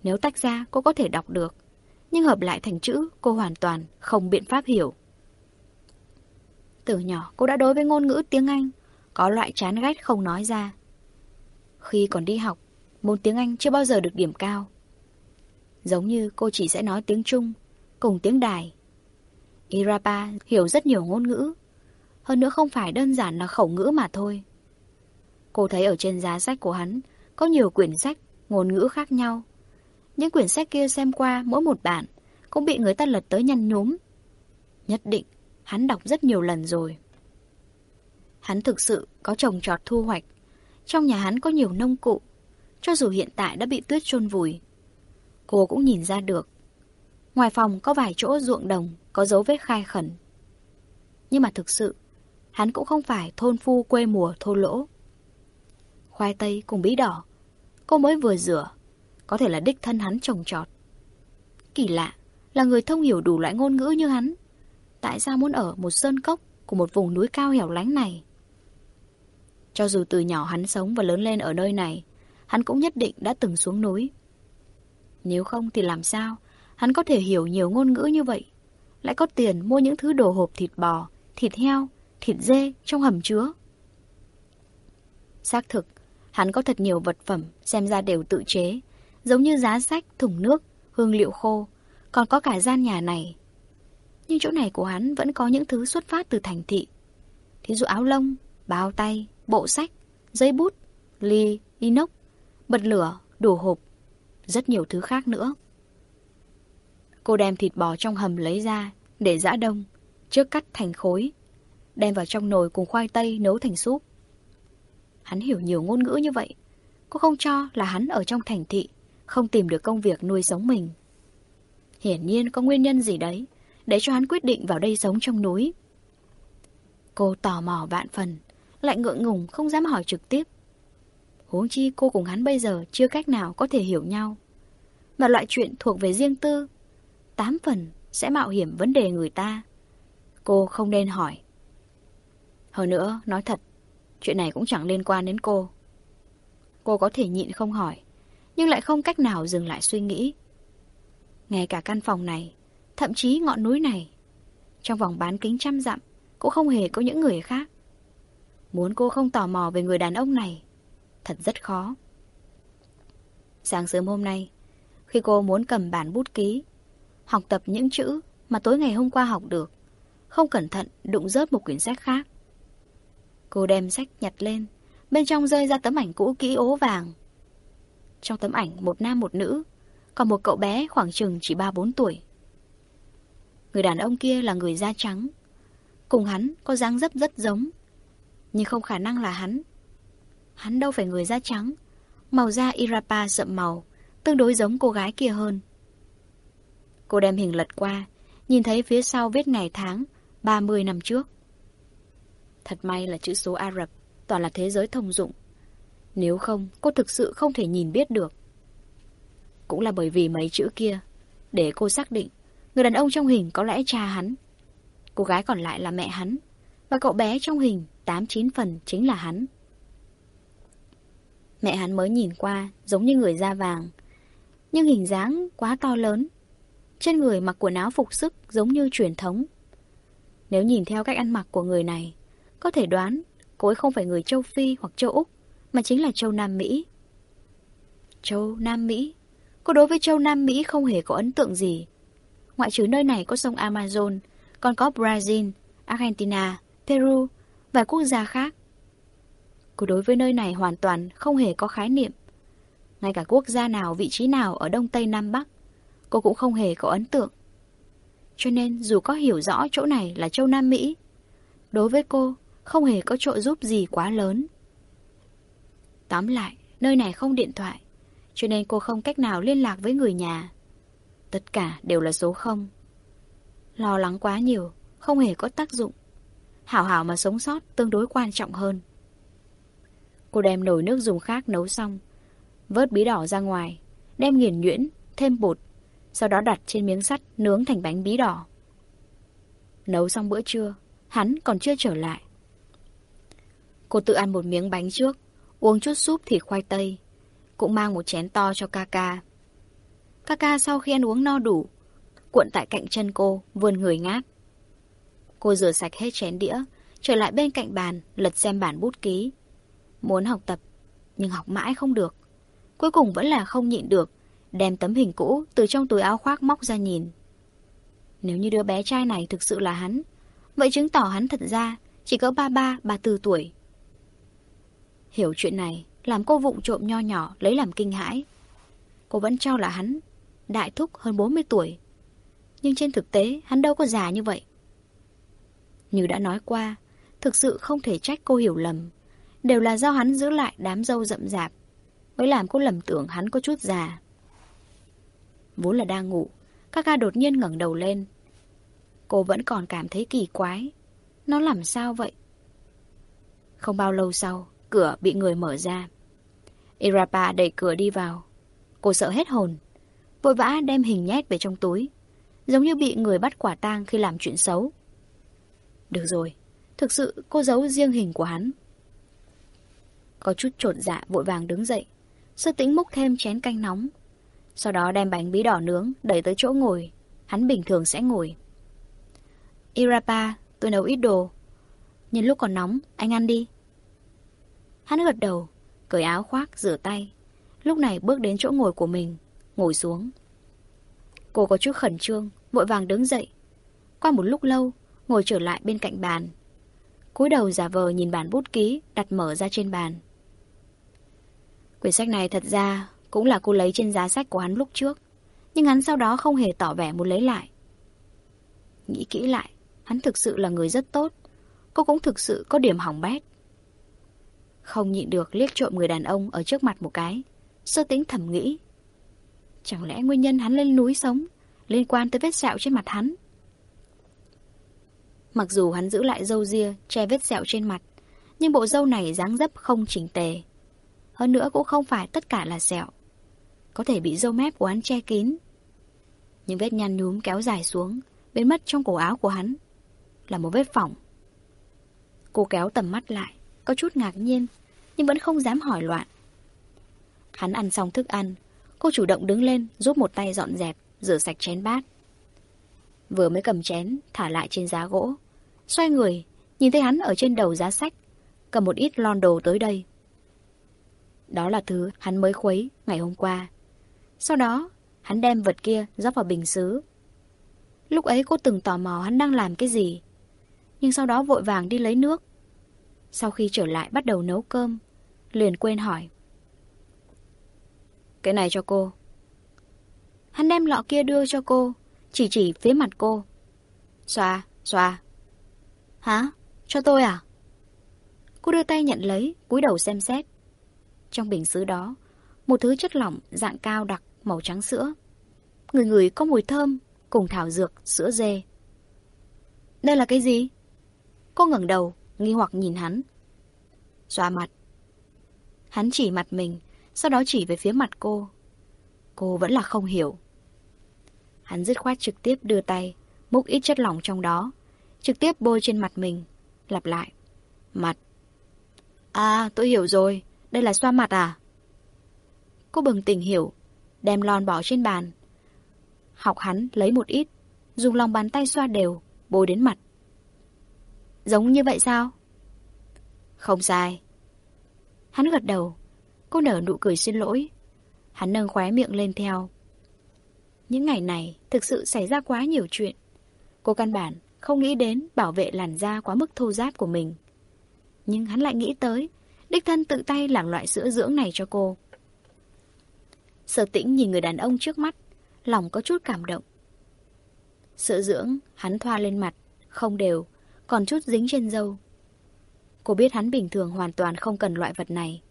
Nếu tách ra cô có thể đọc được, nhưng hợp lại thành chữ cô hoàn toàn không biện pháp hiểu. Từ nhỏ cô đã đối với ngôn ngữ tiếng Anh có loại chán ghét không nói ra. Khi còn đi học, môn tiếng Anh chưa bao giờ được điểm cao. Giống như cô chỉ sẽ nói tiếng Trung, cùng tiếng Đài. Irapa hiểu rất nhiều ngôn ngữ, hơn nữa không phải đơn giản là khẩu ngữ mà thôi. Cô thấy ở trên giá sách của hắn có nhiều quyển sách, ngôn ngữ khác nhau. Những quyển sách kia xem qua mỗi một bản cũng bị người ta lật tới nhăn nhúm. Nhất định, hắn đọc rất nhiều lần rồi. Hắn thực sự có trồng trọt thu hoạch. Trong nhà hắn có nhiều nông cụ, cho dù hiện tại đã bị tuyết chôn vùi. Cô cũng nhìn ra được. Ngoài phòng có vài chỗ ruộng đồng, có dấu vết khai khẩn. Nhưng mà thực sự, hắn cũng không phải thôn phu quê mùa thô lỗ. Khoai tây cùng bí đỏ, cô mới vừa rửa, có thể là đích thân hắn trồng trọt. Kỳ lạ, là người thông hiểu đủ loại ngôn ngữ như hắn. Tại sao muốn ở một sơn cốc của một vùng núi cao hẻo lánh này? Cho dù từ nhỏ hắn sống và lớn lên ở nơi này, hắn cũng nhất định đã từng xuống núi. Nếu không thì làm sao hắn có thể hiểu nhiều ngôn ngữ như vậy? Lại có tiền mua những thứ đồ hộp thịt bò, thịt heo, thịt dê trong hầm chứa. Xác thực, hắn có thật nhiều vật phẩm xem ra đều tự chế, giống như giá sách, thùng nước, hương liệu khô, còn có cả gian nhà này. Nhưng chỗ này của hắn vẫn có những thứ xuất phát từ thành thị. Thí dụ áo lông, bao tay, bộ sách, giấy bút, ly, inox, bật lửa, đồ hộp, rất nhiều thứ khác nữa. Cô đem thịt bò trong hầm lấy ra, để giã đông, trước cắt thành khối, đem vào trong nồi cùng khoai tây nấu thành súp. Hắn hiểu nhiều ngôn ngữ như vậy, cô không cho là hắn ở trong thành thị, không tìm được công việc nuôi sống mình. Hiển nhiên có nguyên nhân gì đấy, để cho hắn quyết định vào đây sống trong núi. Cô tò mò vạn phần, lại ngượng ngùng không dám hỏi trực tiếp. Huống chi cô cùng hắn bây giờ chưa cách nào có thể hiểu nhau. Mà loại chuyện thuộc về riêng tư, tám phần sẽ mạo hiểm vấn đề người ta. Cô không nên hỏi. Hơn nữa, nói thật, chuyện này cũng chẳng liên quan đến cô. Cô có thể nhịn không hỏi, nhưng lại không cách nào dừng lại suy nghĩ. Ngay cả căn phòng này, thậm chí ngọn núi này, trong vòng bán kính trăm dặm, cũng không hề có những người khác. Muốn cô không tò mò về người đàn ông này, thật rất khó. Sáng sớm hôm nay, khi cô muốn cầm bản bút ký, học tập những chữ mà tối ngày hôm qua học được, không cẩn thận đụng rớt một quyển sách khác. Cô đem sách nhặt lên, bên trong rơi ra tấm ảnh cũ kỹ ố vàng. Trong tấm ảnh một nam một nữ, còn một cậu bé khoảng chừng chỉ 3-4 tuổi. Người đàn ông kia là người da trắng, cùng hắn có dáng dấp rất giống, nhưng không khả năng là hắn. Hắn đâu phải người da trắng, màu da Irapa sậm màu, tương đối giống cô gái kia hơn. Cô đem hình lật qua, nhìn thấy phía sau viết ngày tháng, 30 năm trước. Thật may là chữ số Ả Rập, toàn là thế giới thông dụng. Nếu không, cô thực sự không thể nhìn biết được. Cũng là bởi vì mấy chữ kia, để cô xác định, người đàn ông trong hình có lẽ cha hắn. Cô gái còn lại là mẹ hắn, và cậu bé trong hình, 8-9 phần chính là hắn. Mẹ hắn mới nhìn qua, giống như người da vàng, nhưng hình dáng quá to lớn, trên người mặc quần áo phục sức giống như truyền thống. Nếu nhìn theo cách ăn mặc của người này, có thể đoán cô ấy không phải người châu Phi hoặc châu Úc, mà chính là châu Nam Mỹ. Châu Nam Mỹ? Cô đối với châu Nam Mỹ không hề có ấn tượng gì. Ngoại trừ nơi này có sông Amazon, còn có Brazil, Argentina, Peru và quốc gia khác. Cô đối với nơi này hoàn toàn không hề có khái niệm. Ngay cả quốc gia nào, vị trí nào ở Đông Tây Nam Bắc cô cũng không hề có ấn tượng. Cho nên dù có hiểu rõ chỗ này là châu Nam Mỹ, đối với cô không hề có trợ giúp gì quá lớn. Tóm lại, nơi này không điện thoại, cho nên cô không cách nào liên lạc với người nhà. Tất cả đều là số không. Lo lắng quá nhiều, không hề có tác dụng. Hảo hảo mà sống sót tương đối quan trọng hơn. Cô đem nồi nước dùng khác nấu xong, Vớt bí đỏ ra ngoài, đem nghiền nhuyễn, thêm bột, sau đó đặt trên miếng sắt nướng thành bánh bí đỏ. Nấu xong bữa trưa, hắn còn chưa trở lại. Cô tự ăn một miếng bánh trước, uống chút súp thịt khoai tây, cũng mang một chén to cho Kaka. Kaka sau khi ăn uống no đủ, cuộn tại cạnh chân cô, vươn người ngáp. Cô rửa sạch hết chén đĩa, trở lại bên cạnh bàn, lật xem bản bút ký. Muốn học tập, nhưng học mãi không được. Cuối cùng vẫn là không nhịn được, đem tấm hình cũ từ trong túi áo khoác móc ra nhìn. Nếu như đứa bé trai này thực sự là hắn, vậy chứng tỏ hắn thật ra chỉ có ba ba, ba tư tuổi. Hiểu chuyện này, làm cô vụng trộm nho nhỏ lấy làm kinh hãi. Cô vẫn cho là hắn, đại thúc hơn 40 tuổi. Nhưng trên thực tế, hắn đâu có già như vậy. Như đã nói qua, thực sự không thể trách cô hiểu lầm. Đều là do hắn giữ lại đám dâu rậm rạp, mới làm cô lầm tưởng hắn có chút già. Vốn là đang ngủ, các ca đột nhiên ngẩng đầu lên. Cô vẫn còn cảm thấy kỳ quái. Nó làm sao vậy? Không bao lâu sau, cửa bị người mở ra. Irapa đẩy cửa đi vào. Cô sợ hết hồn. Vội vã đem hình nhét về trong túi. Giống như bị người bắt quả tang khi làm chuyện xấu. Được rồi, thực sự cô giấu riêng hình của hắn. Có chút trột dạ vội vàng đứng dậy. Sơ tĩnh múc thêm chén canh nóng. Sau đó đem bánh bí đỏ nướng đẩy tới chỗ ngồi. Hắn bình thường sẽ ngồi. Irapa, tôi nấu ít đồ. nhìn lúc còn nóng, anh ăn đi. Hắn gật đầu, cởi áo khoác, rửa tay. Lúc này bước đến chỗ ngồi của mình, ngồi xuống. Cô có chút khẩn trương, vội vàng đứng dậy. Qua một lúc lâu, ngồi trở lại bên cạnh bàn. cúi đầu giả vờ nhìn bản bút ký đặt mở ra trên bàn. Quyển sách này thật ra cũng là cô lấy trên giá sách của hắn lúc trước, nhưng hắn sau đó không hề tỏ vẻ muốn lấy lại. Nghĩ kỹ lại, hắn thực sự là người rất tốt, cô cũng thực sự có điểm hỏng bét. Không nhịn được liếc trộm người đàn ông ở trước mặt một cái. Sơ tính thầm nghĩ. Chẳng lẽ nguyên nhân hắn lên núi sống liên quan tới vết sẹo trên mặt hắn? Mặc dù hắn giữ lại râu ria, che vết sẹo trên mặt, nhưng bộ râu này dáng dấp không chỉnh tề. Hơn nữa cũng không phải tất cả là sẹo. Có thể bị râu mép của hắn che kín. Những vết nhăn nhúm kéo dài xuống, biến mất trong cổ áo của hắn. Là một vết phỏng. Cô kéo tầm mắt lại, có chút ngạc nhiên, nhưng vẫn không dám hỏi loạn. Hắn ăn xong thức ăn, cô chủ động đứng lên giúp một tay dọn dẹp, rửa sạch chén bát. Vừa mới cầm chén, thả lại trên giá gỗ. Xoay người, nhìn thấy hắn ở trên đầu giá sách, cầm một ít lon đồ tới đây. Đó là thứ hắn mới khuấy ngày hôm qua. Sau đó, hắn đem vật kia rót vào bình xứ. Lúc ấy cô từng tò mò hắn đang làm cái gì. Nhưng sau đó vội vàng đi lấy nước, sau khi trở lại bắt đầu nấu cơm Liền quên hỏi. Cái này cho cô. Hắn đem lọ kia đưa cho cô Chỉ chỉ phía mặt cô. Xoa, xoa. Hả? Cho tôi à? Cô đưa tay nhận lấy, cúi đầu xem xét. Trong bình xứ đó Một thứ chất lỏng dạng cao đặc Màu trắng sữa. Người người có mùi thơm Cùng thảo dược, sữa dê. Đây là cái gì? Cô ngẩng đầu nghi hoặc nhìn hắn. Xoa mặt. Hắn chỉ mặt mình, sau đó chỉ về phía mặt cô. Cô vẫn là không hiểu. Hắn dứt khoát trực tiếp đưa tay, múc ít chất lỏng trong đó, trực tiếp bôi trên mặt mình, lặp lại. Mặt. À, tôi hiểu rồi, đây là xoa mặt à? Cô bừng tỉnh hiểu, đem lon bỏ trên bàn. Học hắn lấy một ít, dùng lòng bàn tay xoa đều, bôi đến mặt. Giống như vậy sao? Không sai. Hắn gật đầu. Cô nở nụ cười xin lỗi. Hắn nâng khóe miệng lên theo. Những ngày này thực sự xảy ra quá nhiều chuyện. Cô căn bản không nghĩ đến bảo vệ làn da quá mức thô giáp của mình. Nhưng hắn lại nghĩ tới, đích thân tự tay làm loại sữa dưỡng này cho cô. Sở tĩnh nhìn người đàn ông trước mắt, lòng có chút cảm động. Sữa dưỡng, hắn thoa lên mặt, không đều, còn chút dính trên dâu. Cô biết hắn bình thường hoàn toàn không cần loại vật này.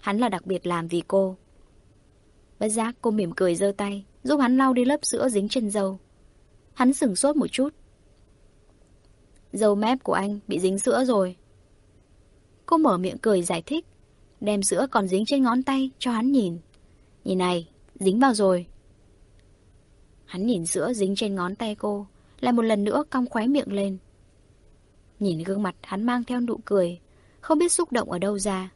Hắn là đặc biệt làm vì cô. Bất giác cô mỉm cười giơ tay, giúp hắn lau đi lớp sữa dính trên dâu. Hắn sửng sốt một chút. Dâu mép của anh bị dính sữa rồi. Cô mở miệng cười giải thích, đem sữa còn dính trên ngón tay cho hắn nhìn. Nhìn này, dính vào rồi. Hắn nhìn sữa dính trên ngón tay cô, lại một lần nữa cong khóe miệng lên. Nhìn gương mặt hắn mang theo nụ cười, không biết xúc động ở đâu ra.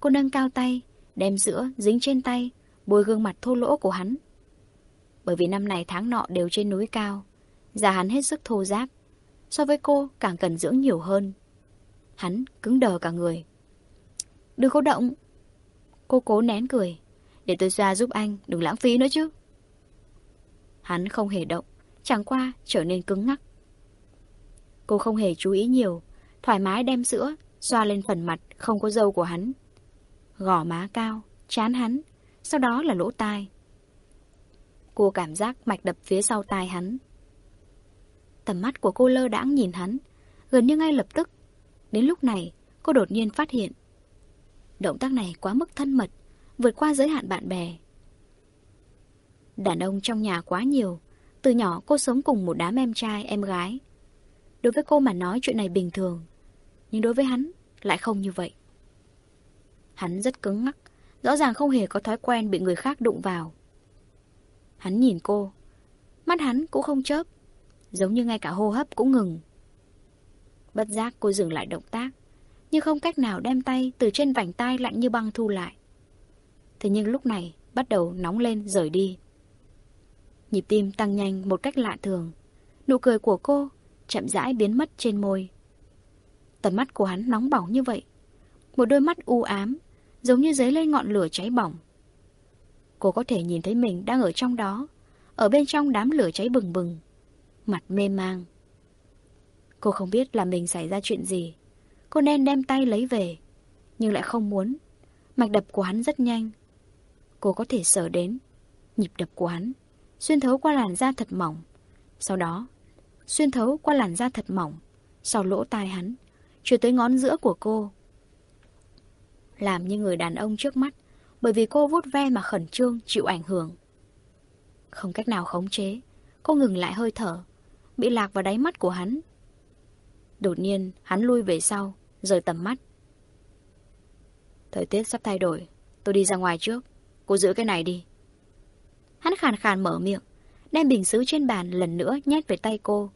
Cô nâng cao tay, đem sữa dính trên tay, bôi gương mặt thô lỗ của hắn. Bởi vì năm này tháng nọ đều trên núi cao, da hắn hết sức thô ráp. So với cô càng cần dưỡng nhiều hơn. Hắn cứng đờ cả người. Đừng có động. Cô cố nén cười. Để tôi xoa giúp anh, đừng lãng phí nữa chứ. Hắn không hề động, chẳng qua trở nên cứng ngắc. Cô không hề chú ý nhiều, thoải mái đem sữa, xoa lên phần mặt không có dâu của hắn. Gò má cao, chán hắn, sau đó là lỗ tai. Cô cảm giác mạch đập phía sau tai hắn. Tầm mắt của cô lơ đãng nhìn hắn, gần như ngay lập tức. Đến lúc này, cô đột nhiên phát hiện. Động tác này quá mức thân mật, vượt qua giới hạn bạn bè. Đàn ông trong nhà quá nhiều, từ nhỏ cô sống cùng một đám em trai, em gái. Đối với cô mà nói chuyện này bình thường, nhưng đối với hắn lại không như vậy. Hắn rất cứng ngắc, rõ ràng không hề có thói quen bị người khác đụng vào. Hắn nhìn cô, mắt hắn cũng không chớp, giống như ngay cả hô hấp cũng ngừng. Bất giác cô dừng lại động tác, nhưng không cách nào đem tay từ trên vành tay lạnh như băng thu lại. Thế nhưng lúc này bắt đầu nóng lên rời đi. Nhịp tim tăng nhanh một cách lạ thường. Nụ cười của cô chậm rãi biến mất trên môi. Tầm mắt của hắn nóng bỏng như vậy. Một đôi mắt u ám, giống như giấy lên ngọn lửa cháy bỏng. Cô có thể nhìn thấy mình đang ở trong đó, ở bên trong đám lửa cháy bừng bừng. Mặt mê mang. Cô không biết là mình xảy ra chuyện gì. Cô nên đem tay lấy về, nhưng lại không muốn. Mạch đập của hắn rất nhanh. Cô có thể sở đến nhịp đập của hắn, xuyên thấu qua làn da thật mỏng. Sau đó, xuyên thấu qua làn da thật mỏng, sau lỗ tai hắn, chuyển tới ngón giữa của cô. Làm như người đàn ông trước mắt, bởi vì cô vuốt ve mà khẩn trương, chịu ảnh hưởng. Không cách nào khống chế, cô ngừng lại hơi thở, bị lạc vào đáy mắt của hắn. Đột nhiên, hắn lui về sau, rời tầm mắt. Thời tiết sắp thay đổi, tôi đi ra ngoài trước, cô giữ cái này đi. Hắn khàn khàn mở miệng, đem bình sứ trên bàn lần nữa nhét về tay cô.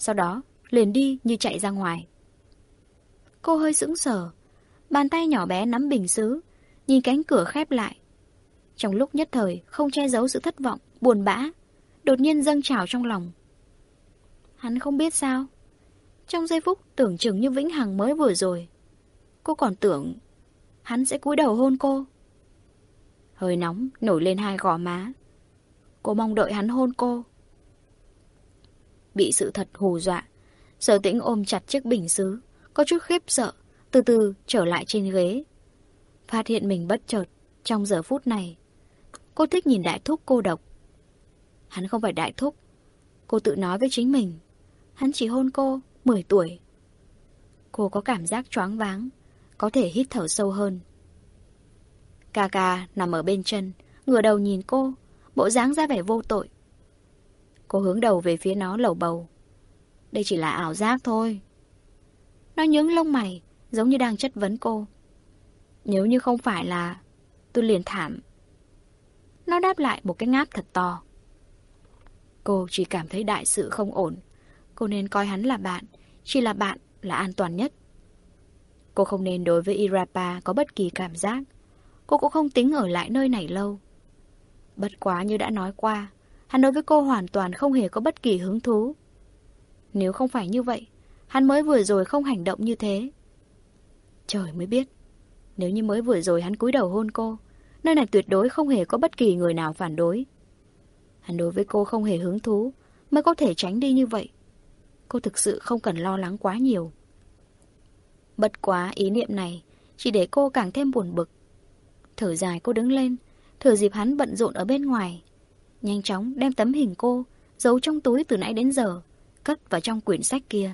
Sau đó, liền đi như chạy ra ngoài. Cô hơi sững sờ, bàn tay nhỏ bé nắm bình sứ, nhìn cánh cửa khép lại. Trong lúc nhất thời, không che giấu sự thất vọng, buồn bã, đột nhiên dâng trào trong lòng. Hắn không biết sao. Trong giây phút tưởng chừng như Vĩnh Hằng mới vừa rồi. Cô còn tưởng hắn sẽ cúi đầu hôn cô. Hơi nóng nổi lên hai gò má. Cô mong đợi hắn hôn cô. Bị sự thật hù dọa, sở tĩnh ôm chặt chiếc bình xứ, có chút khiếp sợ, từ từ trở lại trên ghế. Phát hiện mình bất chợt, trong giờ phút này. Cô thích nhìn đại thúc cô độc. Hắn không phải đại thúc. Cô tự nói với chính mình. Hắn chỉ hôn cô, 10 tuổi. Cô có cảm giác choáng váng, có thể hít thở sâu hơn. Cà cà nằm ở bên chân, ngửa đầu nhìn cô, bộ dáng ra vẻ vô tội. Cô hướng đầu về phía nó lầu bầu. Đây chỉ là ảo giác thôi. Nó nhướng lông mày, giống như đang chất vấn cô. Nếu như không phải là... Tôi liền thảm. Nó đáp lại một cái ngáp thật to. Cô chỉ cảm thấy đại sự không ổn. Cô nên coi hắn là bạn. Chỉ là bạn là an toàn nhất. Cô không nên đối với Irapa có bất kỳ cảm giác. Cô cũng không tính ở lại nơi này lâu. Bất quá như đã nói qua, hắn đối với cô hoàn toàn không hề có bất kỳ hứng thú. Nếu không phải như vậy, hắn mới vừa rồi không hành động như thế. Trời mới biết, nếu như mới vừa rồi hắn cúi đầu hôn cô, nơi này tuyệt đối không hề có bất kỳ người nào phản đối. Hắn đối với cô không hề hứng thú, mới có thể tránh đi như vậy. Cô thực sự không cần lo lắng quá nhiều. Bất quá ý niệm này chỉ để cô càng thêm buồn bực. Thở dài cô đứng lên, thở dịp hắn bận rộn ở bên ngoài. Nhanh chóng đem tấm hình cô giấu trong túi từ nãy đến giờ, cất vào trong quyển sách kia.